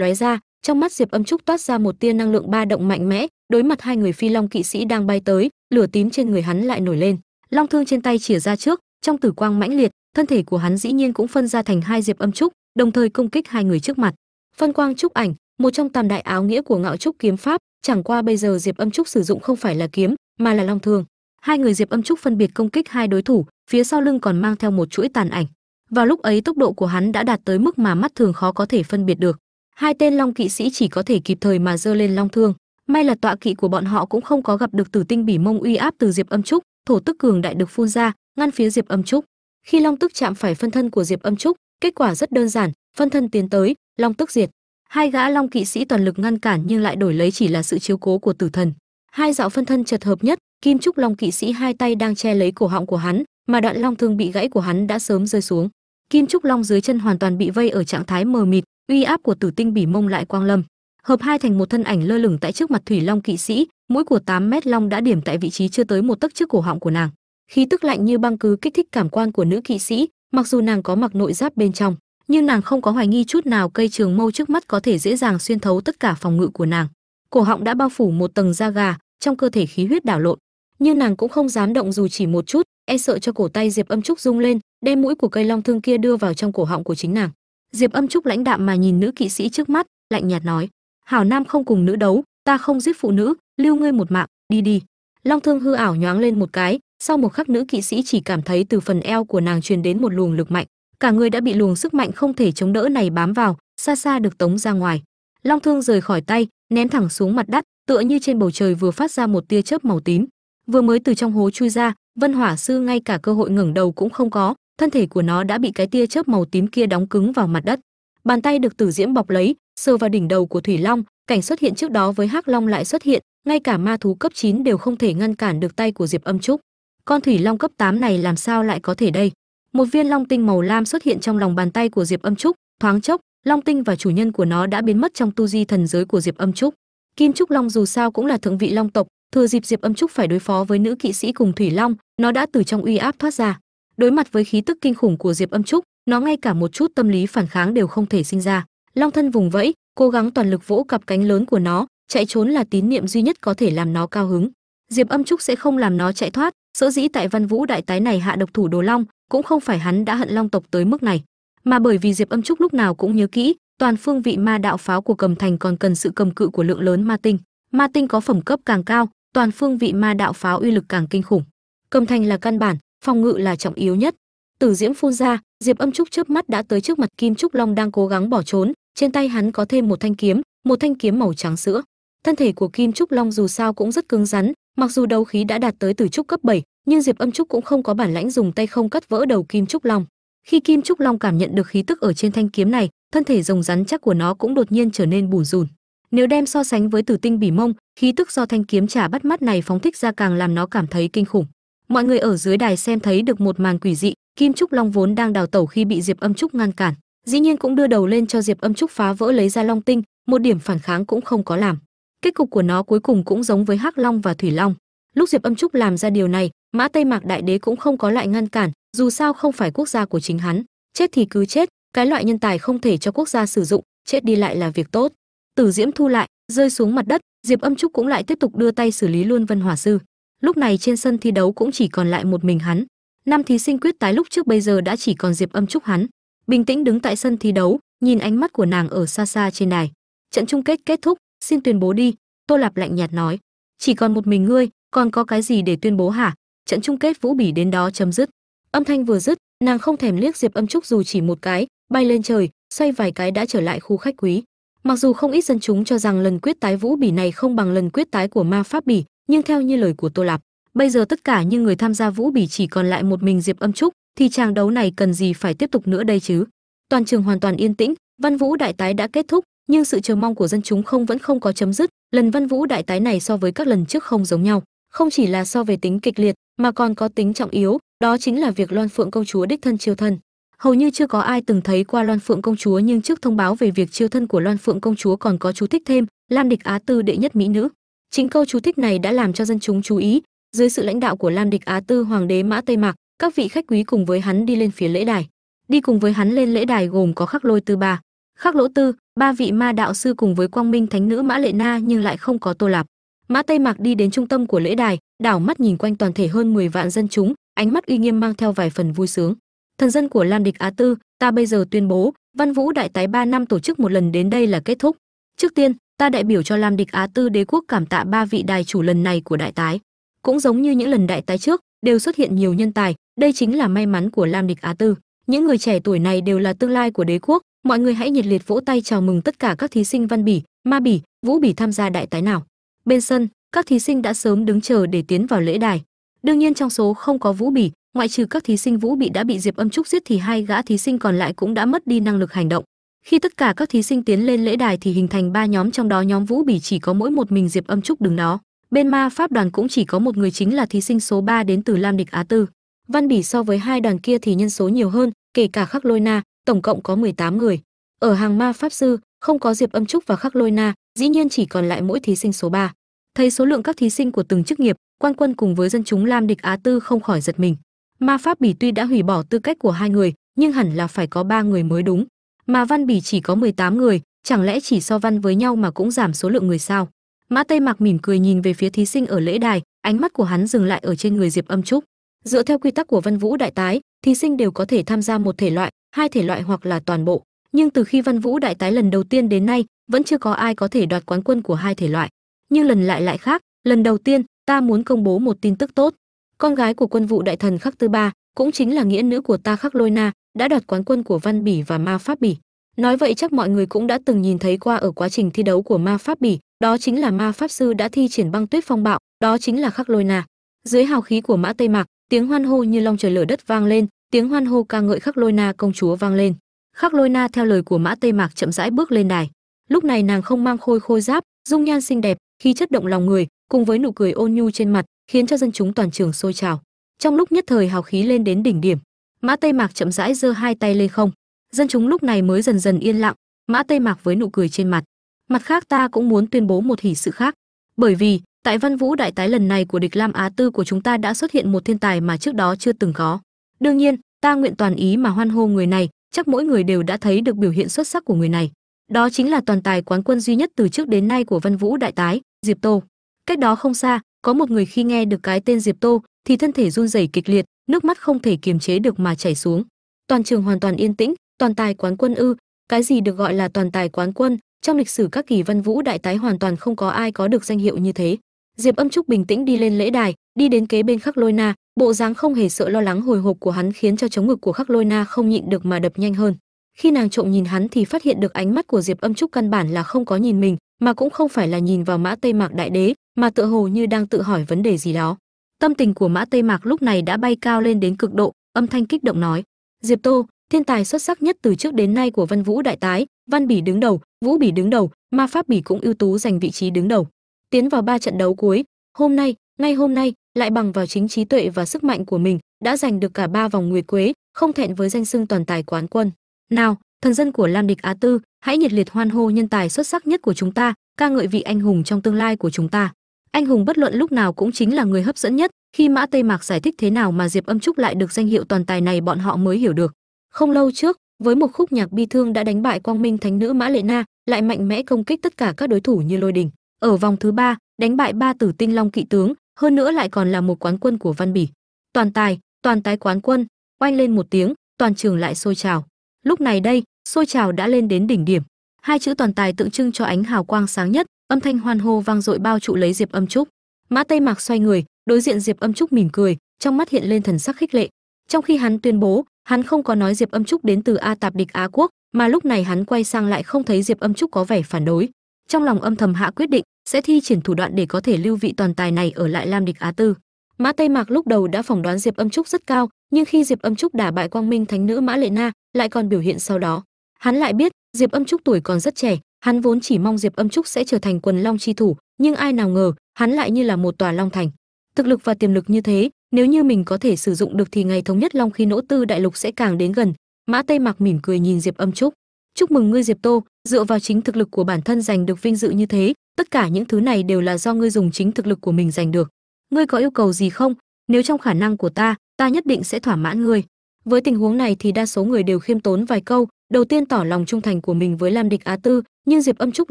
lóe ra trong mắt diệp âm trúc toát ra một tia năng lượng ba động mạnh mẽ đối mặt hai người phi long kỵ sĩ đang bay tới lửa tím trên người hắn lại nổi lên. Long thương trên tay chìa ra trước trong tử quang mãnh liệt thân thể của hắn dĩ nhiên cũng phân ra thành hai diệp âm trúc đồng thời công kích hai người trước mặt. Phân quang trúc ảnh một trong tam đại áo nghĩa của ngạo trúc kiếm pháp chẳng qua bây giờ diệp âm trúc sử dụng không phải là kiếm mà là long thương hai người diệp âm trúc phân biệt công kích hai đối thủ, phía sau lưng còn mang theo một chuỗi tàn ảnh. Vào lúc ấy tốc độ của hắn đã đạt tới mức mà mắt thường khó có thể phân biệt được. Hai tên long kỵ sĩ chỉ có thể kịp thời mà giơ lên long thương. May là tọa kỵ của bọn họ cũng không có gặp được tử tinh bỉ mông uy áp từ diệp âm trúc, thổ tức cường đại được phun ra, ngăn phía diệp âm trúc. Khi long tức chạm phải phân thân của diệp âm trúc, kết quả rất đơn giản, phân thân tiến tới, long tức diệt. Hai gã long kỵ sĩ toàn lực ngăn cản nhưng lại đổi lấy chỉ là sự chiếu cố của tử thần hai dạo phân thân chật hợp nhất, kim trúc long kỵ sĩ hai tay đang che lấy cổ họng của hắn, mà đoạn long thương bị gãy của hắn đã sớm rơi xuống. Kim trúc long dưới chân hoàn toàn bị vây ở trạng thái mờ mịt, uy áp của tử tinh bỉ mông lại quang lâm. Hợp hai thành một thân ảnh lơ lửng tại trước mặt thủy long kỵ sĩ, mũi của 8 mét long đã điểm tại vị trí chưa tới một tấc trước cổ họng của nàng. Khí tức lạnh như băng cứ kích thích cảm quan của nữ kỵ sĩ, mặc dù nàng có mặc nội giáp bên trong, nhưng nàng không có hoài nghi chút nào cây trường mâu trước mắt có thể dễ dàng xuyên thấu tất cả phòng ngự của nàng cổ họng đã bao phủ một tầng da gà trong cơ thể khí huyết đảo lộn, nhưng nàng cũng không dám động dù chỉ một chút e sợ cho cổ tay diệp âm trúc rung lên, đem mũi của cây long thương kia đưa vào trong cổ họng của chính nàng. Diệp âm trúc lãnh đạm mà nhìn nữ kỵ sĩ trước mắt, lạnh nhạt nói, hảo nam không cùng nữ đấu, ta không giết phụ nữ, lưu ngươi một mạng, đi đi. Long thương hư ảo nhoáng lên một cái, sau một khắc nữ kỵ sĩ chỉ cảm thấy từ phần eo của nàng truyền đến một luồng lực mạnh, cả người đã bị luồng sức mạnh không thể chống đỡ này bám vào, xa xa được tống ra ngoài. Long thương rời khỏi tay ném thẳng xuống mặt đất, tựa như trên bầu trời vừa phát ra một tia chớp màu tím. Vừa mới từ trong hố chui ra, vân hỏa sư ngay cả cơ hội ngẩng đầu cũng không có, thân thể của nó đã bị cái tia chớp màu tím kia đóng cứng vào mặt đất. Bàn tay được tử diễm bọc lấy, sờ vào đỉnh đầu của thủy long, cảnh xuất hiện trước đó với hắc long lại xuất hiện, ngay cả ma thú cấp 9 đều không thể ngăn cản được tay của diệp âm trúc. Con thủy long cấp 8 này làm sao lại có thể đây? Một viên long tinh màu lam xuất hiện trong lòng bàn tay của diệp âm trúc, thoáng chốc long tinh và chủ nhân của nó đã biến mất trong tu di thần giới của diệp âm trúc. Kim trúc long dù sao cũng là thượng vị long tộc, thừa dịp diệp âm trúc phải đối phó với nữ kỵ sĩ cùng thủy long, nó đã từ trong uy áp thoát ra. Đối mặt với khí tức kinh khủng của diệp âm trúc, nó ngay cả một chút tâm lý phản kháng đều không thể sinh ra. Long thân vùng vẫy, cố gắng toàn lực vỗ cặp cánh lớn của nó, chạy trốn là tín niệm duy nhất có thể làm nó cao hứng. Diệp âm trúc sẽ không làm nó chạy thoát, sở dĩ tại văn vũ đại tái này hạ độc thủ đồ long, cũng không phải hắn đã hận long tộc tới mức này mà bởi vì diệp âm trúc lúc nào cũng nhớ kỹ toàn phương vị ma đạo pháo của cầm thành còn cần sự cầm cự của lượng lớn ma tinh. Ma tinh có phẩm cấp càng cao toàn phương vị ma đạo pháo uy lực càng kinh khủng. Cầm thành là căn bản phòng ngự là trọng yếu nhất. Tử diễm phun ra diệp âm trúc chớp mắt đã tới trước mặt kim trúc long đang cố gắng bỏ trốn. Trên tay hắn có thêm một thanh kiếm một thanh kiếm màu trắng sữa. Thân thể của kim trúc long dù sao cũng rất cứng rắn mặc dù đấu khí đã đạt tới từ trúc cấp 7, nhưng diệp âm trúc cũng không có bản lãnh dùng tay không cắt vỡ đầu kim trúc long khi kim trúc long cảm nhận được khí tức ở trên thanh kiếm này, thân thể rồng rắn chắc của nó cũng đột nhiên trở nên bùn rùn. Nếu đem so sánh với tử tinh bỉ mông, khí tức do thanh kiếm trả bắt mắt này phóng thích ra càng làm nó cảm thấy kinh khủng. Mọi người ở dưới đài xem thấy được một màn quỷ dị, kim trúc long vốn đang đào tẩu khi bị diệp âm trúc ngăn cản. Dĩ nhiên cũng đưa đầu lên cho diệp âm trúc phá vỡ lấy ra long tinh, một điểm phản kháng cũng không có làm. Kết cục của nó cuối cùng cũng giống với hắc long và thủy long. Lúc diệp âm trúc làm ra điều này, mã tây mạc đại đế cũng không có lại ngăn cản dù sao không phải quốc gia của chính hắn, chết thì cứ chết, cái loại nhân tài không thể cho quốc gia sử dụng, chết đi lại là việc tốt. Tử diễm thu lại, rơi xuống mặt đất, diệp âm trúc cũng lại tiếp tục đưa tay xử lý luôn vân hỏa sư. Lúc này trên sân thi đấu cũng chỉ còn lại một mình hắn. Năm thí sinh quyết tái lúc trước bây giờ đã chỉ còn diệp âm trúc hắn. Bình tĩnh đứng tại sân thi đấu, nhìn ánh mắt của nàng ở xa xa trên đài. Trận chung kết kết thúc, xin tuyên bố đi, tô lạp lạnh nhạt nói. Chỉ còn một mình ngươi, còn có cái gì để tuyên bố hả? Trận chung kết vũ bỉ đến đó chấm dứt âm thanh vừa dứt, nàng không thèm liếc diệp âm trúc dù chỉ một cái, bay lên trời, xoay vài cái đã trở lại khu khách quý. Mặc dù không ít dân chúng cho rằng lần quyết tái vũ bỉ này không bằng lần quyết tái của ma pháp bỉ, nhưng theo như lời của tô lạp, bây giờ tất cả những người tham gia vũ bỉ chỉ còn lại một mình diệp âm trúc, thì tràng đấu này cần gì phải tiếp tục nữa đây chứ? Toàn trường hoàn toàn yên tĩnh, văn vũ đại tái đã kết thúc, nhưng sự chờ mong của dân chúng không vẫn không có chấm dứt, lần văn vũ đại tái này so với các lần trước không giống nhau. Không chỉ là so về tính kịch liệt, mà còn có tính trọng yếu đó chính là việc loan phượng công chúa đích thân chiêu thân. Hầu như chưa có ai từng thấy qua loan phượng công chúa, nhưng trước thông báo về việc chiêu thân của loan phượng công chúa còn có chú thích thêm, lam địch á tư đệ nhất mỹ nữ. Chính câu chú thích này đã làm cho dân chúng chú ý. Dưới sự lãnh đạo của lam địch á tư, hoàng đế mã tây mạc, các vị khách quý cùng với hắn đi lên phía lễ đài. Đi cùng với hắn lên lễ đài gồm có khắc lôi tư ba, khắc lỗ tư, ba vị ma đạo sư cùng với quang minh thánh nữ mã lệ na nhưng lại không có tô lạp. Mã tây mạc đi đến trung tâm của lễ đài, đảo mắt nhìn quanh toàn thể hơn 10 vạn dân chúng ánh mắt uy nghiêm mang theo vài phần vui sướng. Thần dân của lam địch á tư, ta bây giờ tuyên bố, văn vũ đại tái 3 năm tổ chức một lần đến đây là kết thúc. Trước tiên, ta đại biểu cho lam địch á tư đế quốc cảm tạ ba vị đài chủ lần này của đại tái. Cũng giống như những lần đại tái trước, đều xuất hiện nhiều nhân tài, đây chính là may mắn của lam địch á tư. Những người trẻ tuổi này đều là tương lai của đế quốc, mọi người hãy nhiệt liệt vỗ tay chào mừng tất cả các thí sinh văn bỉ, ma bỉ, vũ bỉ tham gia đại tái nào. Bên sân, các thí sinh đã sớm đứng chờ để tiến vào lễ đài đương nhiên trong số không có vũ bỉ, ngoại trừ các thí sinh vũ bị đã bị diệp âm trúc giết thì hai gã thí sinh còn lại cũng đã mất đi năng lực hành động. Khi tất cả các thí sinh tiến lên lễ đài thì hình thành ba nhóm, trong đó nhóm vũ bỉ chỉ có mỗi một mình diệp âm trúc đứng đó. Bên ma pháp đoàn cũng chỉ có một người chính là thí sinh số 3 đến từ lam địch á tư. Văn bỉ so với hai đoàn kia thì nhân số nhiều hơn, kể cả khắc lôi na, tổng cộng có 18 người. Ở hàng ma pháp sư, không có diệp âm trúc và khắc lôi na, dĩ nhiên chỉ còn lại mỗi thí sinh số 3. thấy số lượng các thí sinh của từng chức nghiệp quan quân cùng với dân chúng lam địch á tư không khỏi giật mình. Ma pháp bỉ tuy đã hủy bỏ tư cách của hai người, nhưng hẳn là phải có ba người mới đúng. Mà văn bỉ chỉ có 18 người, chẳng lẽ chỉ so văn với nhau mà cũng giảm số lượng người sao? Mã tây mạc mỉm cười nhìn về phía thí sinh ở lễ đài, ánh mắt của hắn dừng lại ở trên người diệp âm trúc. Dựa theo quy tắc của văn vũ đại tái, thí sinh đều có thể tham gia một thể loại, hai thể loại hoặc là toàn bộ. Nhưng từ khi văn vũ đại tái lần đầu tiên đến nay, vẫn chưa có ai có thể đoạt quán quân của hai thể loại. Nhưng lần lại lại khác, lần đầu tiên ta muốn công bố một tin tức tốt. Con gái của quân vụ đại thần khắc tư ba cũng chính là nghĩa nữ của ta khắc lôi na, đã đoạt quán quân của văn bỉ và ma pháp bỉ. Nói vậy chắc mọi người cũng đã từng nhìn thấy qua ở quá trình thi đấu của ma pháp bỉ, đó chính là ma pháp sư đã thi triển băng tuyết phong bạo, đó chính là khắc lôi na. Dưới hào khí của mã tây mạc, tiếng hoan hô như long trời lở đất vang lên, tiếng hoan hô ca ngợi khắc lôi na công chúa vang lên. Khắc lôi na theo lời của mã tây mạc chậm rãi bước lên đài. Lúc này nàng không mang khôi khôi giáp, dung nhan xinh đẹp khi chất động lòng người cùng với nụ cười ôn nhu trên mặt, khiến cho dân chúng toàn trường sôi trào. Trong lúc nhất thời hào khí lên đến đỉnh điểm, mã tây mạc chậm rãi giơ hai tay lên không. Dân chúng lúc này mới dần dần yên lặng, mã tây mạc với nụ cười trên mặt. Mặt khác ta cũng muốn tuyên bố một hỷ sự khác, bởi vì, tại văn vũ đại tái lần này của địch lam á tư của chúng ta đã xuất hiện một thiên tài mà trước đó chưa từng có. Đương nhiên, ta nguyện toàn ý mà hoan hô người này, chắc mỗi người đều đã thấy được biểu hiện xuất sắc của người này. Đó chính là toàn tài quán quân duy nhất từ trước đến nay của văn vũ đại tái, diệp tô cách đó không xa, có một người khi nghe được cái tên diệp tô, thì thân thể run rẩy kịch liệt, nước mắt không thể kiềm chế được mà chảy xuống. Toàn trường hoàn toàn yên tĩnh, toàn tài quán quân ư, cái gì được gọi là toàn tài quán quân, trong lịch sử các kỳ văn vũ đại tái hoàn toàn không có ai có được danh hiệu như thế. Diệp âm trúc bình tĩnh đi lên lễ đài, đi đến kế bên khắc lôi na, bộ dáng không hề sợ lo lắng hồi hộp của hắn khiến cho chống ngực của khắc lôi na không nhịn được mà đập nhanh hơn. Khi nàng trộm nhìn hắn thì phát hiện được ánh mắt của diệp âm trúc căn bản là không có nhìn mình, mà cũng không phải là nhìn vào mã tây mạc đại đế mà tựa hồ như đang tự hỏi vấn đề gì đó. Tâm tình của mã tây mạc lúc này đã bay cao lên đến cực độ, âm thanh kích động nói. Diệp tô, thiên tài xuất sắc nhất từ trước đến nay của văn vũ đại tái, văn bỉ đứng đầu, vũ bỉ đứng đầu, ma pháp bỉ cũng ưu tú giành vị trí đứng đầu. Tiến vào ba trận đấu cuối, hôm nay, ngay hôm nay, lại bằng vào chính trí tuệ và sức mạnh của mình, đã giành được cả ba vòng nguyệt quế, không thẹn với danh xưng toàn tài quán quân. Nào, thần dân của lam địch á tư, hãy nhiệt liệt hoan hô nhân tài xuất sắc nhất của chúng ta, ca ngợi vị anh hùng trong tương lai của chúng ta anh hùng bất luận lúc nào cũng chính là người hấp dẫn nhất. Khi mã tây mạc giải thích thế nào mà diệp âm trúc lại được danh hiệu toàn tài này, bọn họ mới hiểu được. Không lâu trước, với một khúc nhạc bi thương đã đánh bại quang minh thánh nữ mã lệ na, lại mạnh mẽ công kích tất cả các đối thủ như lôi đình. Ở vòng thứ ba, đánh bại ba tử tinh long kỵ tướng, hơn nữa lại còn là một quán quân của văn bỉ. Toàn tài, toàn tái quán quân, oanh lên một tiếng, toàn trường lại sôi trào. Lúc này đây, sôi trào đã lên đến đỉnh điểm. Hai chữ toàn tài tượng trưng cho ánh hào quang sáng nhất âm thanh hoan hô vang dội bao trụ lấy diệp âm trúc. Mã tây mạc xoay người, đối diện diệp âm trúc mỉm cười, trong mắt hiện lên thần sắc khích lệ. Trong khi hắn tuyên bố, hắn không có nói diệp âm trúc đến từ a tạp địch á quốc, mà lúc này hắn quay sang lại không thấy diệp âm trúc có vẻ phản đối. Trong lòng âm thầm hạ quyết định, sẽ thi triển thủ đoạn để có thể lưu vị toàn tài này ở lại lam địch á tư. Mã tây mạc lúc đầu đã phỏng đoán diệp âm trúc rất cao, nhưng khi diệp âm trúc đả bại quang minh thánh nữ mã lệ na, lại còn biểu hiện sau đó. Hắn lại biết, diệp âm trúc tuổi còn rất trẻ hắn vốn chỉ mong diệp âm trúc sẽ trở thành quần long chi thủ, nhưng ai nào ngờ, hắn lại như là một tòa long thành. Thực lực và tiềm lực như thế, nếu như mình có thể sử dụng được thì ngày thống nhất long khi nỗ tư đại lục sẽ càng đến gần. Mã tây mặc mỉm cười nhìn diệp âm trúc. Chúc mừng ngươi diệp tô, dựa vào chính thực lực của bản thân giành được vinh dự như thế, tất cả những thứ này đều là do ngươi dùng chính thực lực của mình giành được. Ngươi có yêu cầu gì không? Nếu trong khả năng của ta ta nhất định sẽ thỏa mãn ngươi. Với tình huống này thì đa số người đều khiêm tốn vài câu đầu tiên tỏ lòng trung thành của mình với lam địch á tư, nhưng diệp âm trúc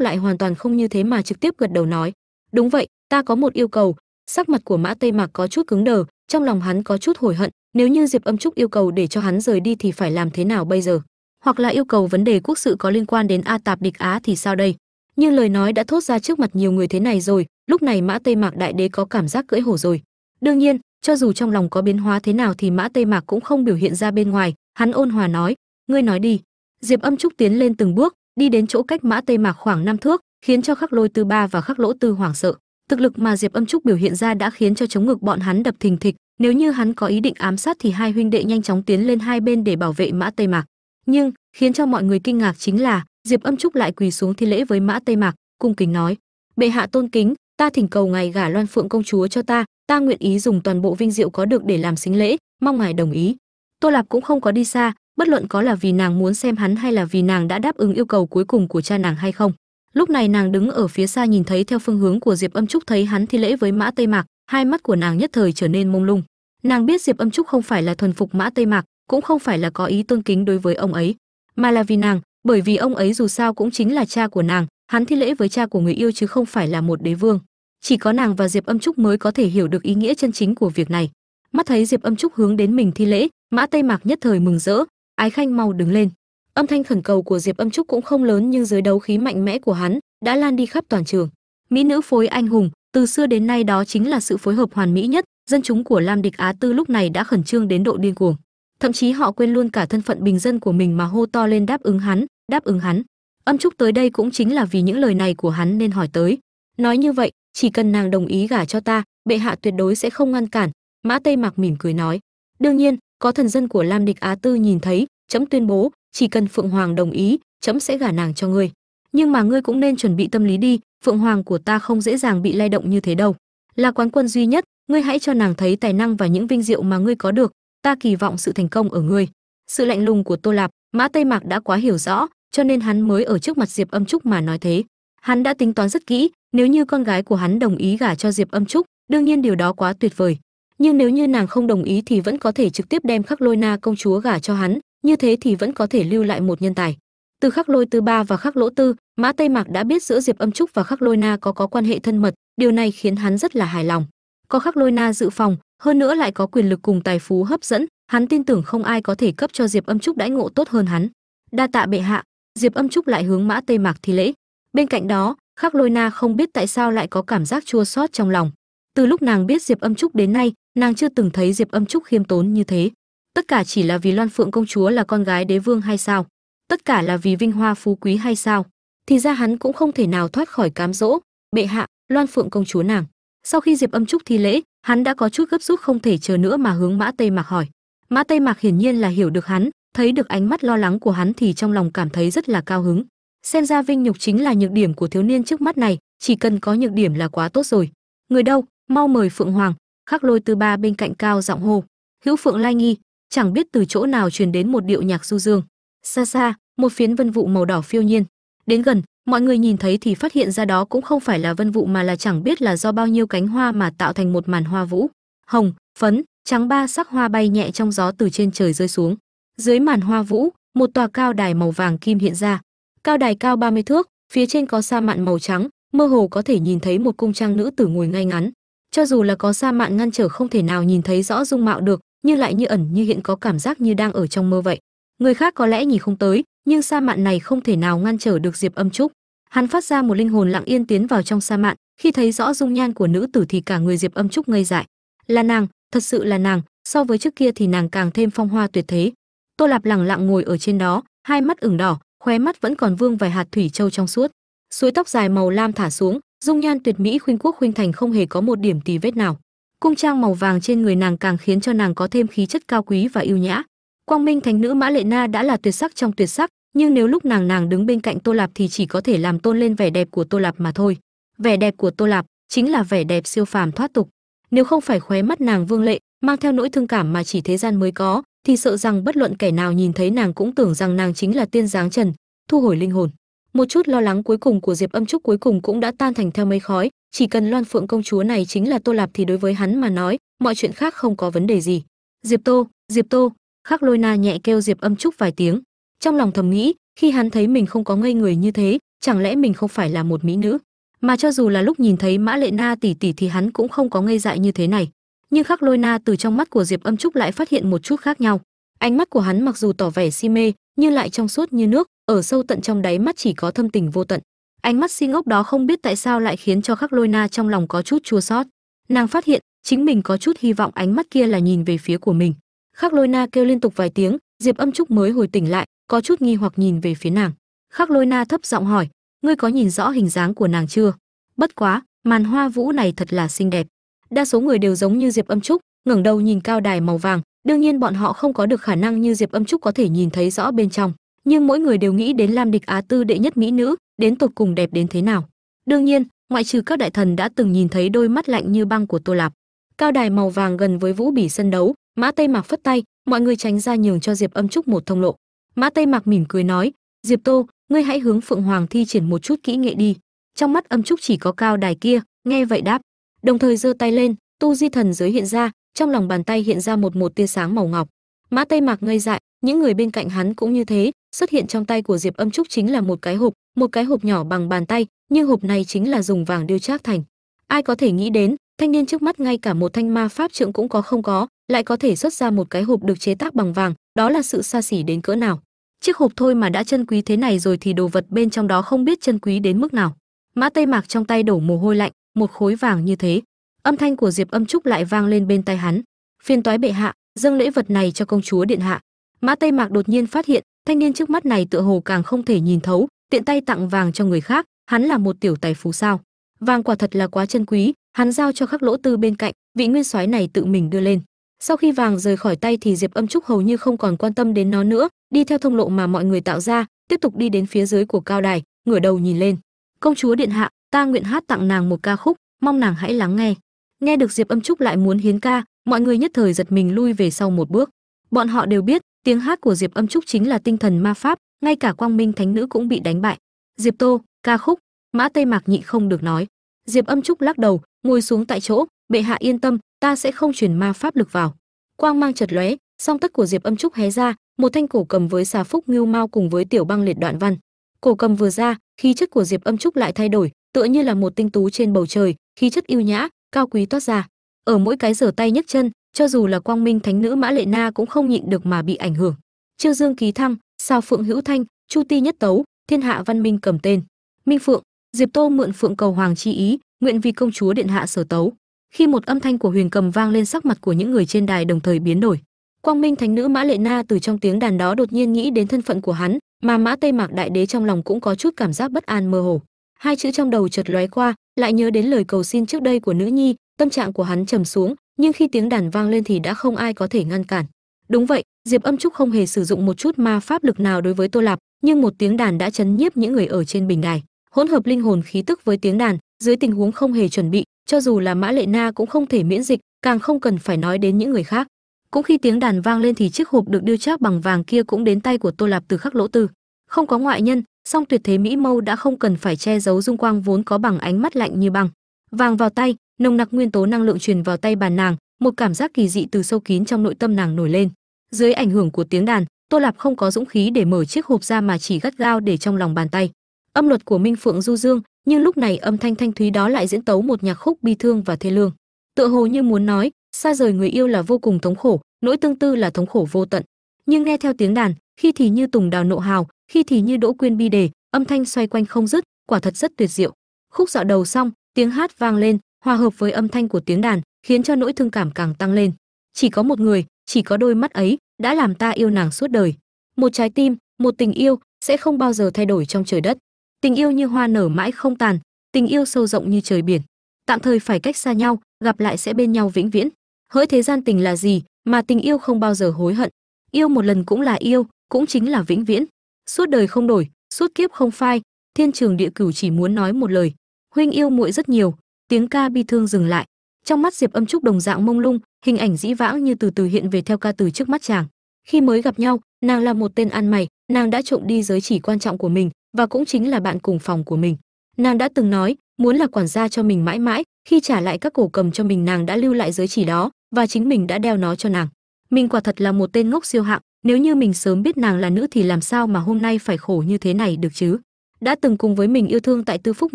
lại hoàn toàn không như thế mà trực tiếp gật đầu nói, đúng vậy, ta có một yêu cầu. Sắc mặt của mã tây mạc có chút cứng đờ, trong lòng hắn có chút hối hận, nếu như diệp âm trúc yêu cầu để cho hắn rời đi thì phải làm thế nào bây giờ? Hoặc là yêu cầu vấn đề quốc sự có liên quan đến a tạp địch á thì sao đây? Nhưng lời nói đã thốt ra trước mặt nhiều người thế này rồi, lúc này mã tây mạc đại đế có cảm giác cưỡi hổ rồi. Đương nhiên, cho dù trong lòng có biến hóa thế nào thì mã tây mạc cũng không biểu hiện ra bên ngoài, hắn ôn hòa nói, ngươi nói đi diệp âm trúc tiến lên từng bước, đi đến chỗ cách mã tây mạc khoảng năm thước, khiến cho khắc lôi tư ba và khắc lỗ tư hoảng sợ. Thực lực mà diệp âm trúc biểu hiện ra đã khiến cho chống ngực bọn hắn đập thình thịch, nếu như hắn có ý định ám sát thì hai huynh đệ nhanh chóng tiến lên hai bên để bảo vệ mã tây mạc. Nhưng, khiến cho mọi người kinh ngạc chính là, diệp âm trúc lại quỳ xuống thi lễ với mã tây mạc, cung kính nói, bệ hạ tôn kính, ta thỉnh cầu ngài gả loan phượng công chúa cho ta ta nguyện ý dùng toàn bộ vinh diệu có được để làm xính lễ, mong ngài đồng ý. Tô lạp cũng không có đi xa bất luận có là vì nàng muốn xem hắn hay là vì nàng đã đáp ứng yêu cầu cuối cùng của cha nàng hay không. Lúc này nàng đứng ở phía xa nhìn thấy theo phương hướng của diệp âm trúc thấy hắn thi lễ với mã tây mạc, hai mắt của nàng nhất thời trở nên mông lung. Nàng biết diệp âm trúc không phải là thuần phục mã tây mạc, cũng không phải là có ý tôn kính đối với ông ấy, mà là vì nàng, bởi vì ông ấy dù sao cũng chính là cha của nàng, hắn thi lễ với cha của người yêu chứ không phải là một đế vương. Chỉ có nàng và diệp âm trúc mới có thể hiểu được ý nghĩa chân chính của việc này. Mắt thấy diệp âm trúc hướng đến mình thi lễ, mã tây mạc nhất thời mừng rỡ ái khanh mau đứng lên. Âm thanh khẩn cầu của diệp âm trúc cũng không lớn nhưng dưới đấu khí mạnh mẽ của hắn đã lan đi khắp toàn trường. Mỹ nữ phối anh hùng, từ xưa đến nay đó chính là sự phối hợp hoàn mỹ nhất, dân chúng của lam địch á tư lúc này đã khẩn trương đến độ điên cuồng. Thậm chí họ quên luôn cả thân phận bình dân của mình mà hô to lên đáp ứng hắn, đáp ứng hắn. Âm trúc tới đây cũng chính là vì những lời này của hắn nên hỏi tới. Nói như vậy, chỉ cần nàng đồng ý gả cho ta, bệ hạ tuyệt đối sẽ không ngăn cản. Mã tây mạc mỉm cười nói. Đương nhiên có thần dân của lam địch á tư nhìn thấy, chấm tuyên bố, chỉ cần phượng hoàng đồng ý, chấm sẽ gả nàng cho ngươi. Nhưng mà ngươi cũng nên chuẩn bị tâm lý đi, phượng hoàng của ta không dễ dàng bị lay động như thế đâu. Là quán quân duy nhất, ngươi hãy cho nàng thấy tài năng và những vinh diệu mà ngươi có được, ta kỳ vọng sự thành công ở ngươi. Sự lạnh lùng của tô lạp, mã tây mạc đã quá hiểu rõ, cho nên hắn mới ở trước mặt diệp âm trúc mà nói thế. Hắn đã tính toán rất kỹ, nếu như con gái của hắn đồng ý gả cho diệp âm trúc, đương nhiên điều đó quá tuyệt vời nhưng nếu như nàng không đồng ý thì vẫn có thể trực tiếp đem khắc lôi na công chúa gả cho hắn, như thế thì vẫn có thể lưu lại một nhân tài. Từ khắc lôi tư ba và khắc lỗ tư, mã tây mạc đã biết giữa diệp âm trúc và khắc lôi na có có quan hệ thân mật, điều này khiến hắn rất là hài lòng. Có khắc lôi na dự phòng, hơn nữa lại có quyền lực cùng tài phú hấp dẫn, hắn tin tưởng không ai có thể cấp cho diệp âm trúc đãi ngộ tốt hơn hắn. Đa tạ bệ hạ, diệp âm trúc lại hướng mã tây mạc thi lễ. Bên cạnh đó, khắc lôi na không biết tại sao lại có cảm giác chua xót trong lòng từ lúc nàng biết diệp âm trúc đến nay, nàng chưa từng thấy diệp âm trúc khiêm tốn như thế. Tất cả chỉ là vì loan phượng công chúa là con gái đế vương hay sao? Tất cả là vì vinh hoa phú quý hay sao? Thì ra hắn cũng không thể nào thoát khỏi cám dỗ. Bệ hạ, loan phượng công chúa nàng. Sau khi diệp âm trúc thi lễ, hắn đã có chút gấp rút không thể chờ nữa mà hướng mã tây mạc hỏi. Mã tây mạc hiển nhiên là hiểu được hắn, thấy được ánh mắt lo lắng của hắn thì trong lòng cảm thấy rất là cao hứng. Xem ra vinh nhục chính là nhược điểm của thiếu niên trước mắt này, chỉ cần có nhược điểm là quá tốt rồi. Người đâu mau mời phượng hoàng, khắc lôi tư ba bên cạnh cao giọng hô. Hữu phượng lai nghi, chẳng biết từ chỗ nào truyền đến một điệu nhạc du dương. Xa xa, một phiến vân vụ màu đỏ phiêu nhiên. Đến gần, mọi người nhìn thấy thì phát hiện ra đó cũng không phải là vân vụ mà là chẳng biết là do bao nhiêu cánh hoa mà tạo thành một màn hoa vũ. Hồng, phấn, trắng ba sắc hoa bay nhẹ trong gió từ trên trời rơi xuống. Dưới màn hoa vũ, một tòa cao đài màu vàng kim hiện ra. Cao đài cao 30 thước, phía trên có sa mạn màu trắng, mơ hồ có thể nhìn thấy một cung trang nữ tử ngồi ngay ngắn cho dù là có sa mạn ngăn trở không thể nào nhìn thấy rõ dung mạo được, nhưng lại như ẩn như hiện có cảm giác như đang ở trong mơ vậy. Người khác có lẽ nhìn không tới, nhưng sa mạn này không thể nào ngăn trở được diệp âm trúc. Hắn phát ra một linh hồn lặng yên tiến vào trong sa mạn khi thấy rõ dung nhan của nữ tử thì cả người diệp âm trúc ngây dại. Là nàng, thật sự là nàng, so với trước kia thì nàng càng thêm phong hoa tuyệt thế. Tô lạp lẳng lặng ngồi ở trên đó, hai mắt ửng đỏ, khóe mắt vẫn còn vương vài hạt thủy châu trong suốt. Suối tóc dài màu lam thả xuống dung nhan tuyệt mỹ khuynh quốc khuynh thành không hề có một điểm tì vết nào. Cung trang màu vàng trên người nàng càng khiến cho nàng có thêm khí chất cao quý và yêu nhã. Quang minh thánh nữ mã lệ na đã là tuyệt sắc trong tuyệt sắc, nhưng nếu lúc nàng nàng đứng bên cạnh tô lạp thì chỉ có thể làm tôn lên vẻ đẹp của tô lạp mà thôi. Vẻ đẹp của tô lạp chính là vẻ đẹp siêu phàm thoát tục. Nếu không phải khóe mắt nàng vương lệ, mang theo nỗi thương cảm mà chỉ thế gian mới có, thì sợ rằng bất luận kẻ nào nhìn thấy nàng cũng tưởng rằng nàng chính là tiên giáng trần, thu hồi linh hồn một chút lo lắng cuối cùng của diệp âm trúc cuối cùng cũng đã tan thành theo mây khói. Chỉ cần loan phượng công chúa này chính là tô lạp thì đối với hắn mà nói, mọi chuyện khác không có vấn đề gì. Diệp tô diệp tô, khắc lôi na nhẹ kêu diệp âm trúc vài tiếng. Trong lòng thầm nghĩ, khi hắn thấy mình không có ngây người như thế, chẳng lẽ mình không phải là một mỹ nữ? Mà cho dù là lúc nhìn thấy mã lệ na tỷ tỷ thì hắn cũng không có ngây dại như thế này. Nhưng khắc lôi na từ trong mắt của diệp âm trúc lại phát hiện một chút khác nhau. Ánh mắt của hắn mặc dù tỏ vẻ si mê, nhưng lại trong suốt như nước ở sâu tận trong đáy mắt chỉ có thâm tình vô tận. Ánh mắt si ngốc đó không biết tại sao lại khiến cho khắc lôi na trong lòng có chút chua xót. Nàng phát hiện, chính mình có chút hy vọng ánh mắt kia là nhìn về phía của mình. Khắc lôi na kêu liên tục vài tiếng, diệp âm trúc mới hồi tỉnh lại, có chút nghi hoặc nhìn về phía nàng. Khắc lôi na thấp giọng hỏi, ngươi có nhìn rõ hình dáng của nàng chưa? Bất quá, màn hoa vũ này thật là xinh đẹp. Đa số người đều giống như diệp âm trúc, ngẩng đầu nhìn cao đài màu vàng, đương nhiên bọn họ không có được khả năng như diệp âm trúc có thể nhìn thấy rõ bên trong nhưng mỗi người đều nghĩ đến lam địch á tư đệ nhất mỹ nữ, đến tột cùng đẹp đến thế nào. Đương nhiên, ngoại trừ các đại thần đã từng nhìn thấy đôi mắt lạnh như băng của tô lạp. Cao đài màu vàng gần với vũ bỉ sân đấu, mã tây mạc phất tay, mọi người tránh ra nhường cho diệp âm trúc một thông lộ. Mã tây mạc mỉm cười nói, diệp tô, ngươi hãy hướng phượng hoàng thi triển một chút kỹ nghệ đi. Trong mắt âm trúc chỉ có cao đài kia, nghe vậy đáp. Đồng thời giơ tay lên, tu di thần giới hiện ra, trong lòng bàn tay hiện ra một một tia sáng màu ngọc. Mã tây mạc ngây dại, những người bên cạnh hắn cũng như thế xuất hiện trong tay của diệp âm trúc chính là một cái hộp, một cái hộp nhỏ bằng bàn tay, nhưng hộp này chính là dùng vàng điêu trác thành. Ai có thể nghĩ đến, thanh niên trước mắt ngay cả một thanh ma pháp trượng cũng có không có, lại có thể xuất ra một cái hộp được chế tác bằng vàng, đó là sự xa xỉ đến cỡ nào. Chiếc hộp thôi mà đã chân quý thế này rồi thì đồ vật bên trong đó không biết chân quý đến mức nào. Mã tây mạc trong tay đổ mồ hôi lạnh, một khối vàng như thế. Âm thanh của diệp âm trúc lại vang lên bên tai hắn. Phiên toái bệ hạ, dâng lễ vật này cho công chúa điện hạ. Mã tây mạc đột nhiên phát hiện thanh niên trước mắt này tựa hồ càng không thể nhìn thấu, tiện tay tặng vàng cho người khác, hắn là một tiểu tài phú sao? Vàng quả thật là quá chân quý, hắn giao cho khắc lỗ tư bên cạnh, vị nguyên soái này tự mình đưa lên. Sau khi vàng rời khỏi tay thì diệp âm trúc hầu như không còn quan tâm đến nó nữa, đi theo thông lộ mà mọi người tạo ra, tiếp tục đi đến phía dưới của cao đài, ngửa đầu nhìn lên. Công chúa điện hạ, ta nguyện hát tặng nàng một ca khúc, mong nàng hãy lắng nghe. Nghe được diệp âm trúc lại muốn hiến ca, mọi người nhất thời giật mình lui về sau một bước. Bọn họ đều biết tiếng hát của diệp âm trúc chính là tinh thần ma pháp, ngay cả quang minh thánh nữ cũng bị đánh bại. Diệp tô, ca khúc, mã tây mạc nhị không được nói. Diệp âm trúc lắc đầu, ngồi xuống tại chỗ, bệ hạ yên tâm, ta sẽ không truyền ma pháp lực vào. Quang mang chật lóe, song tất của diệp âm trúc hé ra, một thanh cổ cầm với xà phúc ngưu mau cùng với tiểu băng liệt đoạn văn. Cổ cầm vừa ra, khí chất của diệp âm trúc lại thay đổi, tựa như là một tinh tú trên bầu trời, khí chất yêu nhã, cao quý toát ra. Ở mỗi cái giở tay nhấc chân cho dù là quang minh thánh nữ mã lệ na cũng không nhịn được mà bị ảnh hưởng. Chiêu dương ký thăng, sao phượng hữu thanh, chu ti nhất tấu, thiên hạ văn minh cầm tên. Minh phượng, diệp tô mượn phượng cầu hoàng chi ý, nguyện vì công chúa điện hạ sở tấu. Khi một âm thanh của huyền cầm vang lên sắc mặt của những người trên đài đồng thời biến đổi. Quang minh thánh nữ mã lệ na từ trong tiếng đàn đó đột nhiên nghĩ đến thân phận của hắn, mà mã tây mạc đại đế trong lòng cũng có chút cảm giác bất an mơ hồ. Hai chữ trong đầu chợt lóe qua, lại nhớ đến lời cầu xin trước đây của nữ nhi, tâm trạng của hắn trầm xuống nhưng khi tiếng đàn vang lên thì đã không ai có thể ngăn cản. Đúng vậy, diệp âm trúc không hề sử dụng một chút ma pháp lực nào đối với tô lạp, nhưng một tiếng đàn đã chấn nhiếp những người ở trên bình đài. Hỗn hợp linh hồn khí tức với tiếng đàn, dưới tình huống không hề chuẩn bị, cho dù là mã lệ na cũng không thể miễn dịch, càng không cần phải nói đến những người khác. Cũng khi tiếng đàn vang lên thì chiếc hộp được điêu chắc bằng vàng kia cũng đến tay của tô lạp từ khắc lỗ tư. Không có ngoại nhân, song tuyệt thế mỹ mâu đã không cần phải che giấu dung quang vốn có bằng ánh mắt lạnh như băng. Vàng vào tay nồng nặc nguyên tố năng lượng truyền vào tay bàn nàng, một cảm giác kỳ dị từ sâu kín trong nội tâm nàng nổi lên. Dưới ảnh hưởng của tiếng đàn, tô lạp không có dũng khí để mở chiếc hộp ra mà chỉ gắt gao để trong lòng bàn tay. Âm luật của minh phượng du dương, nhưng lúc này âm thanh thanh thúy đó lại diễn tấu một nhạc khúc bi thương và thê lương. Tựa hồ như muốn nói, xa rời người yêu là vô cùng thống khổ, nỗi tương tư là thống khổ vô tận. Nhưng nghe theo tiếng đàn, khi thì như tùng đào nộ hào, khi thì như đỗ quyên bi đề, âm thanh xoay quanh không dứt, quả thật rất tuyệt diệu. Khúc dạo đầu xong, tiếng hát vang lên hòa hợp với âm thanh của tiếng đàn khiến cho nỗi thương cảm càng tăng lên. Chỉ có một người, chỉ có đôi mắt ấy đã làm ta yêu nàng suốt đời. Một trái tim, một tình yêu sẽ không bao giờ thay đổi trong trời đất. Tình yêu như hoa nở mãi không tàn, tình yêu sâu rộng như trời biển. Tạm thời phải cách xa nhau, gặp lại sẽ bên nhau vĩnh viễn. Hỡi thế gian tình là gì mà tình yêu không bao giờ hối hận? Yêu một lần cũng là yêu, cũng chính là vĩnh viễn. Suốt đời không đổi, suốt kiếp không phai, thiên trường địa cửu chỉ muốn nói một lời. Huynh yêu muội rất nhiều tiếng ca bi thương dừng lại. Trong mắt diệp âm trúc đồng dạng mông lung, hình ảnh dĩ vãng như từ từ hiện về theo ca từ trước mắt chàng. Khi mới gặp nhau, nàng là một tên ăn mày, nàng đã trộm đi giới chỉ quan trọng của mình và cũng chính là bạn cùng phòng của mình. Nàng đã từng nói, muốn là quản gia cho mình mãi mãi, khi trả lại các cổ cầm cho mình nàng đã lưu lại giới chỉ đó và chính mình đã đeo nó cho nàng. Mình quả thật là một tên ngốc siêu hạng, nếu như mình sớm biết nàng là nữ thì làm sao mà hôm nay phải khổ như thế này được chứ? Đã từng cùng với mình yêu thương tại tư phúc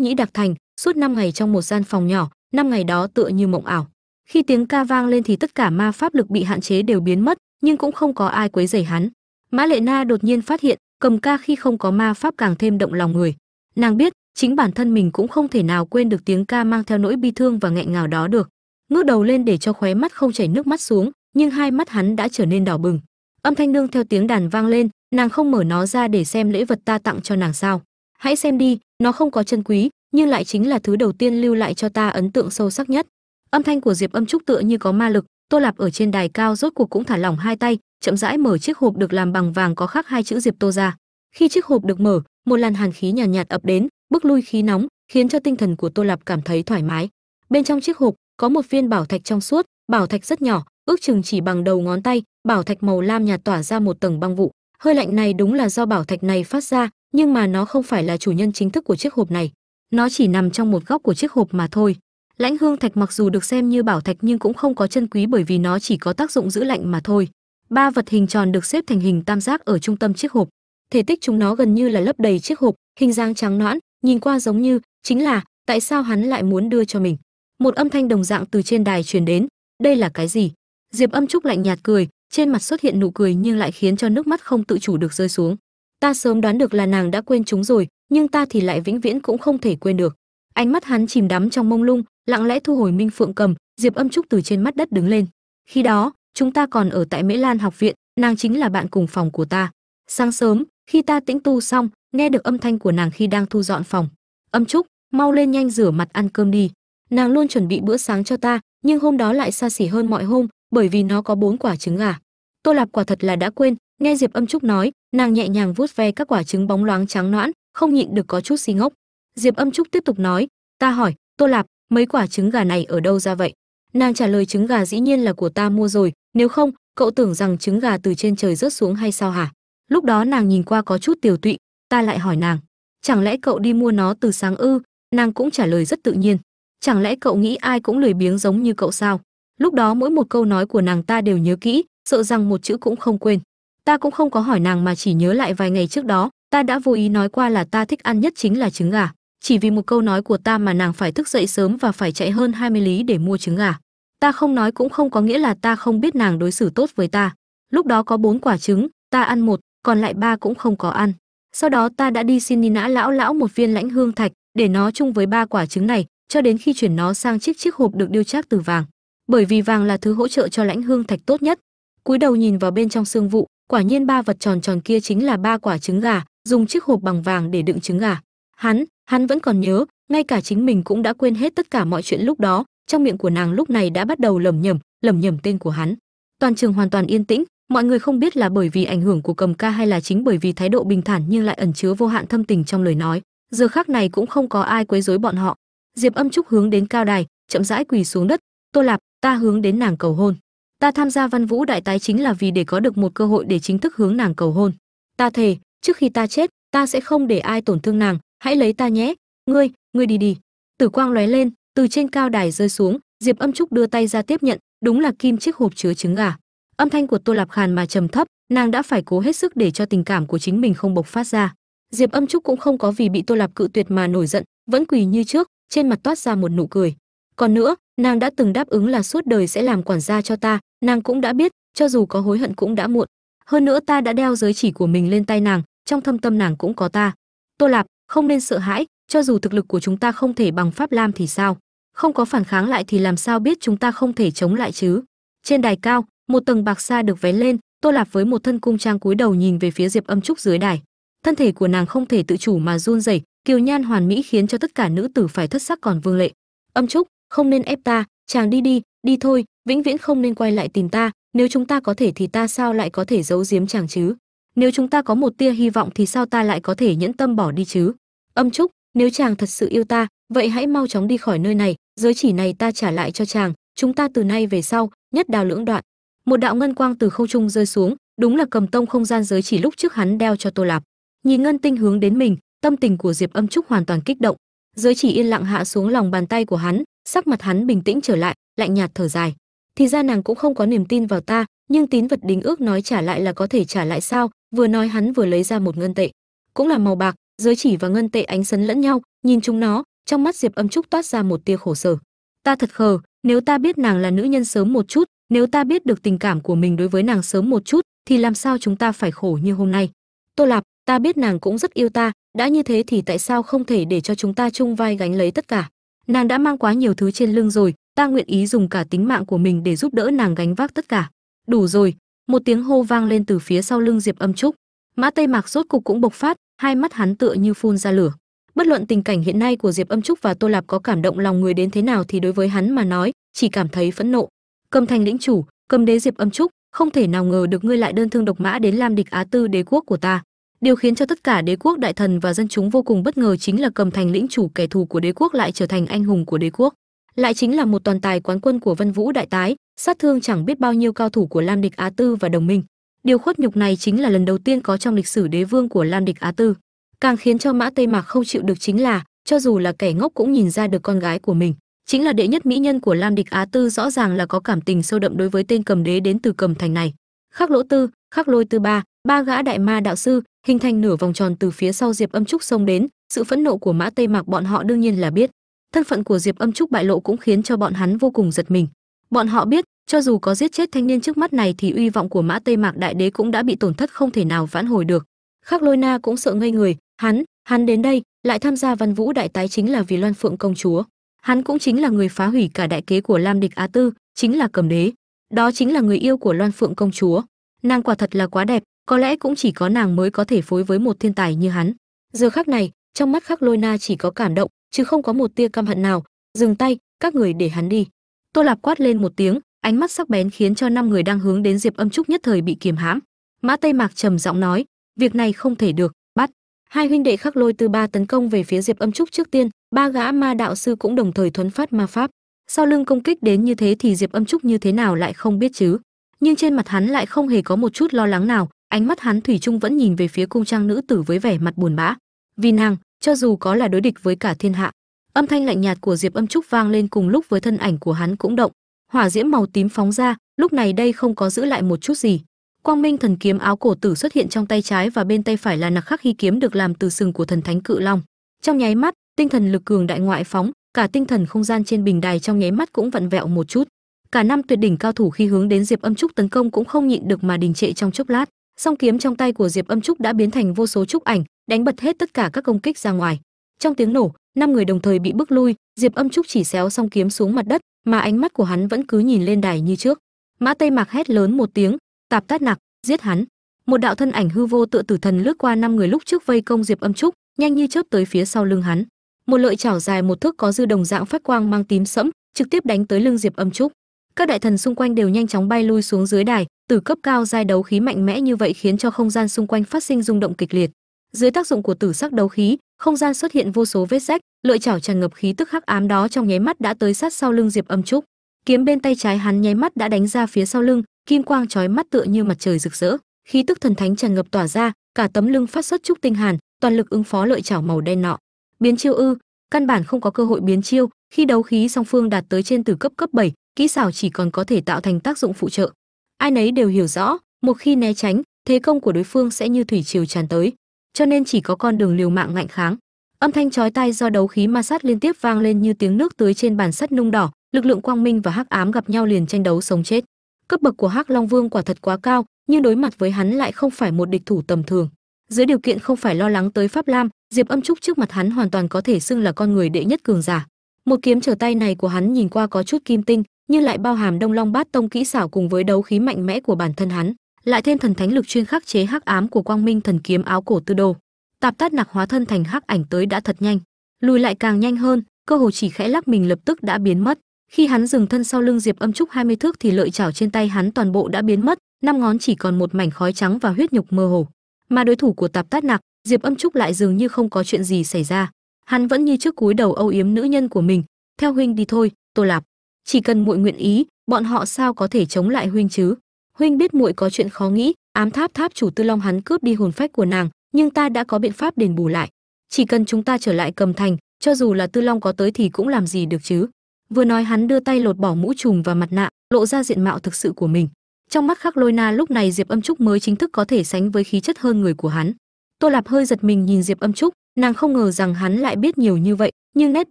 nhĩ đặc thành suốt năm ngày trong một gian phòng nhỏ, năm ngày đó tựa như mộng ảo. Khi tiếng ca vang lên thì tất cả ma pháp lực bị hạn chế đều biến mất, nhưng cũng không có ai quấy rầy hắn. Mã lệ na đột nhiên phát hiện, cầm ca khi không có ma pháp càng thêm động lòng người. Nàng biết, chính bản thân mình cũng không thể nào quên được tiếng ca mang theo nỗi bi thương và nghẹn ngào đó được. Ngước đầu lên để cho khóe mắt không chảy nước mắt xuống, nhưng hai mắt hắn đã trở nên đỏ bừng. Âm thanh nương theo tiếng đàn vang lên, nàng không mở nó ra để xem lễ vật ta tặng cho nàng sao. Hãy xem đi, nó không có chân quý nhưng lại chính là thứ đầu tiên lưu lại cho ta ấn tượng sâu sắc nhất. Âm thanh của diệp âm trúc tựa như có ma lực tô lạp ở trên đài cao rốt cuộc cũng thả lỏng hai tay chậm rãi mở chiếc hộp được làm bằng vàng có khắc hai chữ diệp tô ra. Khi chiếc hộp được mở một làn hàn khí nhàn nhạt, nhạt ập đến bức lui khí nóng khiến cho tinh thần của tô lạp cảm thấy thoải mái. Bên trong chiếc hộp có một viên bảo thạch trong suốt bảo thạch rất nhỏ ước chừng chỉ bằng đầu ngón tay bảo thạch màu lam nhạt tỏa ra một tầng băng vụ. Hơi lạnh này đúng là do bảo thạch này phát ra nhưng mà nó không phải là chủ nhân chính thức của chiếc hộp này nó chỉ nằm trong một góc của chiếc hộp mà thôi. Lãnh hương thạch mặc dù được xem như bảo thạch nhưng cũng không có chân quý bởi vì nó chỉ có tác dụng giữ lạnh mà thôi. Ba vật hình tròn được xếp thành hình tam giác ở trung tâm chiếc hộp. Thể tích chúng nó gần như là lấp đầy chiếc hộp, hình dáng trắng noãn nhìn qua giống như, chính là, tại sao hắn lại muốn đưa cho mình? Một âm thanh đồng dạng từ trên đài truyền đến. Đây là cái gì? Diệp âm trúc lạnh nhạt cười, trên mặt xuất hiện nụ cười nhưng lại khiến cho nước mắt không tự chủ được rơi xuống. Ta sớm đoán được là nàng đã quên chúng rồi nhưng ta thì lại vĩnh viễn cũng không thể quên được. Ánh mắt hắn chìm đắm trong mông lung, lặng lẽ thu hồi minh phượng cầm, diệp âm trúc từ trên mắt đất đứng lên. Khi đó, chúng ta còn ở tại mễ lan học viện, nàng chính là bạn cùng phòng của ta. Sáng sớm, khi ta tĩnh tu xong, nghe được âm thanh của nàng khi đang thu dọn phòng. Âm trúc, mau lên nhanh rửa mặt ăn cơm đi. Nàng luôn chuẩn bị bữa sáng cho ta, nhưng hôm đó lại xa xỉ hơn mọi hôm, bởi vì nó có bốn quả trứng gà. Tô lạp quả thật là đã quên, nghe diệp âm trúc nói, nàng nhẹ nhàng vuốt ve các quả trứng bóng loáng trắng noãn không nhịn được có chút xi ngốc. Diệp âm trúc tiếp tục nói, ta hỏi, tô lạp, mấy quả trứng gà này ở đâu ra vậy? Nàng trả lời, trứng gà dĩ nhiên là của ta mua rồi, nếu không, cậu tưởng rằng trứng gà từ trên trời rớt xuống hay sao hả? Lúc đó nàng nhìn qua có chút tiểu tụy, ta lại hỏi nàng, chẳng lẽ cậu đi mua nó từ sáng ư? Nàng cũng trả lời rất tự nhiên, chẳng lẽ cậu nghĩ ai cũng lười biếng giống như cậu sao? Lúc đó mỗi một câu nói của nàng ta đều nhớ kỹ, sợ rằng một chữ cũng không quên. Ta cũng không có hỏi nàng mà chỉ nhớ lại vài ngày trước đó ta đã vô ý nói qua là ta thích ăn nhất chính là trứng gà. Chỉ vì một câu nói của ta mà nàng phải thức dậy sớm và phải chạy hơn 20 lý để mua trứng gà. Ta không nói cũng không có nghĩa là ta không biết nàng đối xử tốt với ta. Lúc đó có bốn quả trứng, ta ăn một, còn lại ba cũng không có ăn. Sau đó ta đã đi xin nã lão lão một viên lãnh hương thạch, để nó chung với ba quả trứng này, cho đến khi chuyển nó sang chiếc chiếc hộp được điêu chắc từ vàng. Bởi vì vàng là thứ hỗ trợ cho lãnh hương thạch tốt nhất. Cúi đầu nhìn vào bên trong xương vụ, quả nhiên ba vật tròn tròn kia chính là ba quả trứng gà dùng chiếc hộp bằng vàng để đựng trứng gà. Hắn hắn vẫn còn nhớ, ngay cả chính mình cũng đã quên hết tất cả mọi chuyện lúc đó, trong miệng của nàng lúc này đã bắt đầu lẩm nhẩm lẩm nhẩm tên của hắn. Toàn trường hoàn toàn yên tĩnh, mọi người không biết là bởi vì ảnh hưởng của cầm ca hay là chính bởi vì thái độ bình thản nhưng lại ẩn chứa vô hạn thâm tình trong lời nói. Giờ khắc này cũng không có ai quấy rối bọn họ. Diệp âm trúc hướng đến cao đài, chậm rãi quỳ xuống đất. Tô lạp, ta hướng đến nàng cầu hôn. Ta tham gia văn vũ đại tái chính là vì để có được một cơ hội để chính thức hướng nàng cầu hôn. Ta thề trước khi ta chết, ta sẽ không để ai tổn thương nàng. Hãy lấy ta nhé. Ngươi ngươi đi đi. Tử quang lóe lên, từ trên cao đài rơi xuống. Diệp âm trúc đưa tay ra tiếp nhận. Đúng là kim chiếc hộp chứa trứng gà. Âm thanh của tô lạp khàn mà trầm thấp, nàng đã phải cố hết sức để cho tình cảm của chính mình không bộc phát ra. Diệp âm trúc cũng không có vì bị tô lạp cự tuyệt mà nổi giận, vẫn quỳ như trước, trên mặt toát ra một nụ cười. Còn nữa, nàng đã từng đáp ứng là suốt đời sẽ làm quản gia cho ta, nàng cũng đã biết, cho dù có hối hận cũng đã muộn hơn nữa ta đã đeo giới chỉ của mình lên tay nàng, trong thâm tâm nàng cũng có ta. Tô lạp, không nên sợ hãi, cho dù thực lực của chúng ta không thể bằng pháp lam thì sao? Không có phản kháng lại thì làm sao biết chúng ta không thể chống lại chứ? Trên đài cao, một tầng bạc xa được vén lên, tô lạp với một thân cung trang cúi đầu nhìn về phía diệp âm trúc dưới đài. Thân thể của nàng không thể tự chủ mà run rẩy, kiều nhan hoàn mỹ khiến cho tất cả nữ tử phải thất sắc còn vương lệ. Âm trúc, không nên ép ta, chàng đi đi đi thôi, vĩnh viễn không nên quay lại tìm ta nếu chúng ta có thể thì ta sao lại có thể giấu giếm chàng chứ? Nếu chúng ta có một tia hy vọng thì sao ta lại có thể nhẫn tâm bỏ đi chứ? Âm trúc, nếu chàng thật sự yêu ta, vậy hãy mau chóng đi khỏi nơi này, giới chỉ này ta trả lại cho chàng, chúng ta từ nay về sau, nhất đào lưỡng đoạn. Một đạo ngân quang từ không trung rơi xuống, đúng là cầm tông không gian giới chỉ lúc trước hắn đeo cho tô lạp. Nhìn ngân tinh hướng đến mình, tâm tình của diệp âm trúc hoàn toàn kích động. Giới chỉ yên lặng hạ xuống lòng bàn tay của hắn, sắc mặt hắn bình tĩnh trở lại, lạnh nhạt thở dài thì ra nàng cũng không có niềm tin vào ta, nhưng tín vật đính ước nói trả lại là có thể trả lại sao? Vừa nói hắn vừa lấy ra một ngân tệ. Cũng là màu bạc, giới chỉ và ngân tệ ánh sấn lẫn nhau, nhìn chúng nó, trong mắt diệp âm trúc toát ra một tia khổ sở. Ta thật khờ, nếu ta biết nàng là nữ nhân sớm một chút, nếu ta biết được tình cảm của mình đối với nàng sớm một chút, thì làm sao chúng ta phải khổ như hôm nay? Tô lạp, ta biết nàng cũng rất yêu ta, đã như thế thì tại sao không thể để cho chúng ta chung vai gánh lấy tất cả? Nàng đã mang quá nhiều thứ trên lưng rồi ta nguyện ý dùng cả tính mạng của mình để giúp đỡ nàng gánh vác tất cả. Đủ rồi, một tiếng hô vang lên từ phía sau lưng diệp âm trúc. Mã tây mạc rốt cục cũng bộc phát, hai mắt hắn tựa như phun ra lửa. Bất luận tình cảnh hiện nay của diệp âm trúc và tô lạp có cảm động lòng người đến thế nào thì đối với hắn mà nói, chỉ cảm thấy phẫn nộ. Cầm thành lĩnh chủ, cầm đế diệp âm trúc, không thể nào ngờ được ngươi lại đơn thương độc mã đến làm địch á tư đế quốc của ta. Điều khiến cho tất cả đế quốc đại thần và dân chúng vô cùng bất ngờ chính là cầm thành lĩnh chủ kẻ thù của đế quốc lại trở thành anh hùng của đế quốc lại chính là một toàn tài quán quân của vân vũ đại tái, sát thương chẳng biết bao nhiêu cao thủ của lam địch á tư và đồng minh. Điều khuất nhục này chính là lần đầu tiên có trong lịch sử đế vương của lam địch á tư. Càng khiến cho mã tây mạc không chịu được chính là, cho dù là kẻ ngốc cũng nhìn ra được con gái của mình. Chính là đệ nhất mỹ nhân của lam địch á tư rõ ràng là có cảm tình sâu đậm đối với tên cầm đế đến từ cầm thành này. Khắc lỗ tư, khắc lôi tư ba ba gã đại ma đạo sư, hình thành nửa vòng tròn từ phía sau diệp âm trúc xông đến. Sự phẫn nộ của mã tây mạc bọn họ đương nhiên là biết thân phận của diệp âm trúc bại lộ cũng khiến cho bọn hắn vô cùng giật mình. Bọn họ biết, cho dù có giết chết thanh niên trước mắt này thì uy vọng của mã tây mạc đại đế cũng đã bị tổn thất không thể nào vãn hồi được. Khắc lôi na cũng sợ ngây người, hắn hắn đến đây, lại tham gia văn vũ đại tái chính là vì loan phượng công chúa. Hắn cũng chính là người phá hủy cả đại kế của lam địch á tư, chính là cầm đế. Đó chính là người yêu của loan phượng công chúa. Nàng quả thật là quá đẹp, có lẽ cũng chỉ có nàng mới có thể phối với một thiên tài như hắn. Giờ khắc này, trong mắt khắc lôi na chỉ có cảm động chứ không có một tia căm hận nào. Dừng tay, các người để hắn đi. Tô lạp quát lên một tiếng, ánh mắt sắc bén khiến cho năm người đang hướng đến diệp âm trúc nhất thời bị kiềm hãm. Mã tây mạc trầm giọng nói, việc này không thể được, bắt. Hai huynh đệ khắc lôi từ ba tấn công về phía diệp âm trúc trước tiên, ba gã ma đạo sư cũng đồng thời thuấn phát ma pháp. Sau lưng công kích đến như thế thì diệp âm trúc như thế nào lại không biết chứ? Nhưng trên mặt hắn lại không hề có một chút lo lắng nào, ánh mắt hắn thủy chung vẫn nhìn về phía cung trang nữ tử với vẻ mặt buồn bã. Vì nàng cho dù có là đối địch với cả thiên hạ, âm thanh lạnh nhạt của diệp âm trúc vang lên cùng lúc với thân ảnh của hắn cũng động. Hỏa diễm màu tím phóng ra, lúc này đây không có giữ lại một chút gì. Quang minh thần kiếm áo cổ tử xuất hiện trong tay trái và bên tay phải là nặc khắc hy kiếm được làm từ sừng của thần thánh cự long. Trong nháy mắt, tinh thần lực cường đại ngoại phóng, cả tinh thần không gian trên bình đài trong nháy mắt cũng vặn vẹo một chút. Cả năm tuyệt đỉnh cao thủ khi hướng đến diệp âm trúc tấn công cũng không nhịn được mà đình trệ trong chốc lát song kiếm trong tay của diệp âm trúc đã biến thành vô số trúc ảnh, đánh bật hết tất cả các công kích ra ngoài. Trong tiếng nổ, năm người đồng thời bị bước lui, diệp âm trúc chỉ xéo xong kiếm xuống mặt đất, mà ánh mắt của hắn vẫn cứ nhìn lên đài như trước. Mã tây mạc hét lớn một tiếng, tạp tát nặc, giết hắn. Một đạo thân ảnh hư vô tựa tử thần lướt qua năm người lúc trước vây công diệp âm trúc, nhanh như chớp tới phía sau lưng hắn. Một lợi chảo dài một thước có dư đồng dạng phát quang mang tím sẫm, trực tiếp đánh tới lưng diệp âm trúc các đại thần xung quanh đều nhanh chóng bay lui xuống dưới đài từ cấp cao giai đấu khí mạnh mẽ như vậy khiến cho không gian xung quanh phát sinh rung động kịch liệt. Dưới tác dụng của tử sắc đấu khí không gian xuất hiện vô số vết rách lợi chảo tràn ngập khí tức hắc ám đó trong nháy mắt đã tới sát sau lưng diệp âm trúc. Kiếm bên tay trái hắn nháy mắt đã đánh ra phía sau lưng kim quang chói mắt tựa như mặt trời rực rỡ. Khí tức thần thánh tràn ngập tỏa ra cả tấm lưng phát xuất trúc tinh hàn toàn lực ứng phó lợi chảo màu đen nọ. Biến chiêu ư căn bản không có cơ hội biến chiêu khi đấu khí song phương đạt tới trên từ cấp cấp 7, kỹ xảo chỉ còn có thể tạo thành tác dụng phụ trợ. Ai nấy đều hiểu rõ, một khi né tránh, thế công của đối phương sẽ như thủy triều tràn tới, cho nên chỉ có con đường liều mạng ngạnh kháng. Âm thanh chói tai do đấu khí ma sát liên tiếp vang lên như tiếng nước tưới trên bàn sắt nung đỏ, lực lượng quang minh và hắc ám gặp nhau liền tranh đấu sống chết. Cấp bậc của hắc long vương quả thật quá cao, nhưng đối mặt với hắn lại không phải một địch thủ tầm thường. Dưới điều kiện không phải lo lắng tới pháp lam, diệp âm trúc trước mặt hắn hoàn toàn có thể xưng là con người đệ nhất cường giả. Một kiếm trở tay này của hắn nhìn qua có chút kim tinh nhưng lại bao hàm đông long bát tông kỹ xảo cùng với đấu khí mạnh mẽ của bản thân hắn, lại thêm thần thánh lực chuyên khắc chế hắc ám của quang minh thần kiếm áo cổ tư đồ. Tạp tát nặc hóa thân thành hắc ảnh tới đã thật nhanh, lùi lại càng nhanh hơn, cơ hồ chỉ khẽ lắc mình lập tức đã biến mất. Khi hắn dừng thân sau lưng diệp âm trúc 20 thước thì lợi chảo trên tay hắn toàn bộ đã biến mất, năm ngón chỉ còn một mảnh khói trắng và huyết nhục mơ hồ. Mà đối thủ của tạp tát nặc, diệp âm trúc lại dường như không có chuyện gì xảy ra. Hắn vẫn như trước cúi đầu âu yếm nữ nhân của mình, theo huynh đi thôi, tô lạp chỉ cần muội nguyện ý, bọn họ sao có thể chống lại huynh chứ? Huynh biết muội có chuyện khó nghĩ, ám tháp tháp chủ tư long hắn cướp đi hồn phách của nàng, nhưng ta đã có biện pháp đền bù lại. Chỉ cần chúng ta trở lại cầm thành, cho dù là tư long có tới thì cũng làm gì được chứ? Vừa nói hắn đưa tay lột bỏ mũ trùm và mặt nạ, lộ ra diện mạo thực sự của mình. Trong mắt khắc lôi na lúc này diệp âm trúc mới chính thức có thể sánh với khí chất hơn người của hắn. Tô lạp hơi giật mình nhìn diệp âm trúc, nàng không ngờ rằng hắn lại biết nhiều như vậy, nhưng nét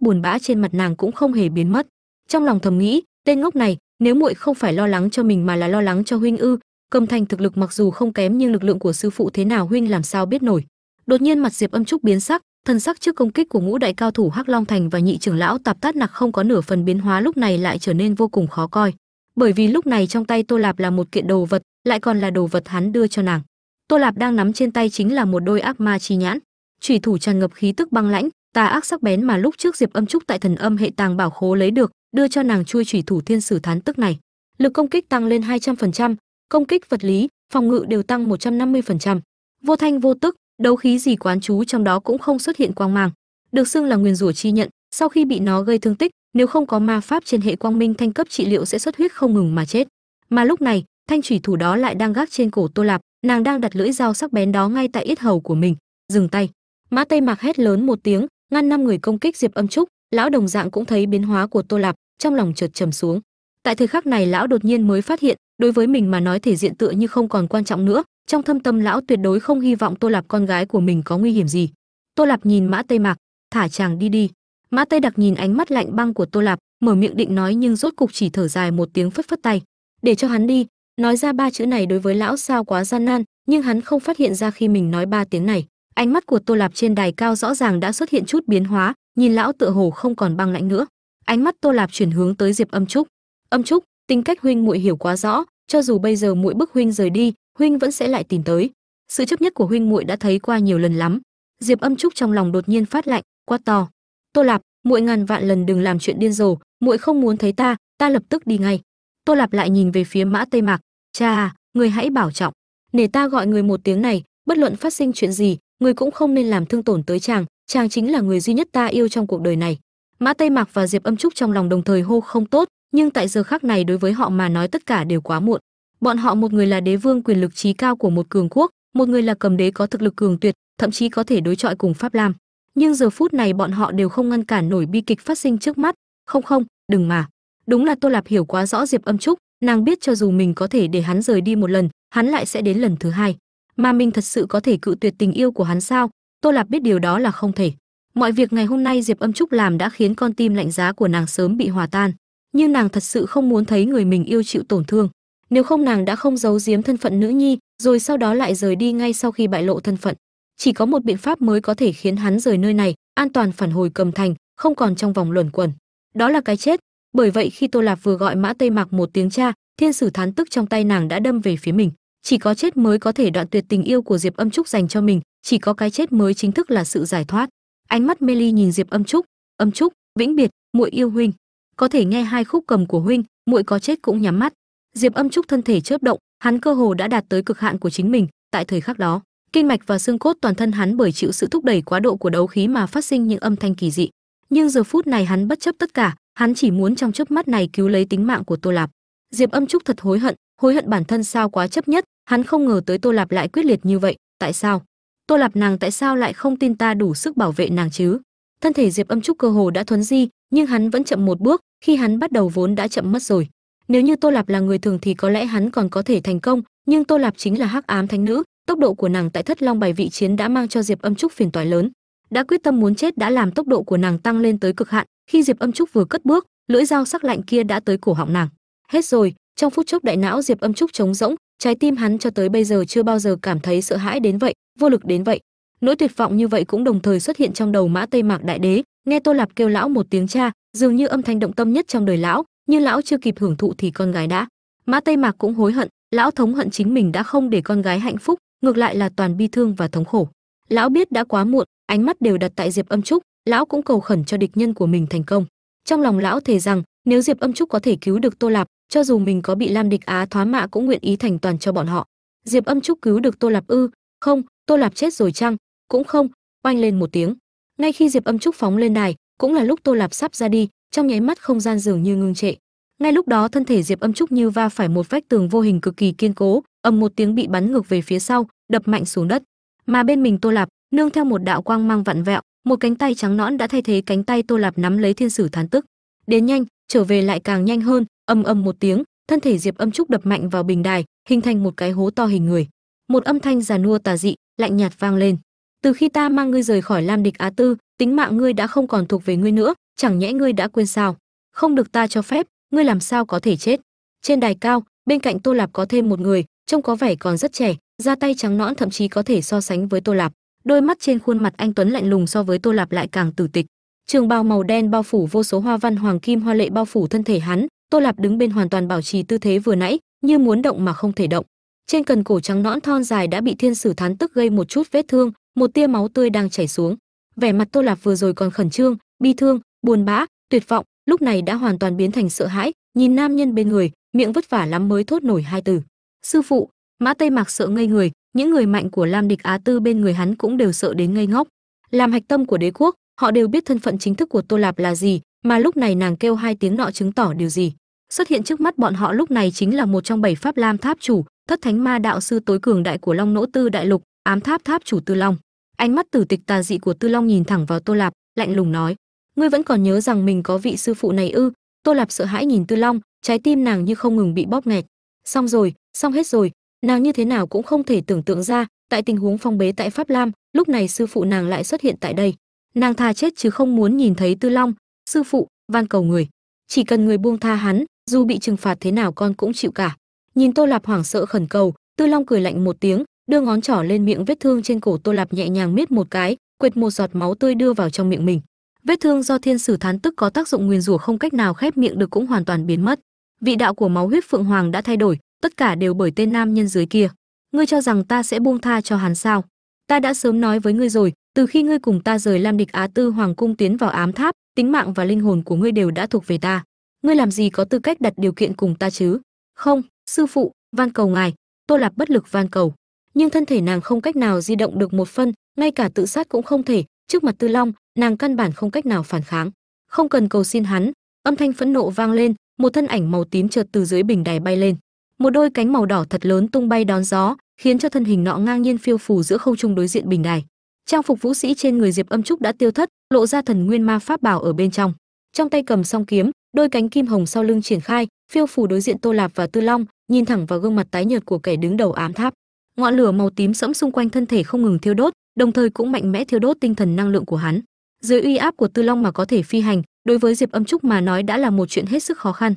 buồn bã trên mặt nàng cũng không hề biến mất trong lòng thầm nghĩ, tên ngốc này, nếu muội không phải lo lắng cho mình mà là lo lắng cho huynh ư, cầm thành thực lực mặc dù không kém nhưng lực lượng của sư phụ thế nào huynh làm sao biết nổi. Đột nhiên mặt diệp âm trúc biến sắc, thần sắc trước công kích của ngũ đại cao thủ hắc long thành và nhị trưởng lão tạp tát nặc không có nửa phần biến hóa lúc này lại trở nên vô cùng khó coi. Bởi vì lúc này trong tay tô lạp là một kiện đồ vật, lại còn là đồ vật hắn đưa cho nàng. Tô lạp đang nắm trên tay chính là một đôi ác ma chi nhãn. Thủy thủ tràn ngập khí tức băng lãnh, tà ác sắc bén mà lúc trước diệp âm trúc tại thần âm hệ tàng bảo khố lấy được đưa cho nàng chui chủy thủ thiên sử thán tức này. Lực công kích tăng lên 200%, công kích vật lý phòng ngự đều tăng 150%. vô thanh vô tức đấu khí gì quán chú trong đó cũng không xuất hiện quang mang được xưng là nguyền rủa chi nhận. Sau khi bị nó gây thương tích nếu không có ma pháp trên hệ quang minh thanh cấp trị liệu sẽ xuất huyết không ngừng mà chết. Mà lúc này thanh thủy thủ đó lại đang gác trên cổ tô lạp nàng đang đặt lưỡi dao sắc bén đó ngay tại yết hầu của mình. Dừng tay. Mã tây mạc hét lớn một tiếng ngăn năm người công kích diệp âm trúc lão đồng dạng cũng thấy biến hóa của tô lạp, trong lòng chợt trầm xuống. Tại thời khắc này, lão đột nhiên mới phát hiện, đối với mình mà nói thể diện tựa như không còn quan trọng nữa. Trong thâm tâm, lão tuyệt đối không hy vọng tô lạp con gái của mình có nguy hiểm gì. Tô lạp nhìn mã tây mạc, thả chàng đi đi. Mã tây đặc nhìn ánh mắt lạnh băng của tô lạp, mở miệng định nói nhưng rốt cục chỉ thở dài một tiếng phất phất tay. Để cho hắn đi, nói ra ba chữ này đối với lão sao quá gian nan, nhưng hắn không phát hiện ra khi mình nói ba tiếng này. Ánh mắt của tô lạp trên đài cao rõ ràng đã xuất hiện chút biến hóa nhìn lão tựa hồ không còn băng lãnh nữa. Ánh mắt tô lạp chuyển hướng tới diệp âm trúc. Âm trúc, tính cách huynh muội hiểu quá rõ, cho dù bây giờ muội bức huynh rời đi, huynh vẫn sẽ lại tìm tới. Sự chấp nhất của huynh muội đã thấy qua nhiều lần lắm. Diệp âm trúc trong lòng đột nhiên phát lạnh, quát to. Tô lạp, muội ngàn vạn lần đừng làm chuyện điên rồ, muội không muốn thấy ta ta lập tức đi ngay. Tô lạp lại nhìn về phía mã tây mạc. Cha à người hãy bảo trọng. Nể ta gọi người một tiếng này, bất luận phát sinh chuyện gì, người cũng không nên làm thương tổn tới chàng chàng chính là người duy nhất ta yêu trong cuộc đời này. Mã tây mạc và diệp âm trúc trong lòng đồng thời hô không tốt, nhưng tại giờ khắc này đối với họ mà nói tất cả đều quá muộn. Bọn họ một người là đế vương quyền lực trí cao của một cường quốc, một người là cầm đế có thực lực cường tuyệt, thậm chí có thể đối chọi cùng pháp lam. Nhưng giờ phút này bọn họ đều không ngăn cản nổi bi kịch phát sinh trước mắt. Không không, đừng mà. Đúng là tô lạp hiểu quá rõ diệp âm trúc, nàng biết cho dù mình có thể để hắn rời đi một lần, hắn lại sẽ đến lần thứ hai. Mà mình thật sự có thể cự tuyệt tình yêu của hắn sao? Tô lạp biết điều đó là không thể. Mọi việc ngày hôm nay diệp âm trúc làm đã khiến con tim lạnh giá của nàng sớm bị hòa tan. Nhưng nàng thật sự không muốn thấy người mình yêu chịu tổn thương. Nếu không nàng đã không giấu giếm thân phận nữ nhi, rồi sau đó lại rời đi ngay sau khi bại lộ thân phận. Chỉ có một biện pháp mới có thể khiến hắn rời nơi này, an toàn phản hồi cầm thành, không còn trong vòng luẩn quẩn. Đó là cái chết. Bởi vậy khi tô lạp vừa gọi mã tây mạc một tiếng cha, thiên sử thán tức trong tay nàng đã đâm về phía mình. Chỉ có chết mới có thể đoạn tuyệt tình yêu của diệp âm trúc dành cho mình chỉ có cái chết mới chính thức là sự giải thoát. Ánh mắt mê ly nhìn diệp âm trúc. Âm trúc, vĩnh biệt, muội yêu huynh. Có thể nghe hai khúc cầm của huynh, muội có chết cũng nhắm mắt. Diệp âm trúc thân thể chớp động, hắn cơ hồ đã đạt tới cực hạn của chính mình, tại thời khắc đó. Kinh mạch và xương cốt toàn thân hắn bởi chịu sự thúc đẩy quá độ của đấu khí mà phát sinh những âm thanh kỳ dị. Nhưng giờ phút này hắn bất chấp tất cả, hắn chỉ muốn trong chớp mắt này cứu lấy tính mạng của tô lạp. Diệp âm trúc thật hối hận hối hận bản thân sao quá chấp nhất, hắn không ngờ tới tô lạp lại quyết liệt như vậy, tại sao? Tô lạp nàng tại sao lại không tin ta đủ sức bảo vệ nàng chứ? Thân thể diệp âm trúc cơ hồ đã thuấn di, nhưng hắn vẫn chậm một bước, khi hắn bắt đầu vốn đã chậm mất rồi. Nếu như tô lạp là người thường thì có lẽ hắn còn có thể thành công, nhưng tô lạp chính là hắc ám thánh nữ, tốc độ của nàng tại thất long bài vị chiến đã mang cho diệp âm trúc phiền toái lớn. Đã quyết tâm muốn chết đã làm tốc độ của nàng tăng lên tới cực hạn, khi diệp âm trúc vừa cất bước, lưỡi dao sắc lạnh kia đã tới cổ họng nàng. Hết rồi, trong phút chốc đại não diệp âm trúc trống rỗng, trái tim hắn cho tới bây giờ chưa bao giờ cảm thấy sợ hãi đến vậy vô lực đến vậy. Nỗi tuyệt vọng như vậy cũng đồng thời xuất hiện trong đầu mã tây mạc đại đế. Nghe tô lạp kêu lão một tiếng cha, dường như âm thanh động tâm nhất trong đời lão, nhưng lão chưa kịp hưởng thụ thì con gái đã. Mã tây mạc cũng hối hận, lão thống hận chính mình đã không để con gái hạnh phúc, ngược lại là toàn bi thương và thống khổ. Lão biết đã quá muộn, ánh mắt đều đặt tại diệp âm trúc, lão cũng cầu khẩn cho địch nhân của mình thành công. Trong lòng lão thề rằng, nếu diệp âm trúc có thể cứu được tô lạp, cho dù mình có bị lam địch á thoá mạ cũng nguyện ý thành toàn cho bọn họ. Diệp âm trúc cứu được tô lạp ư? Không tô lạp chết rồi chăng? Cũng không, oanh lên một tiếng. Ngay khi diệp âm trúc phóng lên đài, cũng là lúc tô lạp sắp ra đi, trong nháy mắt không gian dường như ngưng trệ. Ngay lúc đó thân thể diệp âm trúc như va phải một vách tường vô hình cực kỳ kiên cố, ầm một tiếng bị bắn ngược về phía sau, đập mạnh xuống đất. Mà bên mình tô lạp, nương theo một đạo quang mang vặn vẹo, một cánh tay trắng nõn đã thay thế cánh tay tô lạp nắm lấy thiên sử thán tức. Đến nhanh, trở về lại càng nhanh hơn, ầm ầm một tiếng, thân thể diệp âm trúc đập mạnh vào bình đài, hình thành một cái hố to hình người. Một âm thanh già nua tà dị lạnh nhạt vang lên. Từ khi ta mang ngươi rời khỏi lam địch á tư, tính mạng ngươi đã không còn thuộc về ngươi nữa, chẳng nhẽ ngươi đã quên sao? Không được ta cho phép, ngươi làm sao có thể chết? Trên đài cao, bên cạnh tô lạp có thêm một người, trông có vẻ còn rất trẻ, da tay trắng nõn thậm chí có thể so sánh với tô lạp. Đôi mắt trên khuôn mặt anh tuấn lạnh lùng so với tô lạp lại càng tử tịch. Trường bào màu đen bao phủ vô số hoa văn, hoàng kim hoa lệ bao phủ thân thể hắn. Tô lạp đứng bên hoàn toàn bảo trì tư thế vừa nãy, như muốn động mà không thể động trên cần cổ trắng nõn thon dài đã bị thiên sử thán tức gây một chút vết thương, một tia máu tươi đang chảy xuống. Vẻ mặt tô lạp vừa rồi còn khẩn trương, bi thương, buồn bã, tuyệt vọng, lúc này đã hoàn toàn biến thành sợ hãi, nhìn nam nhân bên người, miệng vất vả lắm mới thốt nổi hai từ. Sư phụ, mã tây mạc sợ ngây người, những người mạnh của lam địch á tư bên người hắn cũng đều sợ đến ngây ngốc. Làm hạch tâm của đế quốc, họ đều biết thân phận chính thức của tô lạp là gì, mà lúc này nàng kêu hai tiếng nọ chứng tỏ điều gì. Xuất hiện trước mắt bọn họ lúc này chính là một trong bảy pháp lam tháp chủ thất thánh ma đạo sư tối cường đại của long nỗ tư đại lục, ám tháp tháp chủ tư long. Ánh mắt tử tịch tà dị của tư long nhìn thẳng vào tô lạp, lạnh lùng nói, ngươi vẫn còn nhớ rằng mình có vị sư phụ này ư? Tô lạp sợ hãi nhìn tư long, trái tim nàng như không ngừng bị bóp nghẹt. Xong rồi, xong hết rồi, nàng như thế nào cũng không thể tưởng tượng ra, tại tình huống phong bế tại pháp lam, lúc này sư phụ nàng lại xuất hiện tại đây. Nàng thà chết chứ không muốn nhìn thấy tư long, sư phụ, van cầu người, chỉ cần người buông tha hắn, dù bị trừng phạt thế nào con cũng chịu cả nhìn tô lạp hoảng sợ khẩn cầu, tư long cười lạnh một tiếng, đưa ngón trỏ lên miệng vết thương trên cổ tô lạp nhẹ nhàng miết một cái, quệt một giọt máu tươi đưa vào trong miệng mình. Vết thương do thiên sử thán tức có tác dụng nguyền rủa không cách nào khép miệng được cũng hoàn toàn biến mất. Vị đạo của máu huyết phượng hoàng đã thay đổi, tất cả đều bởi tên nam nhân dưới kia. Ngươi cho rằng ta sẽ buông tha cho hắn sao? Ta đã sớm nói với ngươi rồi, từ khi ngươi cùng ta rời lam địch á tư, hoàng cung tiến vào ám tháp, tính mạng và linh hồn của ngươi đều đã thuộc về ta. Ngươi làm gì có tư cách đặt điều kiện cùng ta chứ? Không sư phụ, van cầu ngài. Tô lạp bất lực van cầu. Nhưng thân thể nàng không cách nào di động được một phân, ngay cả tự sát cũng không thể. Trước mặt tư long, nàng căn bản không cách nào phản kháng. Không cần cầu xin hắn, âm thanh phẫn nộ vang lên, một thân ảnh màu tím chợt từ dưới bình đài bay lên. Một đôi cánh màu đỏ thật lớn tung bay đón gió, khiến cho thân hình nọ ngang nhiên phiêu phù giữa không trung đối diện bình đài. Trang phục vũ sĩ trên người diệp âm trúc đã tiêu thất, lộ ra thần nguyên ma pháp bảo ở bên trong. Trong tay cầm song kiếm, đôi cánh kim hồng sau lưng triển khai, phiêu phù đối diện tô lạp và tư long nhìn thẳng vào gương mặt tái nhợt của kẻ đứng đầu ám tháp. Ngọn lửa màu tím sẫm xung quanh thân thể không ngừng thiêu đốt, đồng thời cũng mạnh mẽ thiêu đốt tinh thần năng lượng của hắn. Dưới uy áp của tư long mà có thể phi hành, đối với diệp âm trúc mà nói đã là một chuyện hết sức khó khăn.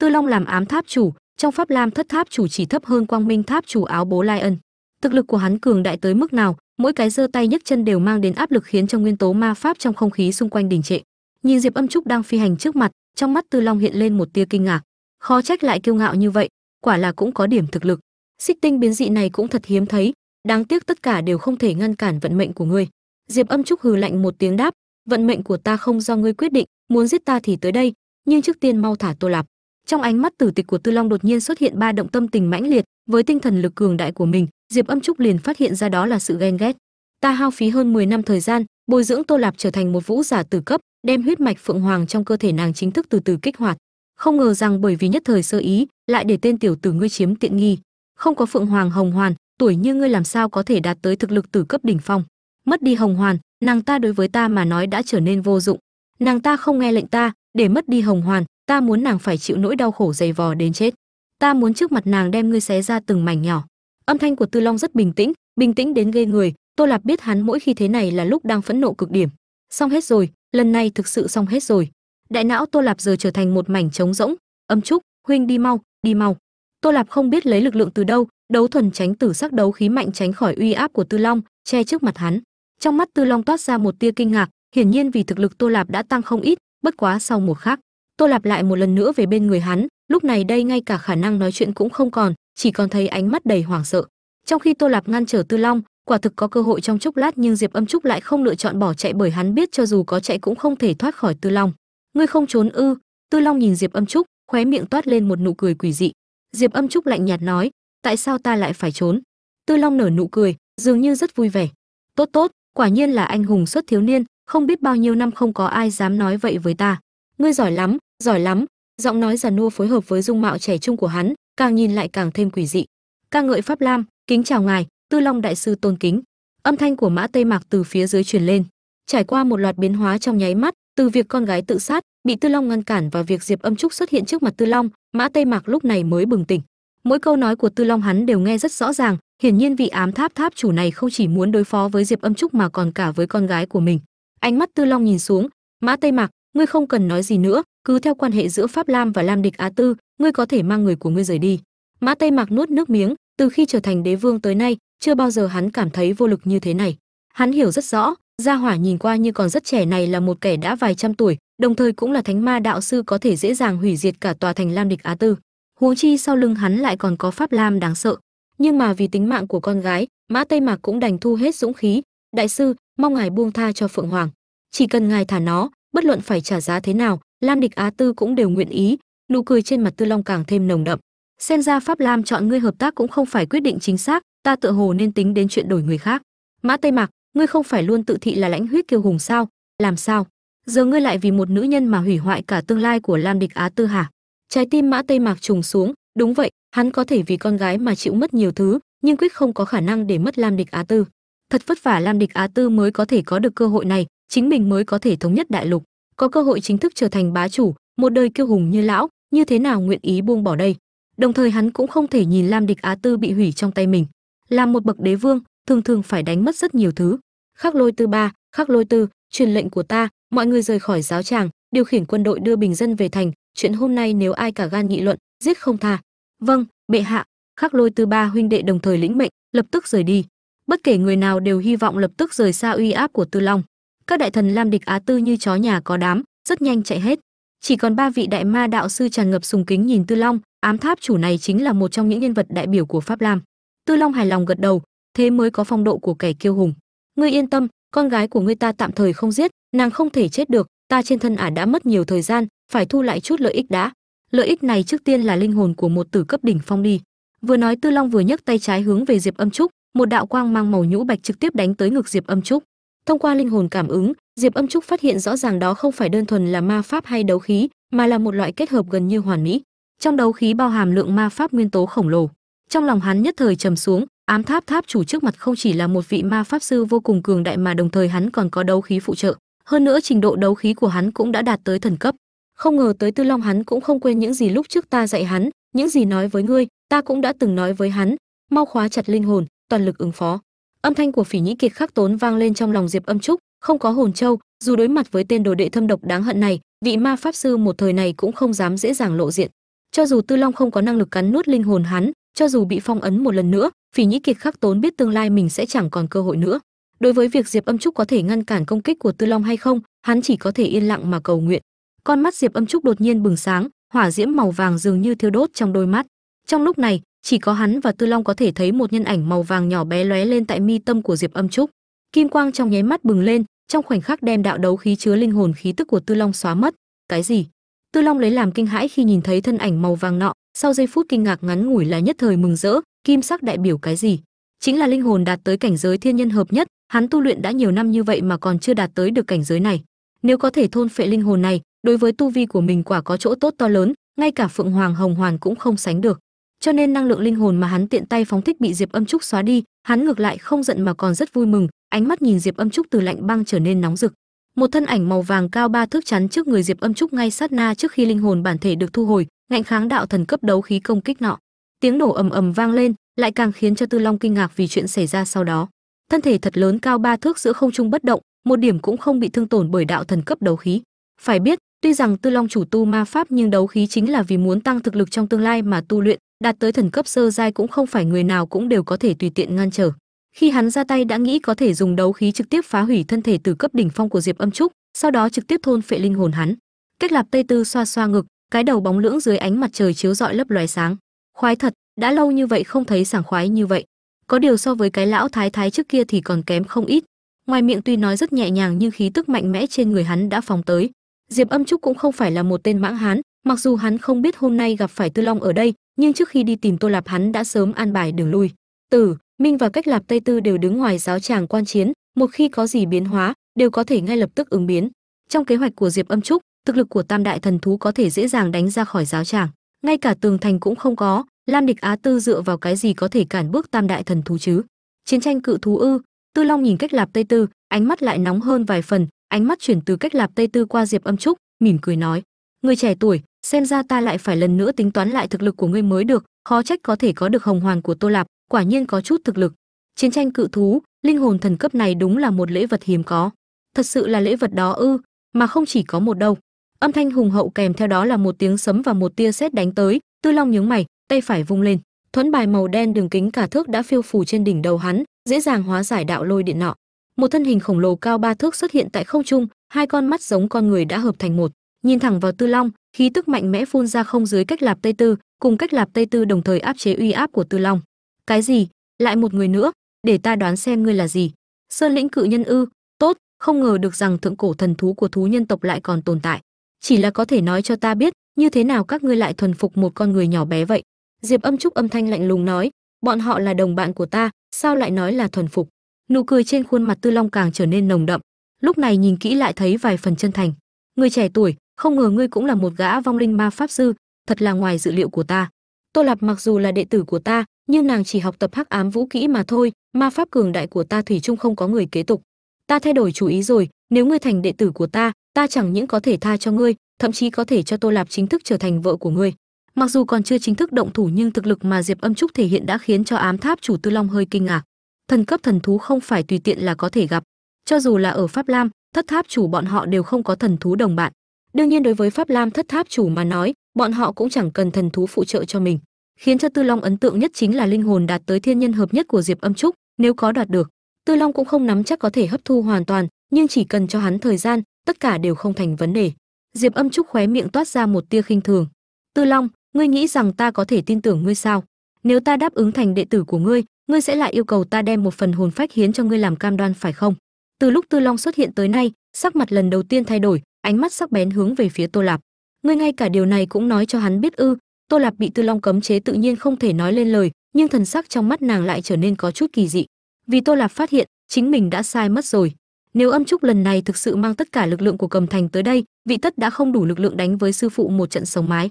Tư long làm ám tháp chủ, trong pháp lam thất tháp chủ chỉ thấp hơn quang minh tháp chủ áo bố lai ân. Thực lực của hắn cường đại tới mức nào, mỗi cái giơ tay nhấc chân đều mang đến áp lực khiến cho nguyên tố ma pháp trong không khí xung quanh đình trệ. Nhìn diệp âm trúc đang phi hành trước mặt, trong mắt tư long hiện lên một tia kinh ngạc. Khó trách lại kiêu ngạo như vậy quả là cũng có điểm thực lực. Xích tinh biến dị này cũng thật hiếm thấy, đáng tiếc tất cả đều không thể ngăn cản vận mệnh của ngươi. Diệp âm trúc hừ lạnh một tiếng đáp, vận mệnh của ta không do ngươi quyết định, muốn giết ta thì tới đây, nhưng trước tiên mau thả tô lạp. Trong ánh mắt tử tịch của tư long đột nhiên xuất hiện ba động tâm tình mãnh liệt, với tinh thần lực cường đại của mình, diệp âm trúc liền phát hiện ra đó là sự ghen ghét. Ta hao phí hơn 10 năm thời gian, bồi dưỡng tô lạp trở thành một vũ giả tử cấp, đem huyết mạch phượng hoàng trong cơ thể nàng chính thức từ từ kích hoạt không ngờ rằng bởi vì nhất thời sơ ý, lại để tên tiểu tử ngươi chiếm tiện nghi. Không có phượng hoàng, hồng hoàn, tuổi như ngươi làm sao có thể đạt tới thực lực tử cấp đỉnh phong? Mất đi hồng hoàn, nàng ta đối với ta mà nói đã trở nên vô dụng. Nàng ta không nghe lệnh ta, để mất đi hồng hoàn, ta muốn nàng phải chịu nỗi đau khổ dày vò đến chết. Ta muốn trước mặt nàng đem ngươi xé ra từng mảnh nhỏ. Âm thanh của tư long rất bình tĩnh bình tĩnh đến ghê người, tô lạp biết hắn mỗi khi thế này là lúc đang phẫn nộ cực điểm. Xong hết rồi, lần này thực sự xong hết rồi đại não tô lạp giờ trở thành một mảnh trống rỗng. Âm trúc, huynh đi mau đi mau. Tô lạp không biết lấy lực lượng từ đâu, đấu thuần tránh tử sắc đấu khí mạnh tránh khỏi uy áp của tư long, che trước mặt hắn. Trong mắt tư long toát ra một tia kinh ngạc, hiển nhiên vì thực lực tô lạp đã tăng không ít, bất quá sau một khắc, tô lạp lại một lần nữa về bên người hắn. Lúc này đây ngay cả khả năng nói chuyện cũng không còn, chỉ còn thấy ánh mắt đầy hoảng sợ. Trong khi tô lạp ngăn trở tư long, quả thực có cơ hội trong chốc lát nhưng diệp âm trúc lại không lựa chọn bỏ chạy bởi hắn biết cho dù có chạy cũng không thể thoát khỏi tư long ngươi không trốn ư? Tư long nhìn diệp âm trúc, khóe miệng toát lên một nụ cười quỷ dị. Diệp âm trúc lạnh nhạt nói, tại sao ta lại phải trốn? Tư long nở nụ cười, dường như rất vui vẻ. Tốt tốt, quả nhiên là anh hùng xuất thiếu niên, không biết bao nhiêu năm không có ai dám nói vậy với ta. Ngươi giỏi lắm giỏi lắm. Giọng nói già nua phối hợp với dung mạo trẻ trung của hắn, càng nhìn lại càng thêm quỷ dị. Ca ngợi pháp lam, kính chào ngài, tư long đại sư tôn kính. Âm thanh của mã tây mạc từ phía dưới truyền lên. Trải qua một loạt biến hóa trong nháy mắt từ việc con gái tự sát, bị tư long ngăn cản và việc diệp âm trúc xuất hiện trước mặt tư long, mã tây mạc lúc này mới bừng tỉnh. Mỗi câu nói của tư long hắn đều nghe rất rõ ràng, hiển nhiên vị ám tháp tháp chủ này không chỉ muốn đối phó với diệp âm trúc mà còn cả với con gái của mình. Ánh mắt tư long nhìn xuống, mã tây mạc, ngươi không cần nói gì nữa, cứ theo quan hệ giữa pháp lam và lam địch á tư, ngươi có thể mang người của ngươi rời đi. Mã tây mạc nuốt nước miếng, từ khi trở thành đế vương tới nay, chưa bao giờ hắn cảm thấy vô lực như thế này. Hắn hiểu rất rõ gia hỏa nhìn qua như còn rất trẻ này là một kẻ đã vài trăm tuổi, đồng thời cũng là thánh ma đạo sư có thể dễ dàng hủy diệt cả tòa thành lam địch á tư. Huống chi sau lưng hắn lại còn có pháp lam đáng sợ. Nhưng mà vì tính mạng của con gái, mã tây mạc cũng đành thu hết dũng khí. Đại sư, mong ngài buông tha cho phượng hoàng. Chỉ cần ngài thả nó, bất luận phải trả giá thế nào, lam địch á tư cũng đều nguyện ý. Nụ cười trên mặt tư long càng thêm nồng đậm. Xem ra pháp lam chọn ngươi hợp tác cũng không phải quyết định chính xác, ta tự hồ nên tính đến chuyện đổi người khác. Mã tây mạc ngươi không phải luôn tự thị là lãnh huyết kiêu hùng sao? Làm sao? Giờ ngươi lại vì một nữ nhân mà hủy hoại cả tương lai của lam địch á tư hả? Trái tim mã tây mạc trùng xuống. Đúng vậy, hắn có thể vì con gái mà chịu mất nhiều thứ, nhưng quyết không có khả năng để mất lam địch á tư. Thật vất vả lam địch á tư mới có thể có được cơ hội này, chính mình mới có thể thống nhất đại lục, có cơ hội chính thức trở thành bá chủ, một đời kiêu hùng như lão, như thế nào nguyện ý buông bỏ đây? Đồng thời hắn cũng không thể nhìn lam địch á tư bị hủy trong tay mình. Làm một bậc đế vương thường thường phải đánh mất rất nhiều thứ. Khắc lôi tư ba, khắc lôi tư, truyền lệnh của ta, mọi người rời khỏi giáo tràng, điều khiển quân đội đưa bình dân về thành. Chuyện hôm nay nếu ai cả gan nghị luận, giết không tha. Vâng bệ hạ. Khắc lôi tư ba huynh đệ đồng thời lĩnh mệnh, lập tức rời đi. Bất kể người nào đều hy vọng lập tức rời xa uy áp của tư long. Các đại thần lam địch á tư như chó nhà có đám, rất nhanh chạy hết. Chỉ còn ba vị đại ma đạo sư tràn ngập sùng kính nhìn tư long, ám tháp chủ này chính là một trong những nhân vật đại biểu của pháp lam. Tư long hài lòng gật đầu thế mới có phong độ của kẻ kiêu hùng. Ngươi yên tâm, con gái của ngươi ta tạm thời không giết, nàng không thể chết được, ta trên thân ả đã mất nhiều thời gian, phải thu lại chút lợi ích đã. Lợi ích này trước tiên là linh hồn của một tử cấp đỉnh phong đi. Vừa nói tư long vừa nhấc tay trái hướng về diệp âm trúc, một đạo quang mang màu nhũ bạch trực tiếp đánh tới ngực diệp âm trúc. Thông qua linh hồn cảm ứng, diệp âm trúc phát hiện rõ ràng đó không phải đơn thuần là ma pháp hay đấu khí, mà là một loại kết hợp gần như hoàn mỹ. Trong đấu khí bao hàm lượng ma pháp nguyên tố khổng lồ. Trong lòng hắn nhất thời trầm xuống ám tháp tháp chủ trước mặt không chỉ là một vị ma pháp sư vô cùng cường đại mà đồng thời hắn còn có đấu khí phụ trợ. Hơn nữa trình độ đấu khí của hắn cũng đã đạt tới thần cấp. Không ngờ tới tư long hắn cũng không quên những gì lúc trước ta dạy hắn, những gì nói với ngươi, ta cũng đã từng nói với hắn. Mau khóa chặt linh hồn, toàn lực ứng phó. Âm thanh của phỉ nhĩ kiệt khắc tốn vang lên trong lòng diệp âm trúc, không có hồn châu, dù đối mặt với tên đồ đệ thâm độc đáng hận này, vị ma pháp sư một thời này cũng không dám dễ dàng lộ diện. Cho dù tư long không có năng lực cắn nuốt linh hồn hắn cho dù bị phong ấn một lần nữa, phỉ nhĩ kiệt khắc tốn biết tương lai mình sẽ chẳng còn cơ hội nữa. Đối với việc diệp âm trúc có thể ngăn cản công kích của tư long hay không, hắn chỉ có thể yên lặng mà cầu nguyện. Con mắt diệp âm trúc đột nhiên bừng sáng, hỏa diễm màu vàng dường như thiêu đốt trong đôi mắt. Trong lúc này, chỉ có hắn và tư long có thể thấy một nhân ảnh màu vàng nhỏ bé lóe lên tại mi tâm của diệp âm trúc. Kim quang trong nháy mắt bừng lên, trong khoảnh khắc đem đạo đấu khí chứa linh hồn khí tức của tư long xóa mất. Cái gì? Tư long lấy làm kinh hãi khi nhìn thấy thân ảnh màu vàng nọ sau giây phút kinh ngạc ngắn ngủi là nhất thời mừng rỡ, kim sắc đại biểu cái gì? Chính là linh hồn đạt tới cảnh giới thiên nhân hợp nhất, hắn tu luyện đã nhiều năm như vậy mà còn chưa đạt tới được cảnh giới này. Nếu có thể thôn phệ linh hồn này, đối với tu vi của mình quả có chỗ tốt to lớn, ngay cả phượng hoàng, hồng hoàn cũng không sánh được. Cho nên năng lượng linh hồn mà hắn tiện tay phóng thích bị diệp âm trúc xóa đi, hắn ngược lại không giận mà còn rất vui mừng, ánh mắt nhìn diệp âm trúc từ lạnh băng trở nên nóng rực. Một thân ảnh màu vàng cao ba thước chắn trước người diệp âm trúc ngay sát na trước khi linh hồn bản thể được thu hồi ngạnh kháng đạo thần cấp đấu khí công kích nọ. Tiếng nổ ầm ầm vang lên, lại càng khiến cho tư long kinh ngạc vì chuyện xảy ra sau đó. Thân thể thật lớn cao ba thước giữa không trung bất động, một điểm cũng không bị thương tổn bởi đạo thần cấp đấu khí. Phải biết, tuy rằng tư long chủ tu ma pháp nhưng đấu khí chính là vì muốn tăng thực lực trong tương lai mà tu luyện, đạt tới thần cấp sơ giai cũng không phải người nào cũng đều có thể tùy tiện ngăn trở. Khi hắn ra tay đã nghĩ có thể dùng đấu khí trực tiếp phá hủy thân thể từ cấp đỉnh phong của diệp âm trúc, sau đó trực tiếp thôn phệ linh hồn hắn. Cách lạp tây tư xoa xoa ngực cái đầu bóng lưỡng dưới ánh mặt trời chiếu rọi lấp loài sáng. Khoái thật, đã lâu như vậy không thấy sảng khoái như vậy. Có điều so với cái lão thái thái trước kia thì còn kém không ít. Ngoài miệng tuy nói rất nhẹ nhàng nhưng khí tức mạnh mẽ trên người hắn đã phóng tới. Diệp âm trúc cũng không phải là một tên mãng hán, mặc dù hắn không biết hôm nay gặp phải tư long ở đây, nhưng trước khi đi tìm tô lạp hắn đã sớm an bài đường lui. Tử, minh và cách lạp tây tư đều đứng ngoài giáo tràng quan chiến, một khi có gì biến hóa, đều có thể ngay lập tức ứng biến. Trong kế hoạch của diệp âm trúc thực lực của tam đại thần thú có thể dễ dàng đánh ra khỏi giáo tràng. Ngay cả tường thành cũng không có. Lam địch á tư dựa vào cái gì có thể cản bước tam đại thần thú chứ? Chiến tranh cự thú ư? Tư long nhìn cách lạp tây tư, ánh mắt lại nóng hơn vài phần, ánh mắt chuyển từ cách lạp tây tư qua diệp âm trúc, mỉm cười nói, người trẻ tuổi, xem ra ta lại phải lần nữa tính toán lại thực lực của ngươi mới được, khó trách có thể có được hồng hoàn của tô lạp, quả nhiên có chút thực lực. Chiến tranh cự thú, linh hồn thần cấp này đúng là một lễ vật hiếm có. Thật sự là lễ vật đó ư? Mà không chỉ có một đâu âm thanh hùng hậu kèm theo đó là một tiếng sấm và một tia sét đánh tới. Tư long nhướng mày, tay phải vung lên. Thuẫn bài màu đen đường kính cả thước đã phiêu phủ trên đỉnh đầu hắn, dễ dàng hóa giải đạo lôi điện nọ. Một thân hình khổng lồ cao ba thước xuất hiện tại không trung, hai con mắt giống con người đã hợp thành một. Nhìn thẳng vào tư long, khí tức mạnh mẽ phun ra không dưới cách lạp tây tư, cùng cách lạp tây tư đồng thời áp chế uy áp của tư long. Cái gì? Lại một người nữa? Để ta đoán xem ngươi là gì. Sơn lĩnh cự nhân ư, tốt, không ngờ được rằng thượng cổ thần thú của thú nhân tộc lại còn tồn tại chỉ là có thể nói cho ta biết, như thế nào các ngươi lại thuần phục một con người nhỏ bé vậy? Diệp âm trúc âm thanh lạnh lùng nói, bọn họ là đồng bạn của ta, sao lại nói là thuần phục? Nụ cười trên khuôn mặt tư long càng trở nên nồng đậm, lúc này nhìn kỹ lại thấy vài phần chân thành. Người trẻ tuổi, không ngờ ngươi cũng là một gã vong linh ma pháp sư, thật là ngoài dự liệu của ta. Tô lạp mặc dù là đệ tử của ta, nhưng nàng chỉ học tập hắc ám vũ kỹ mà thôi, ma pháp cường đại của ta thủy chung không có người kế tục. Ta thay đổi chủ ý rồi, nếu ngươi thành đệ tử của ta ta chẳng những có thể tha cho ngươi, thậm chí có thể cho tô lạp chính thức trở thành vợ của ngươi. Mặc dù còn chưa chính thức động thủ nhưng thực lực mà diệp âm trúc thể hiện đã khiến cho ám tháp chủ tư long hơi kinh ngạc. Thần cấp thần thú không phải tùy tiện là có thể gặp. Cho dù là ở pháp lam, thất tháp chủ bọn họ đều không có thần thú đồng bạn. Đương nhiên đối với pháp lam thất tháp chủ mà nói, bọn họ cũng chẳng cần thần thú phụ trợ cho mình. Khiến cho tư long ấn tượng nhất chính là linh hồn đạt tới thiên nhân hợp nhất của diệp âm trúc, nếu có đoạt được. Tư long cũng không nắm chắc có thể hấp thu hoàn toàn, nhưng chỉ cần cho hắn thời gian tất cả đều không thành vấn đề. Diệp âm trúc khóe miệng toát ra một tia khinh thường. Tư long, ngươi nghĩ rằng ta có thể tin tưởng ngươi sao? Nếu ta đáp ứng thành đệ tử của ngươi ngươi sẽ lại yêu cầu ta đem một phần hồn phách hiến cho ngươi làm cam đoan, phải không? Từ lúc tư long xuất hiện tới nay, sắc mặt lần đầu tiên thay đổi, ánh mắt sắc bén hướng về phía tô lạp. Ngươi ngay cả điều này cũng nói cho hắn biết ư? Tô lạp bị tư long cấm chế tự nhiên không thể nói lên lời, nhưng thần sắc trong mắt nàng lại trở nên có chút kỳ dị. Vì tô lạp phát hiện, chính mình đã sai mất rồi nếu âm trúc lần này thực sự mang tất cả lực lượng của cầm thành tới đây, vị tất đã không đủ lực lượng đánh với sư phụ một trận sống mái.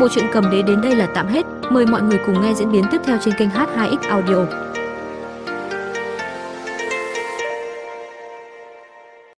Bộ truyện cầm đế đến đây là tạm hết. Mời mọi người cùng nghe diễn biến tiếp theo trên kênh h2x audio.